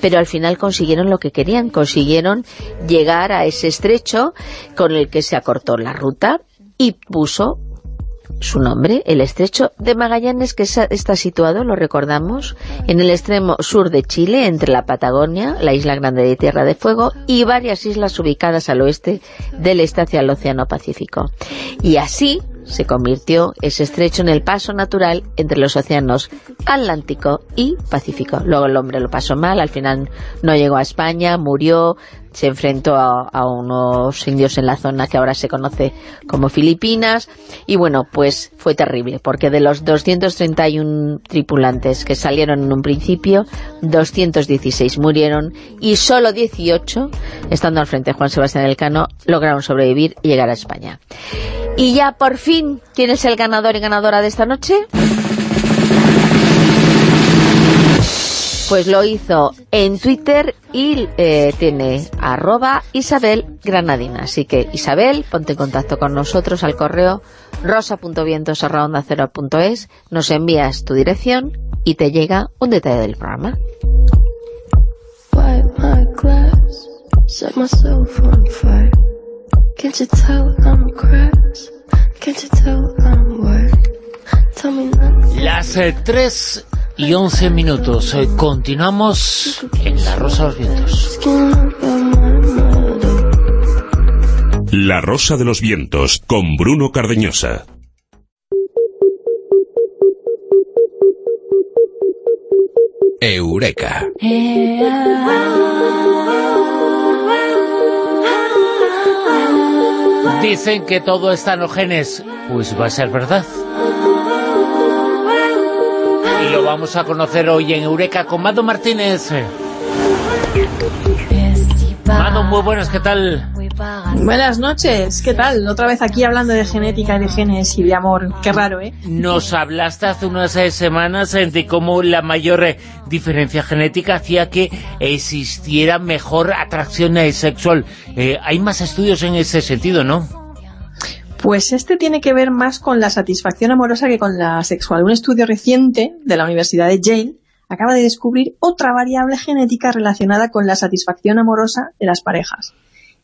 Pero al final consiguieron lo que querían, consiguieron llegar a ese estrecho con el que se acortó la ruta y puso su nombre, el estrecho de Magallanes, que está situado, lo recordamos, en el extremo sur de Chile, entre la Patagonia, la isla grande de Tierra de Fuego, y varias islas ubicadas al oeste del este hacia el Océano Pacífico. Y así, se convirtió ese estrecho en el paso natural entre los océanos Atlántico y Pacífico. Luego el hombre lo pasó mal, al final no llegó a España, murió, se enfrentó a, unos indios en la zona que ahora se conoce como Filipinas, y bueno, pues fue terrible, porque de los 231 tripulantes que salieron en un principio, 216 murieron, y solo 18, estando al frente de Juan Sebastián Elcano, lograron sobrevivir y llegar a España. Y ya por fin, ¿quién es el ganador y ganadora de esta noche? Pues lo hizo en Twitter y eh, tiene arroba Isabel Granadina. Así que Isabel, ponte en contacto con nosotros al correo rosa.vientos.es, nos envías tu dirección y te llega un detalle del programa. Can't you tell I'm crass? Can't you tell I'm Las 3 y 11 minutos. continuamos en La Rosa de los Vientos. La Rosa de los Vientos, con Bruno Cardeñosa. Eureka. Dicen que todo está en los genes. Pues va a ser verdad. Y lo vamos a conocer hoy en Eureka con Mado Martínez. Mado, muy buenas, ¿qué tal? Buenas noches, ¿qué tal? Otra vez aquí hablando de genética, de genes y de amor. Qué raro, ¿eh? Nos hablaste hace unas eh, semanas eh, de cómo la mayor eh, diferencia genética hacía que existiera mejor atracción sexual. hay más estudios en ese sentido, ¿no? Pues este tiene que ver más con la satisfacción amorosa que con la sexual. Un estudio reciente de la Universidad de Yale acaba de descubrir otra variable genética relacionada con la satisfacción amorosa de las parejas.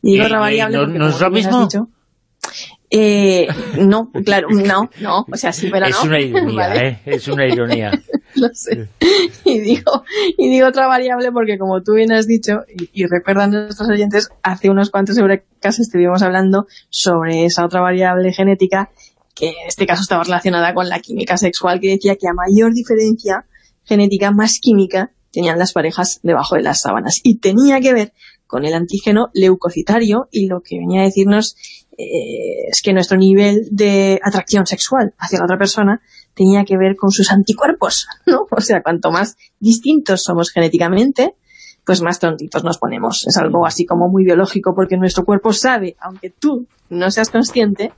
Y digo otra variable no, porque, ¿no es lo mismo? Dicho, eh, no, claro, no, no, o sea, sí, pero es no. una ironía, ¿vale? ¿eh? Es una ironía. Lo sé. Y digo, y digo otra variable porque como tú bien has dicho, y, y recuerdan nuestros oyentes, hace unos cuantos Eurekas estuvimos hablando sobre esa otra variable genética que en este caso estaba relacionada con la química sexual, que decía que a mayor diferencia genética, más química tenían las parejas debajo de las sábanas. Y tenía que ver con el antígeno leucocitario y lo que venía a decirnos eh, es que nuestro nivel de atracción sexual hacia la otra persona tenía que ver con sus anticuerpos, ¿no? O sea, cuanto más distintos somos genéticamente, pues más tontitos nos ponemos. Es algo así como muy biológico porque nuestro cuerpo sabe, aunque tú no seas consciente,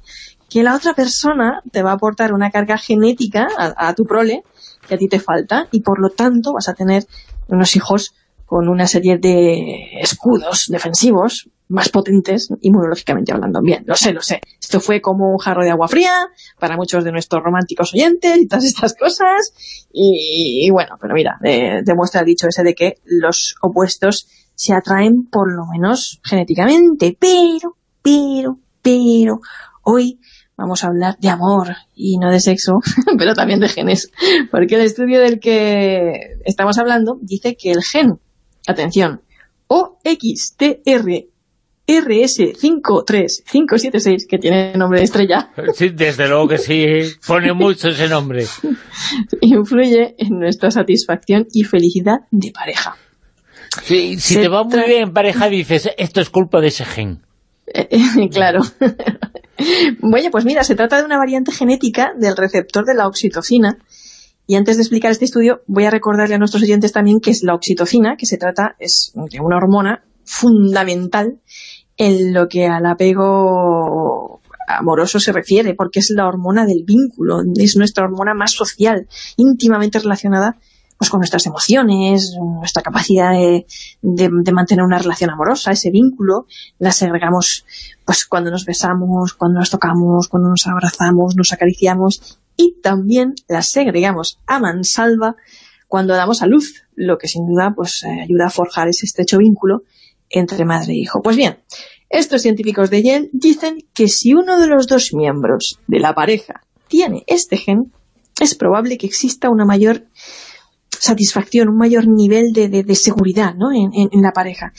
que la otra persona te va a aportar una carga genética a, a tu prole que a ti te falta y por lo tanto vas a tener unos hijos con una serie de escudos defensivos más potentes inmunológicamente hablando. Bien, lo sé, lo sé. Esto fue como un jarro de agua fría para muchos de nuestros románticos oyentes y todas estas cosas. Y, bueno, pero mira, eh, demuestra el dicho ese de que los opuestos se atraen por lo menos genéticamente. Pero, pero, pero, hoy vamos a hablar de amor y no de sexo, pero también de genes. Porque el estudio del que estamos hablando dice que el gen atención, OXTR RS53576, que tiene nombre de estrella, Sí, desde luego que sí, pone mucho ese nombre. influye en nuestra satisfacción y felicidad de pareja. Sí, si Se te va muy bien en pareja dices, esto es culpa de ese gen. claro. Bueno, pues mira, se trata de una variante genética del receptor de la oxitocina. Y antes de explicar este estudio, voy a recordarle a nuestros oyentes también que es la oxitocina, que se trata es de una hormona fundamental en lo que al apego amoroso se refiere, porque es la hormona del vínculo, es nuestra hormona más social, íntimamente relacionada pues con nuestras emociones, nuestra capacidad de, de- de mantener una relación amorosa, ese vínculo, la segregamos pues cuando nos besamos, cuando nos tocamos, cuando nos abrazamos, nos acariciamos y también la segregamos a mansalva cuando damos a luz, lo que sin duda pues eh, ayuda a forjar ese estrecho vínculo entre madre e hijo. Pues bien, estos científicos de Yale dicen que si uno de los dos miembros de la pareja tiene este gen, es probable que exista una mayor satisfacción, un mayor nivel de, de- seguridad ¿no? en- en la pareja.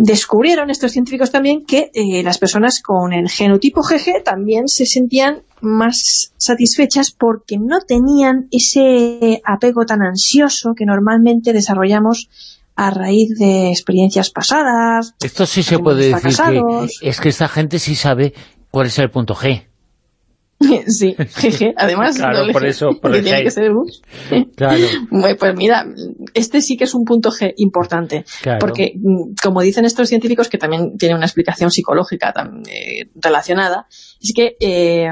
Descubrieron estos científicos también que eh, las personas con el genotipo GG también se sentían más satisfechas porque no tenían ese apego tan ansioso que normalmente desarrollamos a raíz de experiencias pasadas. Esto sí se puede decir que es que esta gente sí sabe cuál es el punto G. sí, GG, además. Claro, doble por eso, por que el tiene que ser un- Claro, Bueno, pues mira, este sí que es un punto G importante, Claro. porque mm, como dicen estos científicos, que también tiene una explicación psicológica eh, relacionada, es que eh,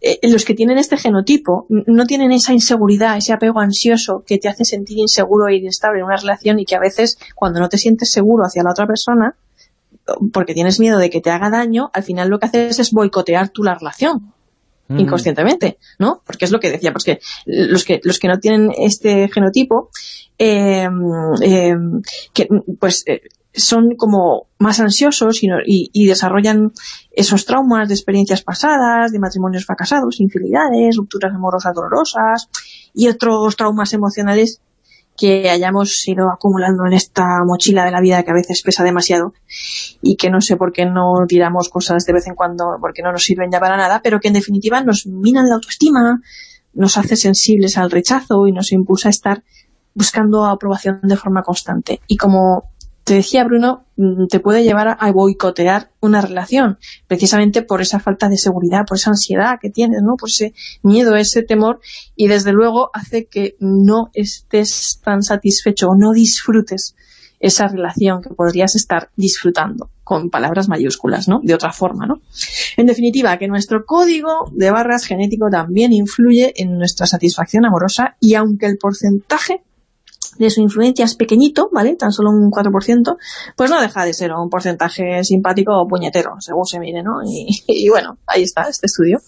eh, los que tienen este genotipo no tienen esa inseguridad, ese apego ansioso que te hace sentir inseguro e inestable en una relación y que a veces cuando no te sientes seguro hacia la otra persona, porque tienes miedo de que te haga daño, al final lo que haces es boicotear tú la relación Mm. inconscientemente, ¿no? Porque es lo que decía, pues que los que los que no tienen este genotipo, eh, eh, que pues eh, son como más ansiosos y, y, desarrollan esos traumas de experiencias pasadas, de matrimonios fracasados, infidelidades, rupturas amorosas dolorosas y otros traumas emocionales que hayamos ido acumulando en esta mochila de la vida que a veces pesa demasiado y que no sé por qué no tiramos cosas de vez en cuando porque no nos sirven ya para nada, pero que en definitiva nos minan la autoestima, nos hace sensibles al rechazo y nos impulsa a estar buscando aprobación de forma constante. Y como te decía Bruno, mm, te puede llevar a boicotear una relación, precisamente por esa falta de seguridad, por esa ansiedad que tienes, ¿no? por ese miedo, ese temor, y desde luego hace que no estés tan satisfecho o no disfrutes esa relación que podrías estar disfrutando, con palabras mayúsculas, ¿no? De otra forma, ¿no? En definitiva, que nuestro código de barras genético también influye en nuestra satisfacción amorosa y aunque el porcentaje de su influencia es pequeñito, ¿vale? Tan solo un 4%, pues no deja de ser un porcentaje simpático o puñetero, según se mire, ¿no? Y, bueno, ahí está este estudio.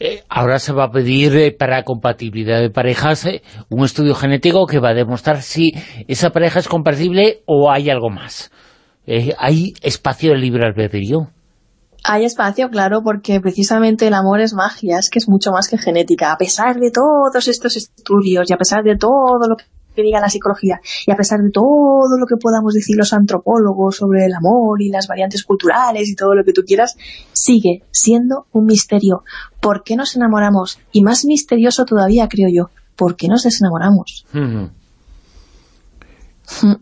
Eh, ahora se va a pedir eh, para compatibilidad de parejas eh, un estudio genético que va a demostrar si esa pareja es compatible o hay algo más. ¿Hay espacio de libre albedrío? Hay espacio, claro, porque precisamente el amor es magia, es que es mucho más que genética. A pesar de todos estos estudios y a pesar de todo lo que que diga la psicología. Y a pesar de todo lo que podamos decir los antropólogos sobre el amor y las variantes culturales y todo lo que tú quieras, sigue siendo un misterio. ¿Por qué nos enamoramos? Y más misterioso todavía, creo yo, ¿por qué nos desenamoramos?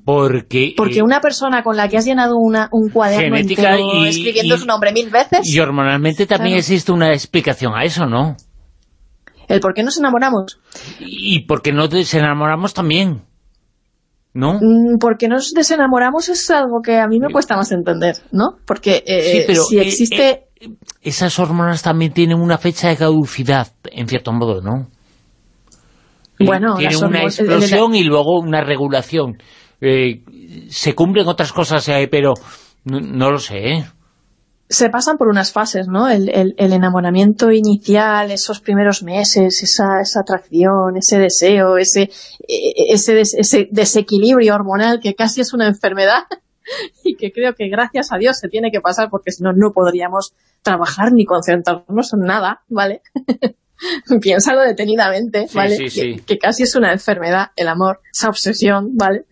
Porque, Porque eh, una persona con la que has llenado una, un cuaderno entero escribiendo su nombre mil veces... Y hormonalmente también existe una explicación a eso, ¿no? El por qué nos enamoramos. Y por qué nos desenamoramos también, ¿no? Mm, porque nos desenamoramos es algo que a mí me cuesta más entender, ¿no? Porque eh, si eh, existe... Eh, esas hormonas también tienen una fecha de caducidad, en cierto modo, ¿no? Bueno, tienen una explosión y luego una regulación. se cumplen otras cosas, pero no, no lo sé, ¿eh? Se pasan por unas fases, ¿no? El, enamoramiento inicial, esos primeros meses, esa, esa atracción, ese deseo, ese, e, ese, ese desequilibrio hormonal que casi es una enfermedad y que creo que gracias a Dios se tiene que pasar porque si no, no podríamos trabajar ni concentrarnos en nada, ¿vale? Piénsalo detenidamente, ¿vale? que, casi es una enfermedad, el amor, esa obsesión, ¿vale?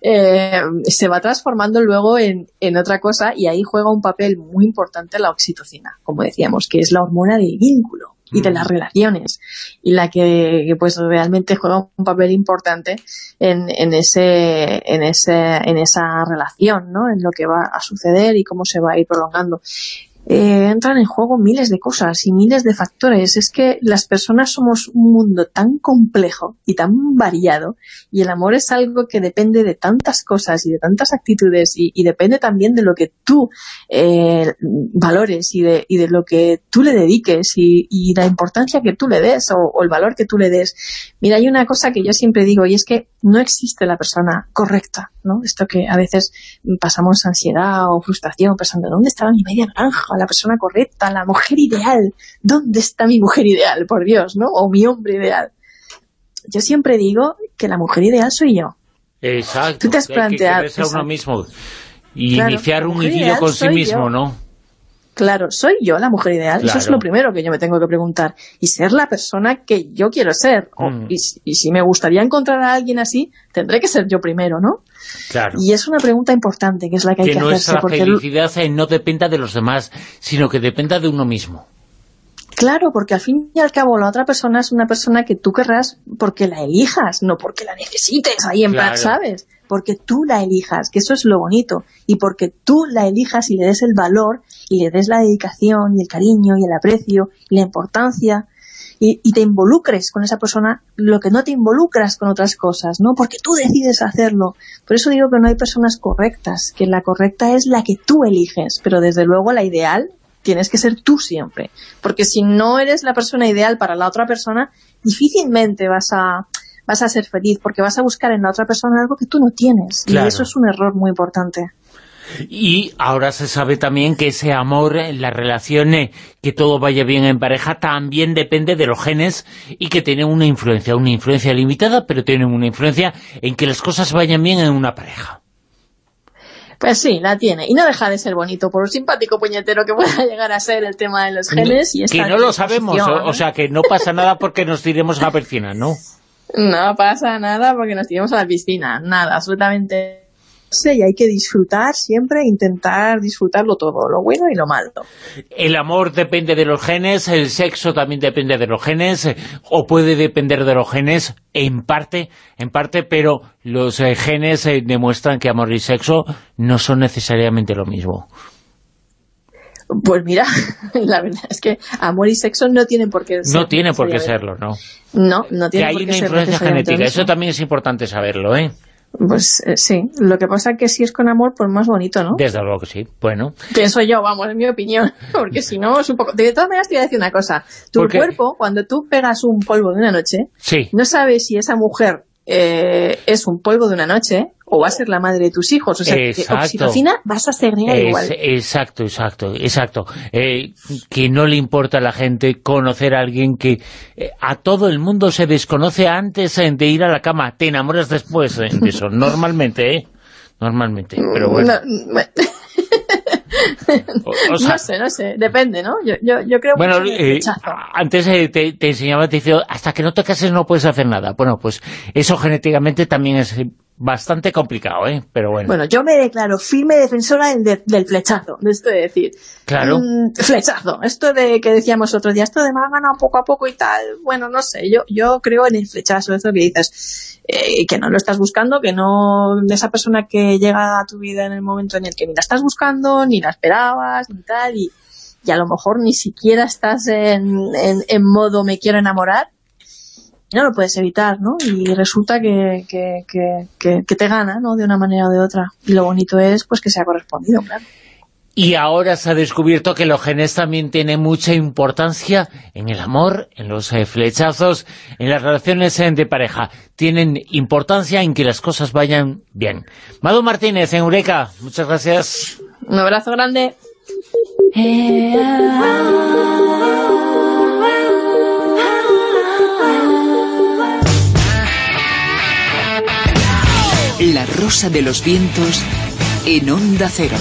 Eh, se va transformando luego en, otra cosa y ahí juega un papel muy importante la oxitocina, como decíamos, que es la hormona del vínculo y de las relaciones y la que pues realmente juega un papel importante en, en ese en ese en esa relación ¿no? en lo que va a suceder y cómo se va a ir prolongando eh, entran en juego miles de cosas y miles de factores. Es que las personas somos un mundo tan complejo y tan variado y el amor es algo que depende de tantas cosas y de tantas actitudes y, depende también de lo que tú eh, valores y de, y de lo que tú le dediques y, la importancia que tú le des o, el valor que tú le des. Mira, hay una cosa que yo siempre digo y es que no existe la persona correcta, ¿no? Esto que a veces pasamos ansiedad o frustración pensando, ¿dónde estaba mi media naranja? la persona correcta, la mujer ideal. ¿Dónde está mi mujer ideal, por Dios, no? O mi hombre ideal. Yo siempre digo que la mujer ideal soy yo. Exacto. Tú te has planteado... Que, uno mismo y iniciar un idilio con sí mismo, ¿no? Claro, soy yo la mujer ideal. Eso es lo primero que yo me tengo que preguntar. Y ser la persona que yo quiero ser. Mm. y, si me gustaría encontrar a alguien así, tendré que ser yo primero, ¿no? Claro. Y es una pregunta importante, que es la que hay que, que hacerse. Que nuestra felicidad no dependa de los demás, sino que dependa de uno mismo. Claro, porque al fin y al cabo la otra persona es una persona que tú querrás porque la elijas, no porque la necesites ahí en plan, ¿sabes? Porque tú la elijas, que eso es lo bonito. Y porque tú la elijas y le des el valor y le des la dedicación y el cariño y el aprecio y la importancia y, te involucres con esa persona lo que no te involucras con otras cosas, ¿no? Porque tú decides hacerlo. Por eso digo que no hay personas correctas, que la correcta es la que tú eliges, pero desde luego la ideal tienes que ser tú siempre. Porque si no eres la persona ideal para la otra persona, difícilmente vas a, vas a ser feliz, porque vas a buscar en la otra persona algo que tú no tienes. Y eso es un error muy importante. Y ahora se sabe también que ese amor, la relación, que todo vaya bien en pareja, también depende de los genes y que tienen una influencia, una influencia limitada, pero tienen una influencia en que las cosas vayan bien en una pareja. Pues sí, la tiene. Y no deja de ser bonito, por un simpático puñetero que pueda llegar a ser el tema de los genes. Y que no lo sabemos, o, o, sea, que no pasa nada porque nos tiremos a la piscina, ¿no? No pasa nada porque nos tiremos a la piscina. Nada, absolutamente y hay que disfrutar siempre, intentar disfrutarlo todo, lo bueno y lo malo. El amor depende de los genes, el sexo también depende de los genes, o puede depender de los genes en parte, en parte, pero los eh, genes eh, demuestran que amor y sexo no son necesariamente lo mismo. Pues mira, la verdad es que amor y sexo no tienen por qué ser. No tiene por qué serlo, ¿no? No, no tiene que por qué hay una influencia genética, eso también es importante saberlo, ¿eh? Pues eh, sí, lo que pasa es que si es con amor, pues más bonito, ¿no? Desde luego que sí, bueno. Pienso yo, vamos, en mi opinión, porque si no es un poco... De todas maneras te voy a decir una cosa, tu cuerpo, cuando tú pegas un polvo de una noche, sí. no sabes si esa mujer eh, es un polvo de una noche o va a ser la madre de tus hijos. O sea, que oxitocina vas a ser igual. Exacto, exacto, exacto. Eh, que no le importa a la gente conocer a alguien que eh, a todo el mundo se desconoce antes de ir a la cama. Te enamoras después de eso, normalmente, ¿eh? Normalmente, pero bueno. no sé, no sé, depende, ¿no? Yo, yo, yo creo bueno, que eh, antes eh, te, te, enseñaba, te decía, hasta que no te cases no puedes hacer nada. Bueno, pues eso genéticamente también es bastante complicado, ¿eh? Pero bueno. Bueno, yo me declaro firme defensora del, flechazo, de esto de decir. Claro. Mm, flechazo. Esto de que decíamos otro día, esto de me ha ganado poco a poco y tal. Bueno, no sé, yo, yo creo en el flechazo, eso que dices, eh, que no lo estás buscando, que no, de esa persona que llega a tu vida en el momento en el que ni la estás buscando, ni la esperabas, ni tal, y, y a lo mejor ni siquiera estás en, en, en modo me quiero enamorar, no lo puedes evitar, ¿no? Y resulta que, que, que, que, te gana, ¿no? De una manera o de otra. Y lo bonito es, pues, que sea correspondido, claro. Y ahora se ha descubierto que los genes también tienen mucha importancia en el amor, en los eh, flechazos, en las relaciones eh, de pareja. Tienen importancia en que las cosas vayan bien. Mado Martínez, en Eureka, muchas gracias. Un abrazo grande. La Rosa de los Vientos en Onda Cero.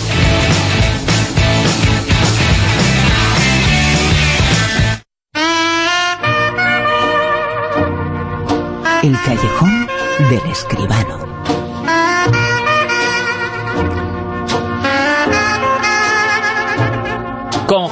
El callejón del escribano.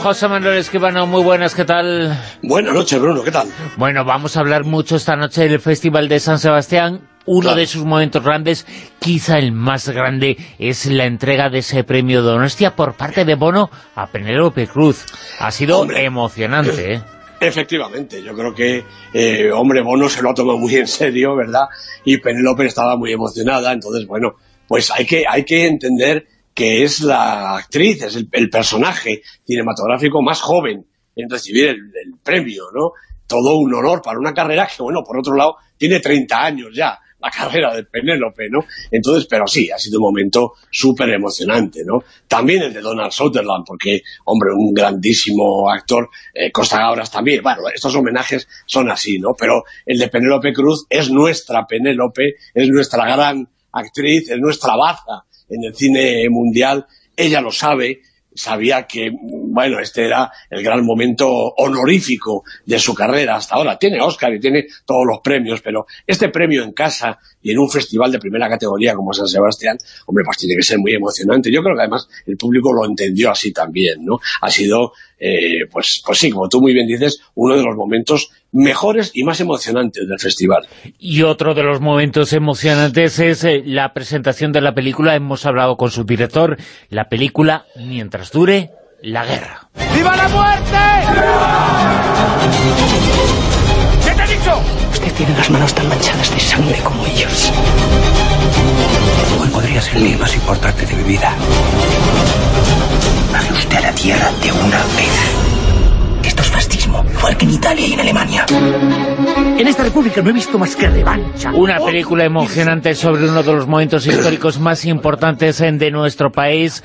José Manuel Escribano, muy buenas, ¿qué tal? Buenas noches, Bruno, ¿qué tal? Bueno, vamos a hablar mucho esta noche del Festival de San Sebastián, uno de sus momentos grandes, quizá el más grande, es la entrega de ese premio Donostia por parte de Bono a Penélope Cruz. Ha sido emocionante, ¿eh? Efectivamente, yo creo que, eh, hombre, Bono se lo ha tomado muy en serio, ¿verdad? Y Penélope estaba muy emocionada, entonces, bueno, pues hay que, hay que entender que es la actriz, es el, personaje cinematográfico más joven en recibir el, premio, ¿no? Todo un honor para una carrera que, bueno, por otro lado, tiene 30 años ya la carrera de Penélope, ¿no? Entonces, pero sí, ha sido un momento súper emocionante, ¿no? También el de Donald Sutherland, porque, hombre, un grandísimo actor, eh, Costa Gabras también, bueno, estos homenajes son así, ¿no? Pero el de Penélope Cruz es nuestra Penélope, es nuestra gran actriz, es nuestra baza en el cine mundial, ella lo sabe, sabía que, bueno, este era el gran momento honorífico de su carrera hasta ahora. Tiene Oscar y tiene todos los premios, pero este premio en casa y en un festival de primera categoría como San Sebastián, hombre, pues tiene que ser muy emocionante. Yo creo que además el público lo entendió así también, ¿no? Ha sido, eh, pues, pues sí, como tú muy bien dices, uno de los momentos mejores y más emocionantes del festival. Y otro de los momentos emocionantes es eh, la presentación de la película, hemos hablado con su director, la película Mientras dure la guerra. ¡Viva la muerte! ¿Qué te he dicho? Usted tiene las manos tan manchadas de sangre como ellos. ¿Cuál podría ser el día más importante de mi vida? Baje usted a la tierra de una vez. Esto es fascismo, igual que en Italia y en Alemania. En esta república no he visto más que revancha. Una película emocionante sobre uno de los momentos históricos más importantes de nuestro país,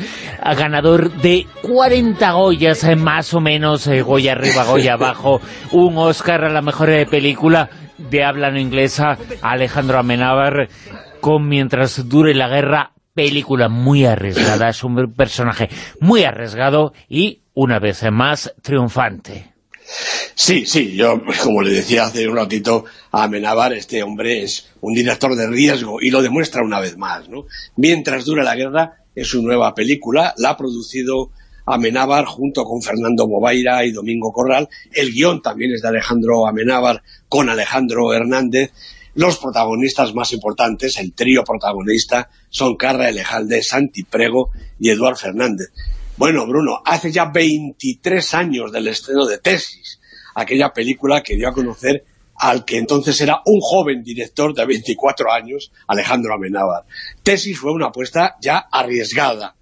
ganador de 40 Goyas, eh, más o menos, eh, Goya arriba, Goya abajo, un Oscar a la mejor eh, película de habla no inglesa, Alejandro Amenábar, con Mientras dure la guerra, película muy arriesgada, es un personaje muy arriesgado y, una vez más, triunfante. Sí, sí, yo, como le decía hace un ratito a Amenábar, este hombre es un director de riesgo y lo demuestra una vez más, ¿no? Mientras dura la guerra, es su nueva película, la ha producido Amenábar junto con Fernando Bobaira y Domingo Corral, el guion también es de Alejandro Amenábar con Alejandro Hernández, los protagonistas más importantes, el trío protagonista, son Carra Elejalde, Santi Prego y Eduard Fernández. Bueno, Bruno, hace ya 23 años del estreno de Tesis, aquella película que dio a conocer al que entonces era un joven director de 24 años, Alejandro Amenábar. Tesis fue una apuesta ya arriesgada,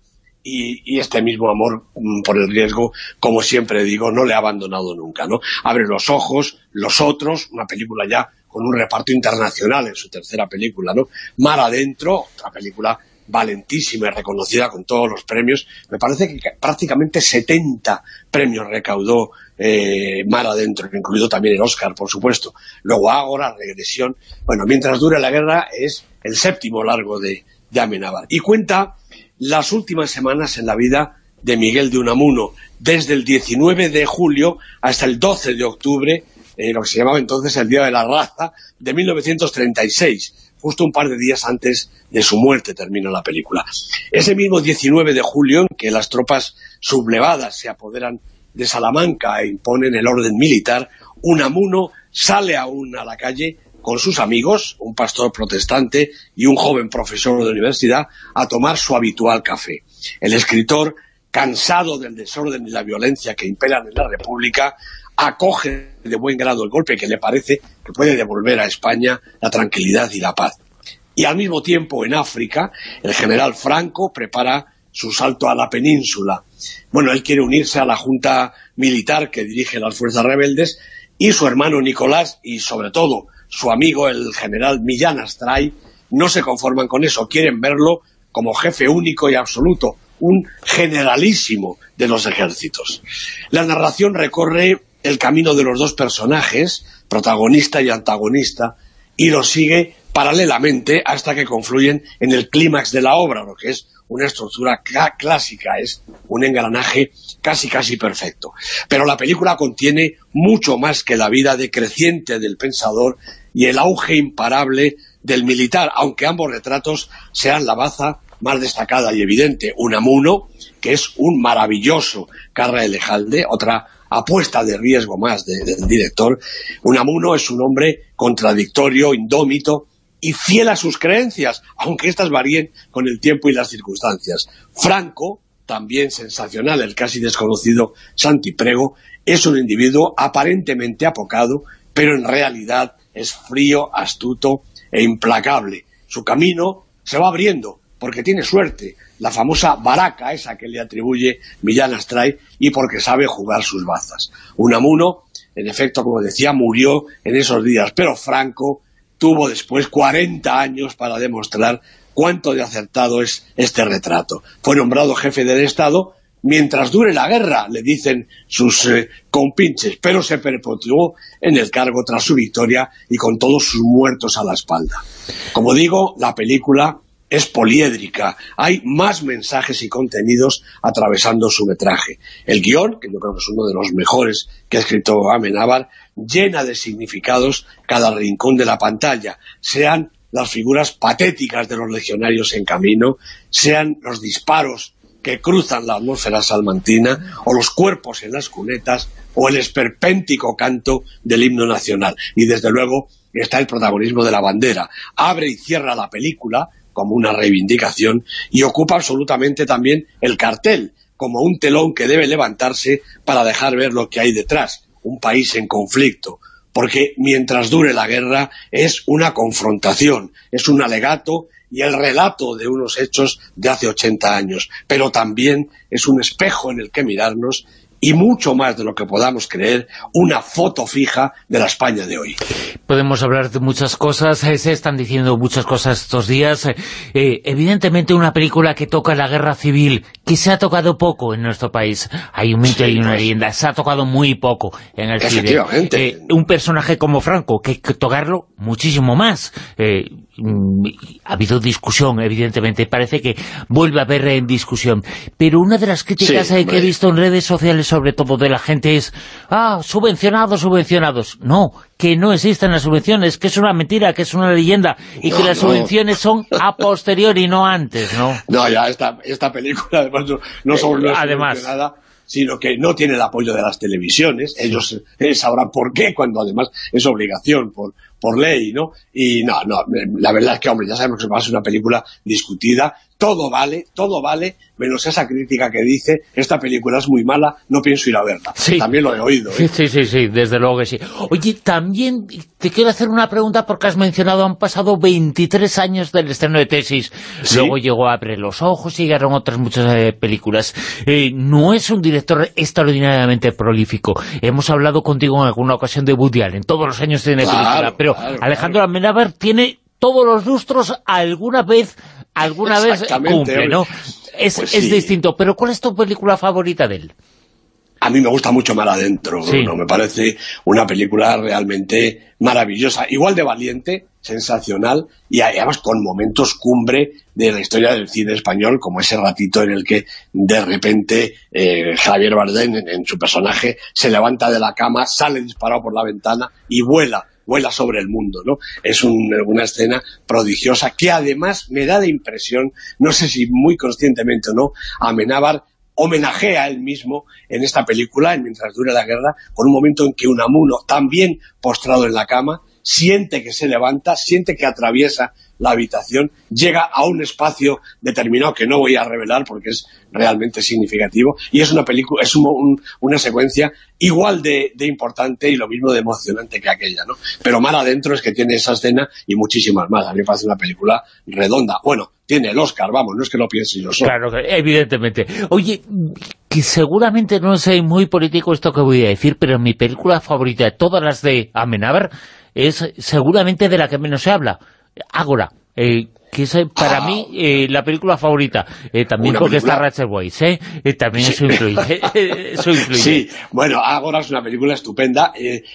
y, este mismo amor mm, por el riesgo, como siempre digo, no le ha abandonado nunca, ¿no? Abre los ojos, los otros, una película ya con un reparto internacional en su tercera película, ¿no? Mar Adentro, otra película valentísima y reconocida con todos los premios. Me parece que prácticamente 70 premios recaudó eh, Mar Adentro, incluido también el Oscar, por supuesto. Luego Ágora, Regresión. Bueno, mientras dure la guerra es el séptimo largo de, de Amenábar. Y cuenta las últimas semanas en la vida de Miguel de Unamuno, desde el 19 de julio hasta el 12 de octubre, eh, lo que se llamaba entonces el Día de la Raza, de 1936 justo un par de días antes de su muerte termina la película. Ese mismo 19 de julio, en que las tropas sublevadas se apoderan de Salamanca e imponen el orden militar, Unamuno sale aún a la calle con sus amigos, un pastor protestante y un joven profesor de universidad, a tomar su habitual café. El escritor, cansado del desorden y la violencia que imperan en la República, acoge de buen grado el golpe que le parece que puede devolver a España la tranquilidad y la paz. Y al mismo tiempo, en África, el general Franco prepara su salto a la península. Bueno, él quiere unirse a la junta militar que dirige las fuerzas rebeldes y su hermano Nicolás y, sobre todo, su amigo el general Millán Astray no se conforman con eso, quieren verlo como jefe único y absoluto, un generalísimo de los ejércitos. La narración recorre el camino de los dos personajes, protagonista y antagonista, y lo sigue paralelamente hasta que confluyen en el clímax de la obra, lo que es una estructura clásica, es un engranaje casi casi perfecto. Pero la película contiene mucho más que la vida decreciente del pensador y el auge imparable del militar, aunque ambos retratos sean la baza más destacada y evidente. Unamuno, que es un maravilloso Carra Elejalde, otra apuesta de riesgo más del director. Unamuno es un hombre contradictorio, indómito y fiel a sus creencias, aunque éstas varíen con el tiempo y las circunstancias. Franco, también sensacional, el casi desconocido Santi Prego, es un individuo aparentemente apocado, pero en realidad es frío, astuto e implacable. Su camino se va abriendo, porque tiene suerte, la famosa baraca esa que le atribuye Millán Astray y porque sabe jugar sus bazas. Unamuno, en efecto, como decía, murió en esos días, pero Franco tuvo después 40 años para demostrar cuánto de acertado es este retrato. Fue nombrado jefe del Estado mientras dure la guerra, le dicen sus eh, compinches, pero se perpetuó en el cargo tras su victoria y con todos sus muertos a la espalda. Como digo, la película es poliédrica, hay más mensajes y contenidos atravesando su metraje. El guion, que yo creo que es uno de los mejores que ha escrito Amenábar, llena de significados cada rincón de la pantalla, sean las figuras patéticas de los legionarios en camino, sean los disparos que cruzan la atmósfera salmantina, o los cuerpos en las cunetas, o el esperpéntico canto del himno nacional. Y desde luego está el protagonismo de la bandera. Abre y cierra la película como una reivindicación y ocupa absolutamente también el cartel como un telón que debe levantarse para dejar ver lo que hay detrás, un país en conflicto, porque mientras dure la guerra es una confrontación, es un alegato y el relato de unos hechos de hace 80 años, pero también es un espejo en el que mirarnos y mucho más de lo que podamos creer, una foto fija de la España de hoy. Podemos hablar de muchas cosas, eh, se están diciendo muchas cosas estos días. Eh, eh, evidentemente una película que toca la guerra civil, que se ha tocado poco en nuestro país. Hay un mito y una pues. leyenda, se ha tocado muy poco en el cine. Efectivamente. Eh, un personaje como Franco, que hay que tocarlo muchísimo más. Eh, mm, ha habido discusión, evidentemente, parece que vuelve a haber en discusión. Pero una de las críticas Sí, que he visto en redes sociales, sobre todo de la gente, es ah, subvencionados, subvencionados. No, que no existen las subvenciones, que es una mentira, que es una leyenda, y No, que las no. subvenciones son a posteriori, no antes, ¿no? No, ya esta, esta película además no, no solo Además. subvencionada, sino que no tiene el apoyo de las televisiones. Ellos eh, sabrán por qué, cuando además es obligación por, por ley, ¿no? Y no, no, la verdad es que, hombre, ya sabemos que va a ser una película discutida. Todo vale, todo vale, menos esa crítica que dice, esta película es muy mala, no pienso ir a verla. Sí. También lo he oído. ¿eh? Sí, sí, sí, sí, desde luego que sí. Oye, también te quiero hacer una pregunta porque has mencionado, han pasado 23 años del estreno de Tesis, Sí. luego llegó Abre los Ojos y llegaron otras muchas eh, películas. Eh, no es un director extraordinariamente prolífico. Hemos hablado contigo en alguna ocasión de Woody Allen, todos los años tiene Claro, película, pero claro, Alejandro Amenábar tiene todos los lustros alguna vez alguna vez cumple. ¿no? Es, Pues es distinto, pero ¿cuál es tu película favorita de él? A mí me gusta mucho Mar Adentro, Sí. Bruno. Me parece una película realmente maravillosa. Igual de valiente, sensacional, y además con momentos cumbre de la historia del cine español, como ese ratito en el que de repente eh, Javier Bardem, en, en su personaje, se levanta de la cama, sale disparado por la ventana y vuela vuela sobre el mundo, ¿no? Es un- una escena prodigiosa que además me da la impresión, no sé si muy conscientemente o no, Amenábar homenajea a él mismo en esta película, en Mientras dure la guerra, con un momento en que Unamuno, también postrado en la cama, siente que se levanta, siente que atraviesa la habitación, llega a un espacio determinado que no voy a revelar porque es realmente significativo, y es una película, es un- un- una secuencia igual de, de importante y lo mismo de emocionante que aquella, ¿no? Pero mal adentro es que tiene esa escena y muchísimas más. A mí me parece una película redonda. Bueno, tiene el Oscar, vamos, no es que lo piense yo solo. Claro, evidentemente. Oye, que seguramente no es muy político esto que voy a decir, pero mi película favorita de todas las de Amenábar es seguramente de la que menos se habla, Ágora, eh, que es eh, para Ah. mí eh, la película favorita, eh, también porque película- está Rachel Weisz, ¿eh? Eh, también eso influye, eso influye. Sí, bueno, Ágora es una película estupenda.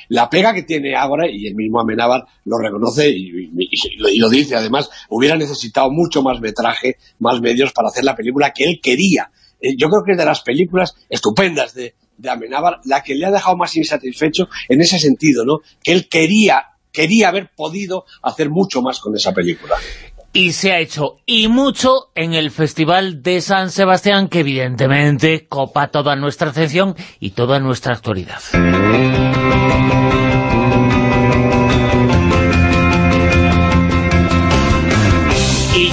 La pega que tiene Ágora, y el mismo Amenábar lo reconoce y, y- y lo- dice, además, hubiera necesitado mucho más metraje, más medios para hacer la película que él quería. Yo creo que es de las películas estupendas de, de Amenábar, la que le ha dejado más insatisfecho en ese sentido, ¿no? Que él quería, quería haber podido hacer mucho más con esa película. Y se ha hecho, y mucho, en el Festival de San Sebastián, que evidentemente copa toda nuestra atención y toda nuestra actualidad.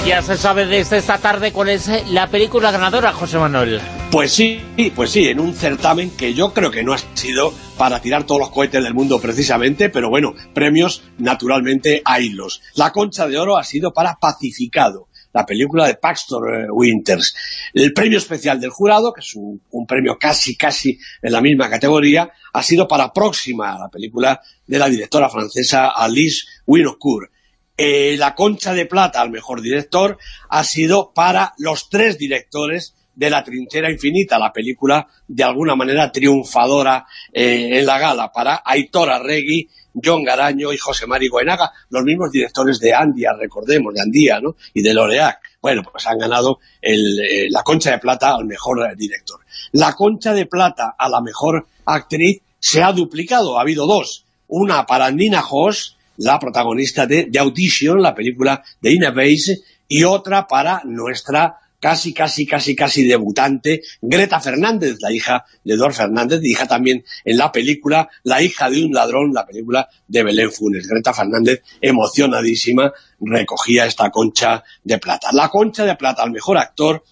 Ya se sabe desde esta tarde cuál es eh, la película ganadora, José Manuel. Pues sí, pues sí, en un certamen que yo creo que no ha sido para tirar todos los cohetes del mundo precisamente, pero bueno, premios naturalmente haylos. La Concha de Oro ha sido para Pacificado, la película de Paxton eh, Winters. El premio especial del jurado, que es un, un premio casi, casi en la misma categoría, ha sido para Próxima, la película de la directora francesa Alice Winocourt. Eh, la Concha de Plata al mejor director ha sido para los tres directores de La Trinchera Infinita, la película de alguna manera triunfadora eh, en la gala, para Aitor Arregui, John Garaño y José Mari Goenaga, los mismos directores de Andia, recordemos, de Andía, ¿no? y de Loreac. Bueno, pues han ganado el, eh, la Concha de Plata al mejor director. La Concha de Plata a la mejor actriz se ha duplicado, ha habido dos. Una para Nina Hoss, la protagonista de The Audition, la película de Ina Weiss, y otra para nuestra casi, casi, casi, casi debutante, Greta Fernández, la hija de Eduard Fernández, hija también en la película La hija de un ladrón, la película de Belén Funes. Greta Fernández, emocionadísima, recogía esta concha de plata. La concha de plata al mejor actor,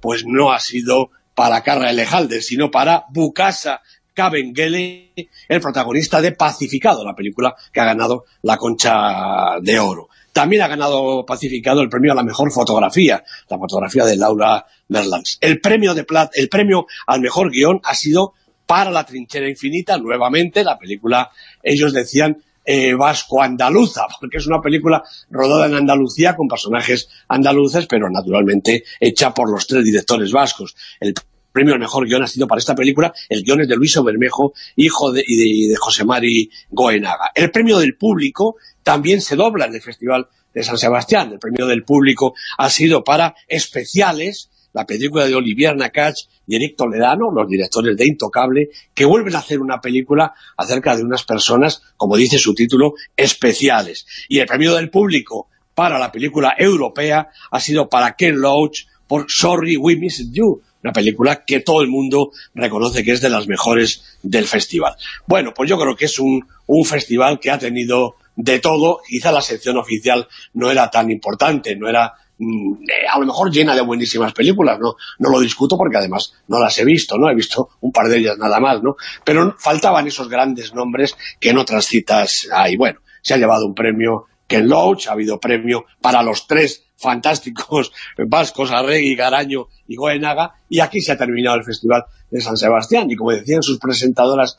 pues no ha sido para Carla Elejalde, sino para Bukasa Kabengele, el protagonista de Pacificado, la película que ha ganado la Concha de Oro. También ha ganado Pacificado el premio a la mejor fotografía, la fotografía de Laura Merlans. El premio de plata, el premio al mejor guion ha sido para La trinchera infinita, nuevamente, la película, ellos decían, eh, vasco-andaluza, porque es una película rodada en Andalucía con personajes andaluces, pero naturalmente hecha por los tres directores vascos. El premio al mejor guion ha sido para esta película, el guion es de Luis Obermejo, hijo de, de, José Mari Goenaga. El premio del público también se dobla en el Festival de San Sebastián. El premio del público ha sido para especiales, la película de Olivier Nakache y Eric Toledano, los directores de Intocable, que vuelven a hacer una película acerca de unas personas, como dice su título, especiales. Y el premio del público para la película europea ha sido para Ken Loach por Sorry We Missed You, una película que todo el mundo reconoce que es de las mejores del festival. Bueno, pues yo creo que es un, un festival que ha tenido de todo, quizá la sección oficial no era tan importante, no era mm, eh, a lo mejor llena de buenísimas películas, no, no lo discuto porque además no las he visto, ¿no? He visto un par de ellas nada más, ¿no? Pero faltaban esos grandes nombres que en otras citas hay. Bueno, se ha llevado un premio Ken Loach, ha habido premio para los tres fantásticos vascos, Arregui, Garaño y Goenaga, y aquí se ha terminado el Festival de San Sebastián, y como decían sus presentadoras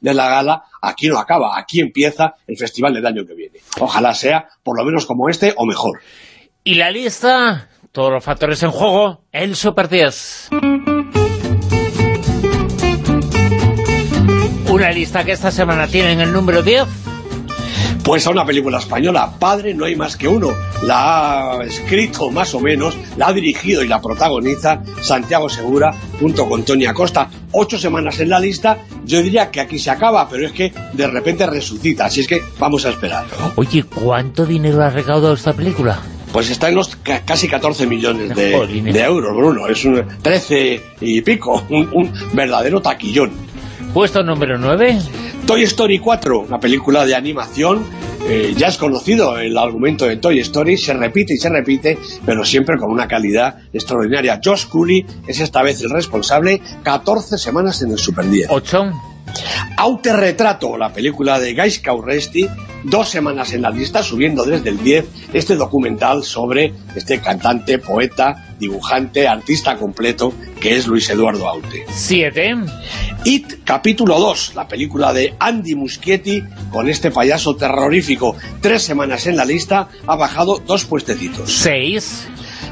de la gala, aquí no acaba, aquí empieza el festival del año que viene. Ojalá sea por lo menos como este o mejor. Y la lista, todos los factores en juego, el Super 10. Una lista que esta semana tiene en el número 10 pues a una película española, Padre no hay más que uno. La ha escrito más o menos, la ha dirigido y la protagoniza Santiago Segura junto con Tony Acosta. Ocho semanas en la lista, yo diría que aquí se acaba, pero es que de repente resucita, así es que vamos a esperar. Oye, ¿cuánto dinero ha recaudado esta película? Pues está en los casi 14 millones de, euros, Bruno. Es un 13 y pico, un, un verdadero taquillón. Puesto número 9. Toy Story 4, una película de animación, eh, ya es conocido el argumento de Toy Story, se repite y se repite, pero siempre con una calidad extraordinaria. Josh Cooley es esta vez el responsable, 14 semanas en el Super 10. 8. Autorretrato, la película de Guys Cauresti, dos semanas en la lista, subiendo desde el 10 este documental sobre este cantante, poeta, dibujante, artista completo, que es Luis Eduardo Aute. 7. It, capítulo 2, la película de Andy Muschietti con este payaso terrorífico. Tres semanas en la lista, ha bajado dos puestecitos. 6.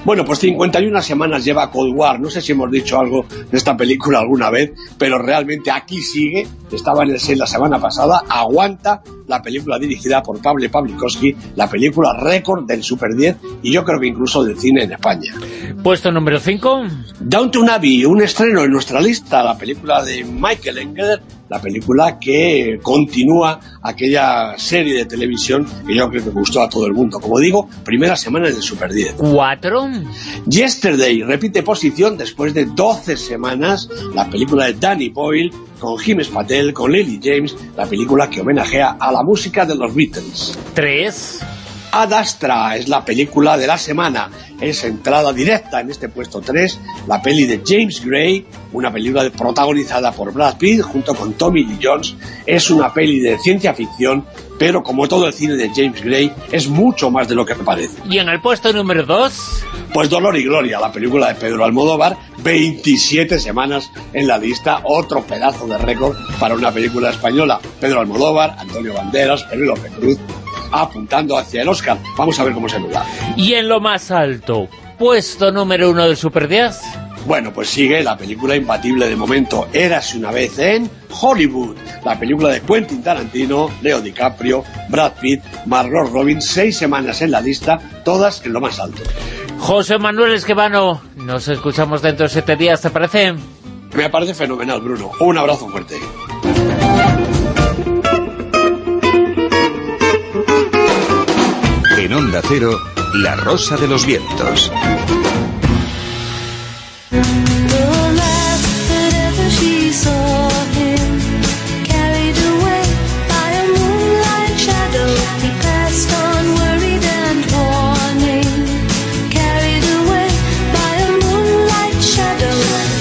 Bueno, pues 51 semanas lleva Cold War. No sé si hemos dicho algo de esta película alguna vez, pero realmente aquí sigue. Estaba en el 6 la semana pasada. Aguanta la película dirigida por Pablo Pavlikovsky, la película récord del Super 10 y yo creo que incluso del cine en España. Puesto número 5. Downton Abbey, un estreno en nuestra lista, la película de Michael Engler, la película que continúa aquella serie de televisión que yo creo que gustó a todo el mundo. Como digo, primera semana en el Super 10. 4. Yesterday repite posición después de 12 semanas la película de Danny Boyle con James Patel, con Lily James, la película que homenajea a la música de los Beatles. 3. Ad Astra es la película de la semana. Es entrada directa en este puesto 3, la peli de James Gray, una película protagonizada por Brad Pitt junto con Tommy Lee Jones. Es una peli de ciencia ficción, pero como todo el cine de James Gray, es mucho más de lo que parece. ¿Y en el puesto número 2? Pues Dolor y Gloria, la película de Pedro Almodóvar, 27 semanas en la lista, otro pedazo de récord para una película española. Pedro Almodóvar, Antonio Banderas, Penélope Cruz, apuntando hacia el Oscar. Vamos a ver cómo se nos da. Y en lo más alto, puesto número uno del Super 10. Bueno, pues sigue la película imbatible de momento, Érase una vez en Hollywood, la película de Quentin Tarantino, Leo DiCaprio, Brad Pitt, Margot Robbins, seis semanas en la lista, todas en lo más alto. José Manuel Esquivano, nos escuchamos dentro de siete días, ¿te parece? Me parece fenomenal, Bruno. Un abrazo fuerte. En Onda Cero, La Rosa de los Vientos.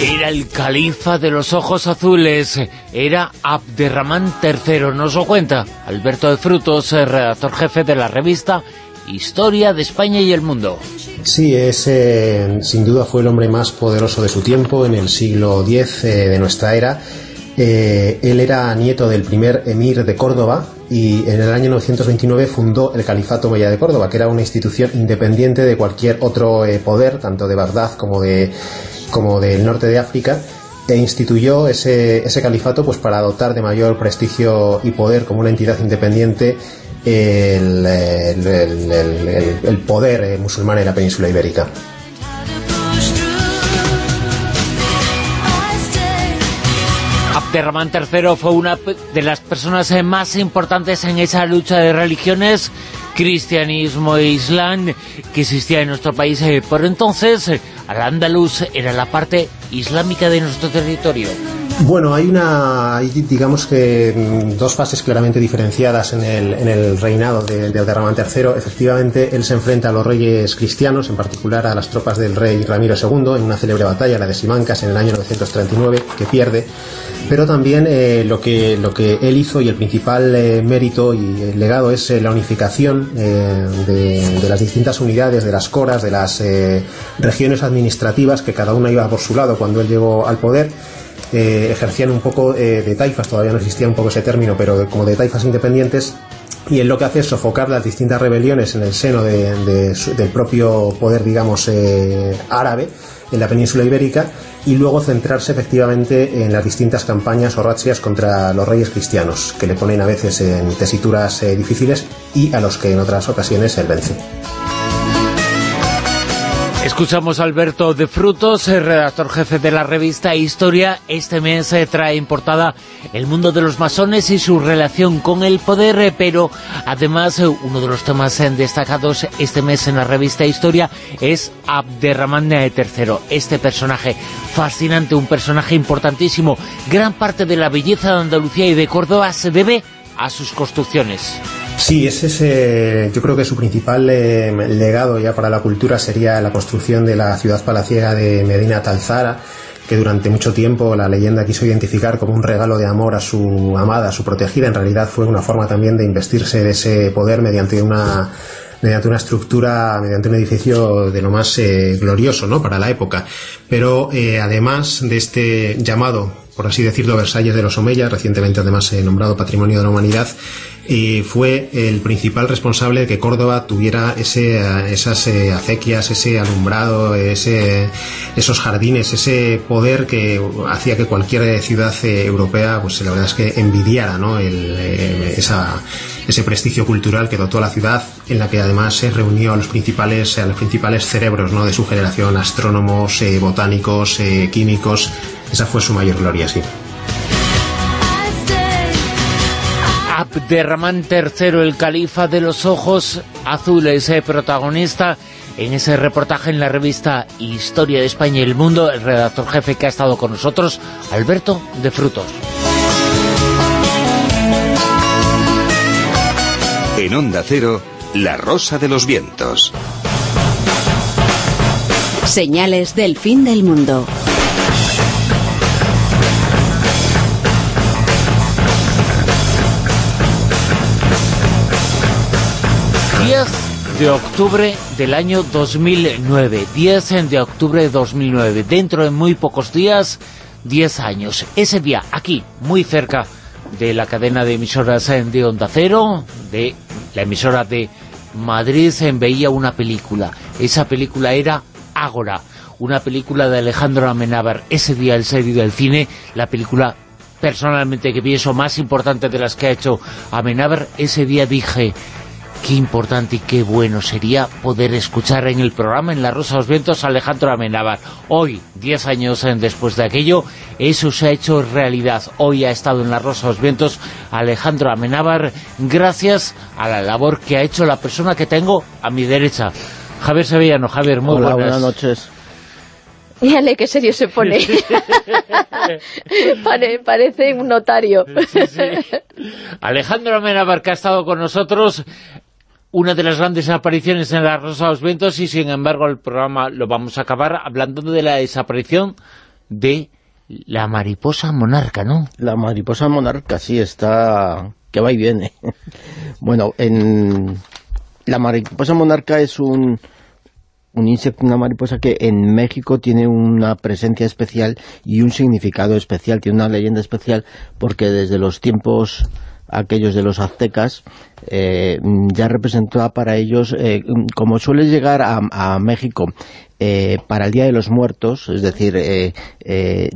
Era el califa de los ojos azules, era Abderramán III, nos lo cuenta Alberto de Frutos, redactor jefe de la revista Historia de España y el Mundo. Sí, es, sin duda fue el hombre más poderoso de su tiempo en el siglo X eh, de nuestra era Eh, él era nieto del primer emir de Córdoba y en el año 929 fundó el Califato Meya de Córdoba, que era una institución independiente de cualquier otro eh, poder, tanto de Bagdad como, de, como del norte de África, e instituyó ese, ese califato pues para dotar de mayor prestigio y poder como una entidad independiente el, el- el- el- poder eh, musulmán en la península ibérica. Abderramán III fue una de las personas eh, más importantes en esa lucha de religiones, cristianismo e islam, que existía en nuestro país. eh, Por entonces, eh, Al-Ándalus era la parte islámica de nuestro territorio. Bueno, hay una, digamos que mm, dos fases claramente diferenciadas en el, en el reinado de, de Abderramán III. Efectivamente, él se enfrenta a los reyes cristianos, en particular a las tropas del rey Ramiro II, en una célebre batalla, la de Simancas, en el año 939, que pierde. Pero también eh, lo, que, lo que él hizo y el principal eh, mérito y el legado es eh, la unificación eh, de, las distintas unidades, de las coras, de las eh, regiones administrativas, que cada una iba por su lado cuando él llegó al poder eh, ejercían un poco eh, de taifas, todavía no existía un poco ese término, pero como de taifas independientes, y él lo que hace es sofocar las distintas rebeliones en el seno del propio poder, digamos, eh, árabe en la península ibérica y luego centrarse efectivamente en las distintas campañas o razzias contra los reyes cristianos, que le ponen a veces en tesituras eh, difíciles y a los que en otras ocasiones él vence. Escuchamos a Alberto de Frutos, redactor jefe de la revista Historia. Este mes eh, trae en portada el mundo de los masones y su relación con el poder, eh, pero además eh, uno de los temas destacados este mes en la revista Historia es Abderramán III. Este personaje fascinante, un personaje importantísimo. Gran parte de la belleza de Andalucía y de Córdoba se debe a sus construcciones. Sí, ese es, eh, yo creo que su principal eh, legado ya para la cultura sería la construcción de la ciudad palaciega de Medina Talzara, que durante mucho tiempo la leyenda quiso identificar como un regalo de amor a su amada, a su protegida. En realidad fue una forma también de investirse de ese poder mediante una mediante una estructura, mediante un edificio de lo más eh, glorioso ¿no? para la época. Pero eh, además de este llamado, por así decirlo, Versalles de los Omeyas, recientemente además eh, nombrado Patrimonio de la Humanidad, eh, fue el principal responsable de que Córdoba tuviera ese, esas eh, acequias, ese alumbrado, ese, esos jardines, ese poder que hacía que cualquier ciudad eh, europea, pues la verdad es que envidiara ¿no? Eh, esa, ese prestigio cultural que dotó a la ciudad, en la que además se reunió a los principales, a los principales cerebros ¿no? de su generación, astrónomos, botánicos, químicos. Esa fue su mayor gloria, sí. Abderramán III, el califa de los ojos azules, eh, protagonista en ese reportaje en la revista Historia de España y el Mundo, el redactor jefe que ha estado con nosotros, Alberto de Frutos. En Onda Cero, La Rosa de los Vientos. Señales del fin del mundo. De octubre del año 2009. 10 de octubre de 2009. Dentro de muy pocos días, 10 años. Ese día, aquí, muy cerca de la cadena de emisoras de Onda Cero, de la emisora de Madrid, veía una película. Esa película era Ágora, una película de Alejandro Amenábar. Ese día, el serio del cine, la película personalmente que pienso más importante de las que ha hecho Amenábar, ese día dije qué importante y qué bueno sería poder escuchar en el programa en La Rosa de los Vientos a Alejandro Amenábar. Hoy, 10 años después de aquello, eso se ha hecho realidad. Hoy ha estado en La Rosa de los Vientos Alejandro Amenábar gracias a la labor que ha hecho la persona que tengo a mi derecha. Javier Sevillano. Javier, muy Hola, buenas. buenas noches. Fíjale qué serio se pone. Pare- parece un notario. Alejandro Amenábar, que ha estado con nosotros, una de las grandes apariciones en La Rosa de los Vientos, y sin embargo el programa lo vamos a acabar hablando de la desaparición de la mariposa monarca, ¿no? La mariposa monarca, sí, está... que va y viene. bueno, en... La mariposa monarca es un un insecto, una mariposa que en México tiene una presencia especial y un significado especial, tiene una leyenda especial, porque desde los tiempos aquellos de los aztecas, eh, ya representaba para ellos, eh, como suele llegar a, a México eh, para el Día de los Muertos, es decir, eh, eh,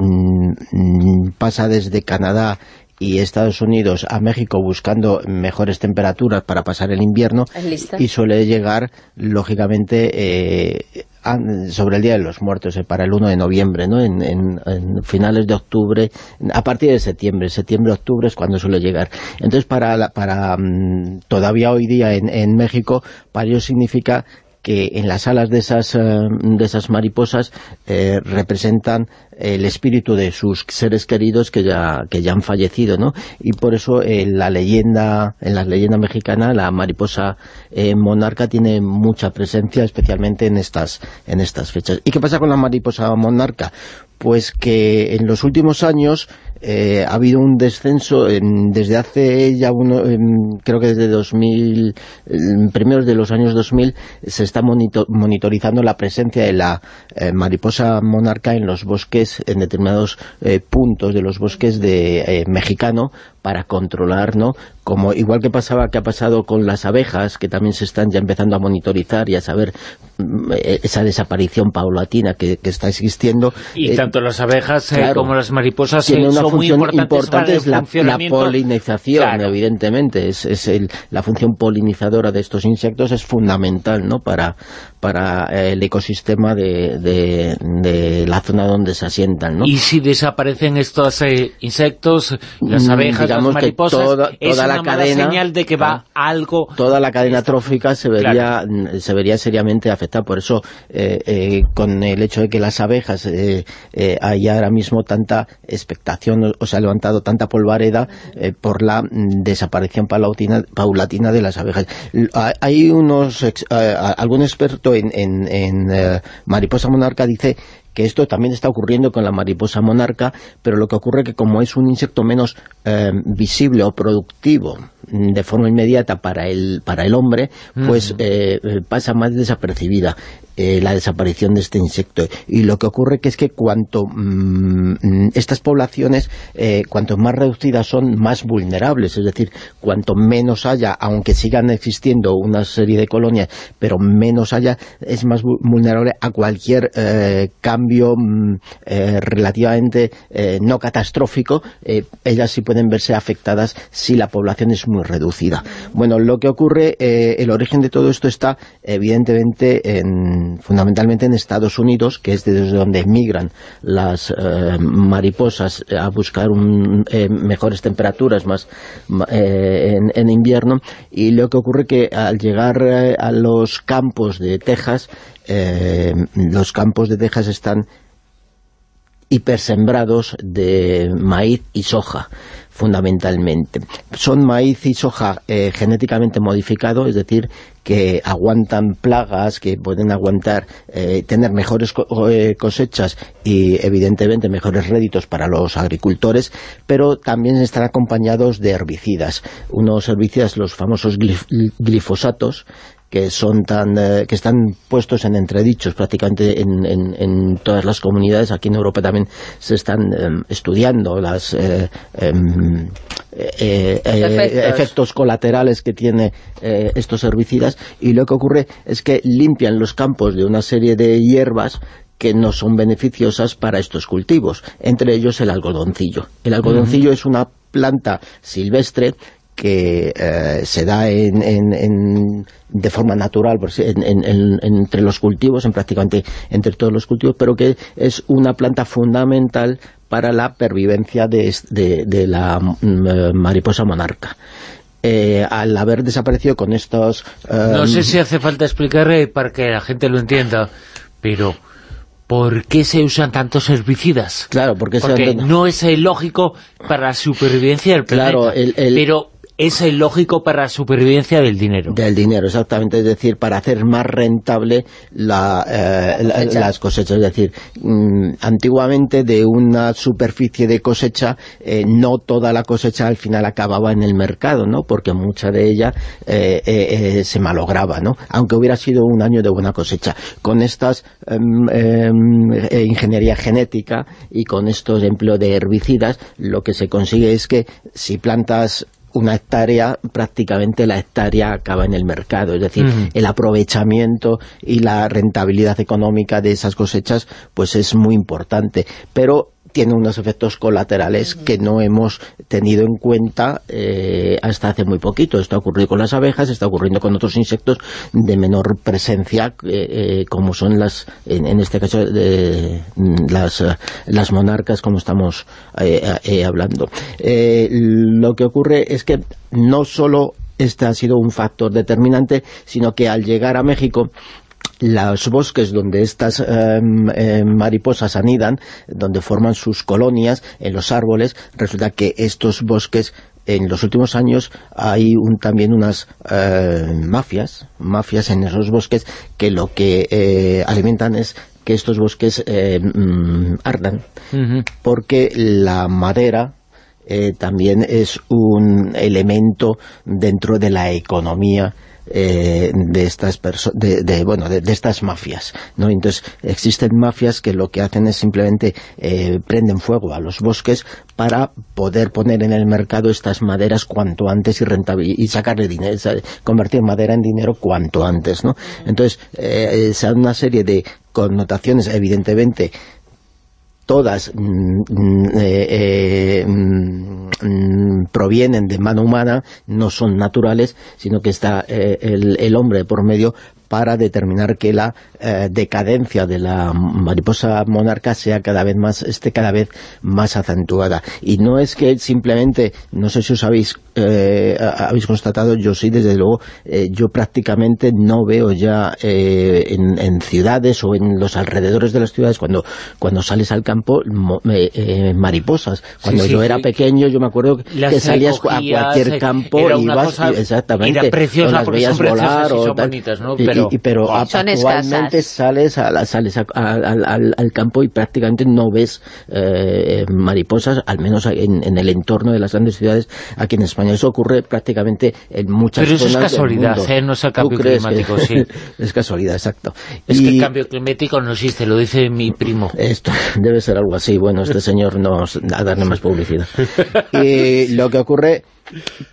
pasa desde Canadá y Estados Unidos a México buscando mejores temperaturas para pasar el invierno y suele llegar, lógicamente, eh, sobre el Día de los Muertos, eh, para el 1 de noviembre, ¿no? En, en- en finales de octubre, a partir de septiembre, septiembre-octubre es cuando suele llegar. Entonces, para, la- para mm, todavía hoy día en, en México, para ellos significa que en las alas de esas, eh, de esas mariposas eh, representan el espíritu de sus seres queridos que ya, que ya han fallecido, ¿no? Y por eso eh, la leyenda, en la leyenda mexicana, la mariposa eh, monarca tiene mucha presencia, especialmente en estas, en estas fechas. ¿Y qué pasa con la mariposa monarca? Pues que en los últimos años eh, ha habido un descenso en- desde hace ya uno, creo que desde 2000, em, primeros de los años 2000 se está monito- monitorizando la presencia de la eh, mariposa monarca en los bosques, en determinados eh, puntos de los bosques de eh, mexicano para controlar, ¿no? Como igual que pasaba que ha pasado con las abejas, que también se están ya empezando a monitorizar y a saber mm, eh, esa desaparición paulatina que, que está existiendo. Y Eh, tanto las abejas eh, como las mariposas tiene eh, una son muy función importantes para importante es la, la polinización, Claro. evidentemente. Es, es el- la función polinizadora de estos insectos es fundamental ¿no? para, para eh, el ecosistema de, de- de la zona donde se asientan. ¿no? Y si desaparecen estos eh, insectos, las Mm, abejas, las digamos que mariposas, toda- es toda una la mala cadena- señal de que va algo... toda la cadena trófica se vería mm, se vería seriamente afectada por eso eh, eh, con el hecho de que las abejas hay ahora mismo tanta expectación o, se ha levantado tanta polvareda por la mm, desaparición paulatina, paulatina de las abejas hay- unos algún experto en, en- en, eh, mariposa monarca dice que esto también está ocurriendo con la mariposa monarca, pero lo que ocurre que como es un insecto menos eh, visible o productivo de forma inmediata para el, para el hombre, pues eh, pasa más desapercibida eh, la desaparición de este insecto. Y lo que ocurre que es que cuanto mm, estas poblaciones, eh, cuanto más reducidas son, más vulnerables, es decir, cuanto menos haya, aunque sigan existiendo una serie de colonias, pero menos haya, es más vu- vulnerable a cualquier eh, cambio mm, eh, relativamente eh, no catastrófico, ellas sí pueden verse afectadas si la población es muy reducida. Bueno, lo que ocurre, el origen de todo esto está evidentemente en, fundamentalmente en Estados Unidos, que es desde donde migran las eh, mariposas a buscar un, eh, mejores temperaturas más eh, en, en invierno, y lo que ocurre que al llegar eh, a los campos de Texas, eh, los campos de Texas están hipersembrados de maíz y soja fundamentalmente. Son maíz y soja eh, genéticamente modificado, es decir, que aguantan plagas, que pueden aguantar, eh, tener mejores eh, cosechas y evidentemente mejores réditos para los agricultores, pero también están acompañados de herbicidas. Unos herbicidas, los famosos glif- glifosatos, que son tan eh, que están puestos en entredichos prácticamente en, en- en todas las comunidades aquí en Europa también se están em, estudiando las eh, em, eh, Efectos. efectos colaterales que tiene estos herbicidas y lo que ocurre es que limpian los campos de una serie de hierbas que no son beneficiosas para estos cultivos, entre ellos el algodoncillo. El algodoncillo es una planta silvestre que eh, se da en, en- en- de forma natural entre los cultivos, en prácticamente entre todos los cultivos, pero que es una planta fundamental para la pervivencia de, de- de la mm, eh, mariposa monarca. Eh, al haber desaparecido con estos... eh, No sé si hace falta explicar para que la gente lo entienda, pero ¿por qué se usan tantos herbicidas? Claro, porque, se Porque han- no es lógico para la supervivencia del planeta. Claro, el- el- Pero es lógico para la supervivencia del dinero. Del dinero, exactamente, es decir, para hacer más rentable la, eh, la- cosecha. las cosechas. Es decir, mm, antiguamente de una superficie de cosecha, eh, no toda la cosecha al final acababa en el mercado, ¿no? Porque mucha de ella eh, eh, eh, se malograba, ¿no? Aunque hubiera sido un año de buena cosecha. Con estas em, em, ingeniería genética y con estos empleos de herbicidas, lo que se consigue es que si plantas una hectárea, prácticamente la hectárea acaba en el mercado. Es decir, el aprovechamiento y la rentabilidad económica de esas cosechas pues es muy importante. Pero tiene unos efectos colaterales que no hemos tenido en cuenta eh, hasta hace muy poquito. Esto ha ocurrido con las abejas, está ocurriendo con otros insectos de menor presencia, eh, eh, como son las, en, en este caso, mm, las, las monarcas, como estamos hablando. Lo que ocurre es que no solo este ha sido un factor determinante, sino que al llegar a México los bosques donde estas em, em, mariposas anidan, donde forman sus colonias en los árboles, resulta que estos bosques en los últimos años hay un- también unas eh, mafias, mafias en esos bosques que lo que eh, alimentan es que estos bosques eh, ardan, porque la madera eh, también es un elemento dentro de la economía eh, de estas de, de, bueno de, de estas mafias ¿no? entonces existen mafias que lo que hacen es simplemente eh, prenden fuego a los bosques para poder poner en el mercado estas maderas cuanto antes y rentabil- y sacarle dinero convertir madera en dinero cuanto antes ¿no? entonces eh, se dan una serie de connotaciones evidentemente todas mm, mm, eh, eh, mm, provienen de mano humana, no son naturales, sino que está eh, el, el hombre por medio para determinar que la eh, decadencia de la mariposa monarca sea cada vez más esté cada vez más acentuada y no es que simplemente no sé si os habéis eh, habéis constatado yo sí desde luego eh, yo prácticamente no veo ya eh, en, en ciudades o en los alrededores de las ciudades cuando cuando sales al campo mo- eh, eh, mariposas cuando sí, yo sí. era pequeño yo me acuerdo que salías a cualquier campo y ibas cosa- exactamente era preciosa o las veías volar o son tal. bonitas, ¿no? Y- Pero- y- pero Son actualmente escasas. sales, a la- sales a- a- al, al- al campo y prácticamente no ves eh, mariposas, al menos en, en el entorno de las grandes ciudades aquí en España. Eso ocurre prácticamente en muchas Pero eso es del casualidad, mundo. ¿eh? No es el ¿Tú cambio que- climático, sí. es casualidad, exacto. Es que el cambio climático no existe, lo dice mi primo. Esto debe ser algo así. Bueno, este señor nos a darle más publicidad. Y lo que ocurre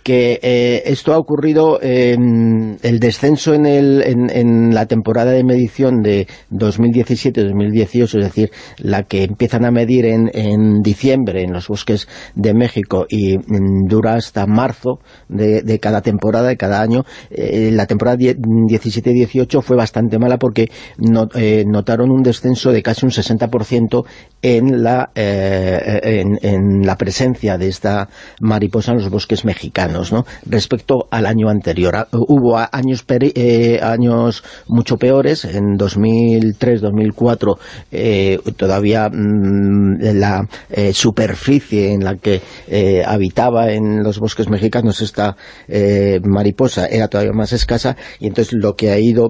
que eh, esto ha ocurrido el descenso en, el, en, en la temporada de medición de 2017-2018, es decir, la que empiezan a medir en, en diciembre en los bosques de México y mm, dura hasta marzo de, de cada temporada, de cada año. Eh, la temporada 17-18 fue bastante mala porque no- eh, notaron un descenso de casi un 60% en la, eh, en, la presencia de esta mariposa en los bosques mexicanos, ¿no? respecto al año anterior. Ah, Hubo años, eh, años mucho peores, en 2003-2004 eh, todavía mm, la eh, superficie en la que eh, habitaba en los bosques mexicanos esta mariposa era todavía más escasa y entonces lo que ha ido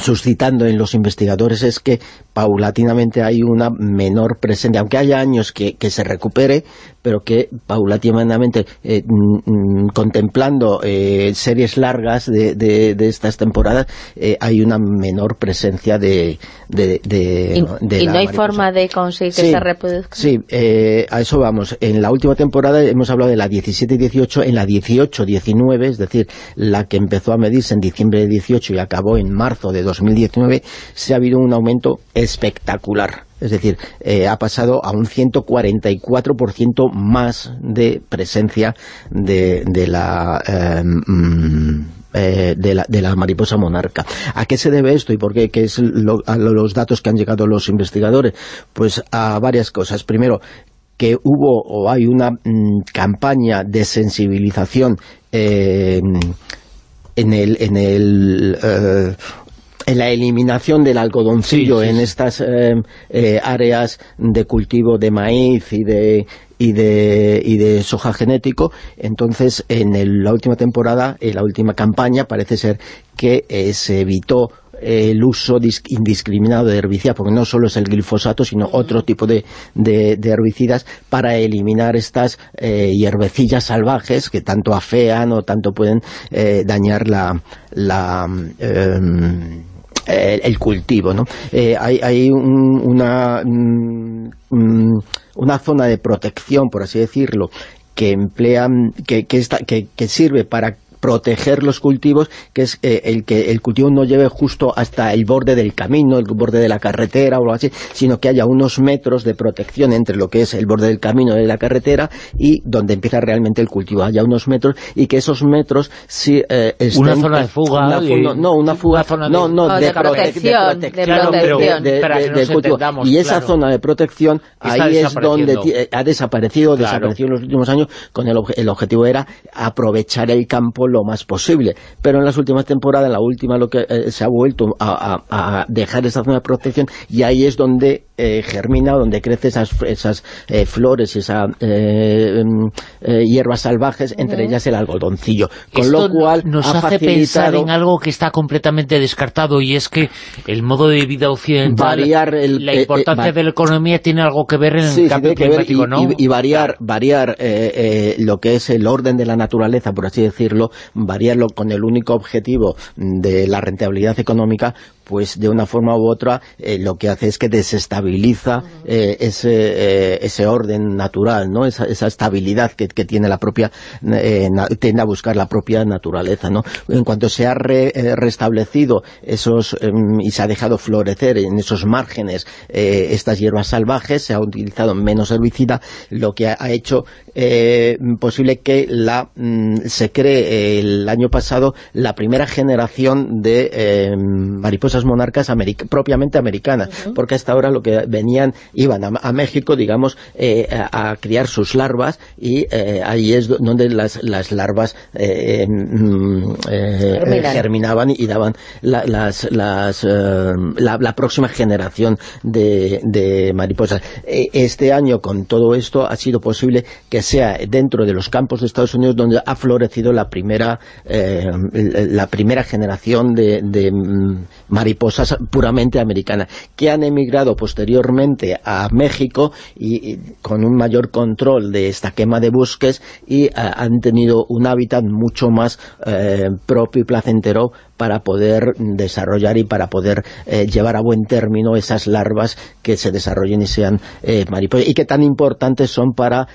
suscitando en los investigadores es que paulatinamente hay una menor presencia, aunque haya años que, que se recupere, pero que paulatinamente, eh, mm, mm, contemplando eh, series largas de, de- de estas temporadas, eh, hay una menor presencia de, de, de- Y, de y la no hay mariposa. forma de conseguir que Sí, se reproduzca. Sí, eh, a eso vamos. En la última temporada hemos hablado de la 17-18, en la 18-19, es decir, la que empezó a medirse en diciembre de 18 y acabó en marzo de 2019, se ha habido un aumento espectacular. Es decir, eh, ha pasado a un 144% más de presencia de, de la... eh, mm, eh, de, la, de la mariposa monarca. ¿A qué se debe esto y por qué? ¿Qué es a lo- los datos que han llegado los investigadores? Pues a varias cosas. Primero, que hubo o hay una mm, campaña de sensibilización eh, en el, en el eh, la eliminación del algodoncillo en estas eh, eh, áreas de cultivo de maíz y de y de, y de soja genético, entonces en la última temporada, en la última campaña, parece ser que se evitó el uso indiscriminado de herbicidas, porque no solo es el glifosato, sino otro tipo de, herbicidas para eliminar estas eh, hierbecillas salvajes que tanto afean o tanto pueden eh, dañar la, em, el, cultivo. ¿no? Eh, hay, una, una zona de protección, por así decirlo, que emplean, que, que, que sirve para proteger los cultivos, que es eh, el que el cultivo no lleve justo hasta el borde del camino, el borde de la carretera o algo así, sino que haya unos metros de protección entre lo que es el borde del camino de la carretera y donde empieza realmente el cultivo, haya unos metros y que esos metros si eh, Una zona de fuga. no, una fuga, no, no, de, protección, de, protección. y esa zona de protección, ahí es donde eh, ha desaparecido, desaparecido en los últimos años, con el, el objetivo era aprovechar el campo lo más posible. Pero en las últimas temporadas, en la última lo que eh, se ha vuelto a, dejar esa zona de protección y ahí es donde eh, germina, donde crecen esas, esas eh, flores, esas mm, hierbas salvajes, entre ellas el algodoncillo. Con lo cual nos hace pensar en algo que está completamente descartado y es que el modo de vida occidental, la importancia de la economía tiene algo que ver en el cambio climático, y, variar, variar lo que es el orden de la naturaleza, por así decirlo, variarlo con el único objetivo de la rentabilidad económica, pues de una forma u otra eh, lo que hace es que desestabiliza eh, ese, eh, ese orden natural, ¿no? esa, esa estabilidad que, que, tiene la propia, tiende a buscar la propia naturaleza. ¿no? En cuanto se ha restablecido esos em, y se ha dejado florecer en esos márgenes estas hierbas salvajes, se ha utilizado menos herbicida, lo que ha, hecho posible que la mm, se cree el año pasado la primera generación de em, mariposas monarcas propiamente americanas, porque hasta ahora lo que venían, iban a, México, digamos, eh, a, criar sus larvas y eh, ahí es donde las, las larvas eh, mm, germinaban y daban la, las, las, la, próxima generación de, de mariposas. Este año, con todo esto, ha sido posible que sea dentro de los campos de Estados Unidos donde ha florecido la primera la primera generación de, de mm, mariposas puramente americanas, que han emigrado posteriormente a México y, con un mayor control de esta quema de bosques y eh, han tenido un hábitat mucho más eh, propio y placentero para poder desarrollar y para poder eh, llevar a buen término esas larvas que se desarrollen y sean mariposas y que tan importantes son para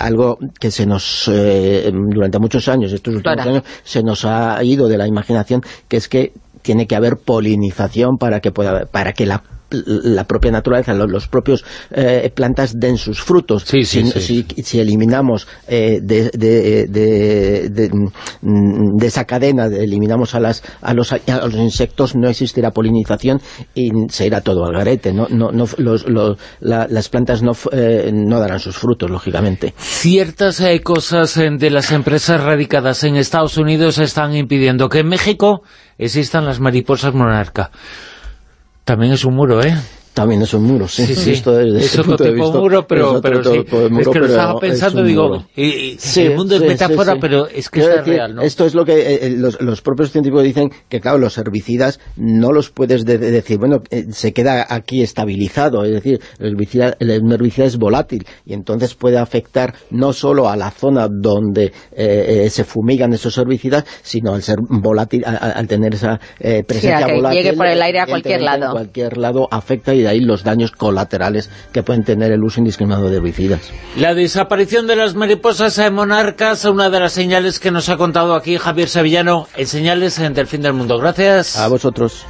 algo que se nos durante muchos años, estos últimos años, se nos ha ido de la imaginación, que es que tiene que haber polinización para que pueda para que la la propia naturaleza, los, propios eh, plantas den sus frutos. si, si, eliminamos eh, de, de, de, esa cadena, eliminamos a, las, a, los, a los insectos, no existirá polinización y se irá todo al garete. No, no, no los, las plantas no, eh, no darán sus frutos, lógicamente. Ciertas cosas de las empresas radicadas en Estados Unidos están impidiendo que en México existan las mariposas monarca. También es un muro, ¿eh? También es un muro, sí. sí, es otro tipo de muro, pero, pero sí. es que lo estaba pensando, digo, y, el mundo es metáfora, pero es que es real, ¿no? Esto es lo que eh, eh, los, los, propios científicos dicen, que claro, los herbicidas no los puedes decir, bueno, eh, se queda aquí estabilizado, es decir, el herbicida, el herbicida es volátil, y entonces puede afectar no solo a la zona donde se fumigan esos herbicidas, sino al ser volátil, al, tener esa presencia que volátil. llegue por el aire a cualquier lado. cualquier lado afecta y ahí los daños colaterales que pueden tener el uso indiscriminado de herbicidas. La desaparición de las mariposas monarcas, una de las señales que nos ha contado aquí Javier Sevillano, en señales del fin del mundo. Gracias. A vosotros.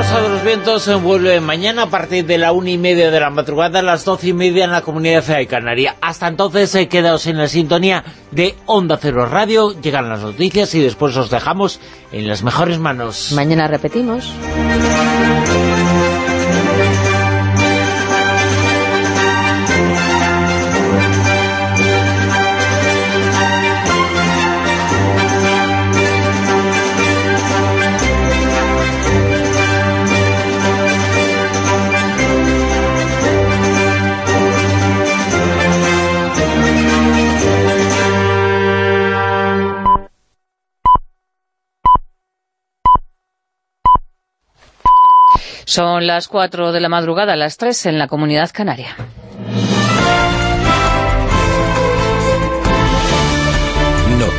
Rosa de los Vientos vuelve mañana a partir de la una y media de la madrugada a las doce y media en la Comunidad de Canaria. Hasta entonces, eh, quedaos en la sintonía de Onda Cero Radio, llegan las noticias y después os dejamos en las mejores manos. Mañana repetimos. Son las 4 de la madrugada, las 3 en la Comunidad Canaria.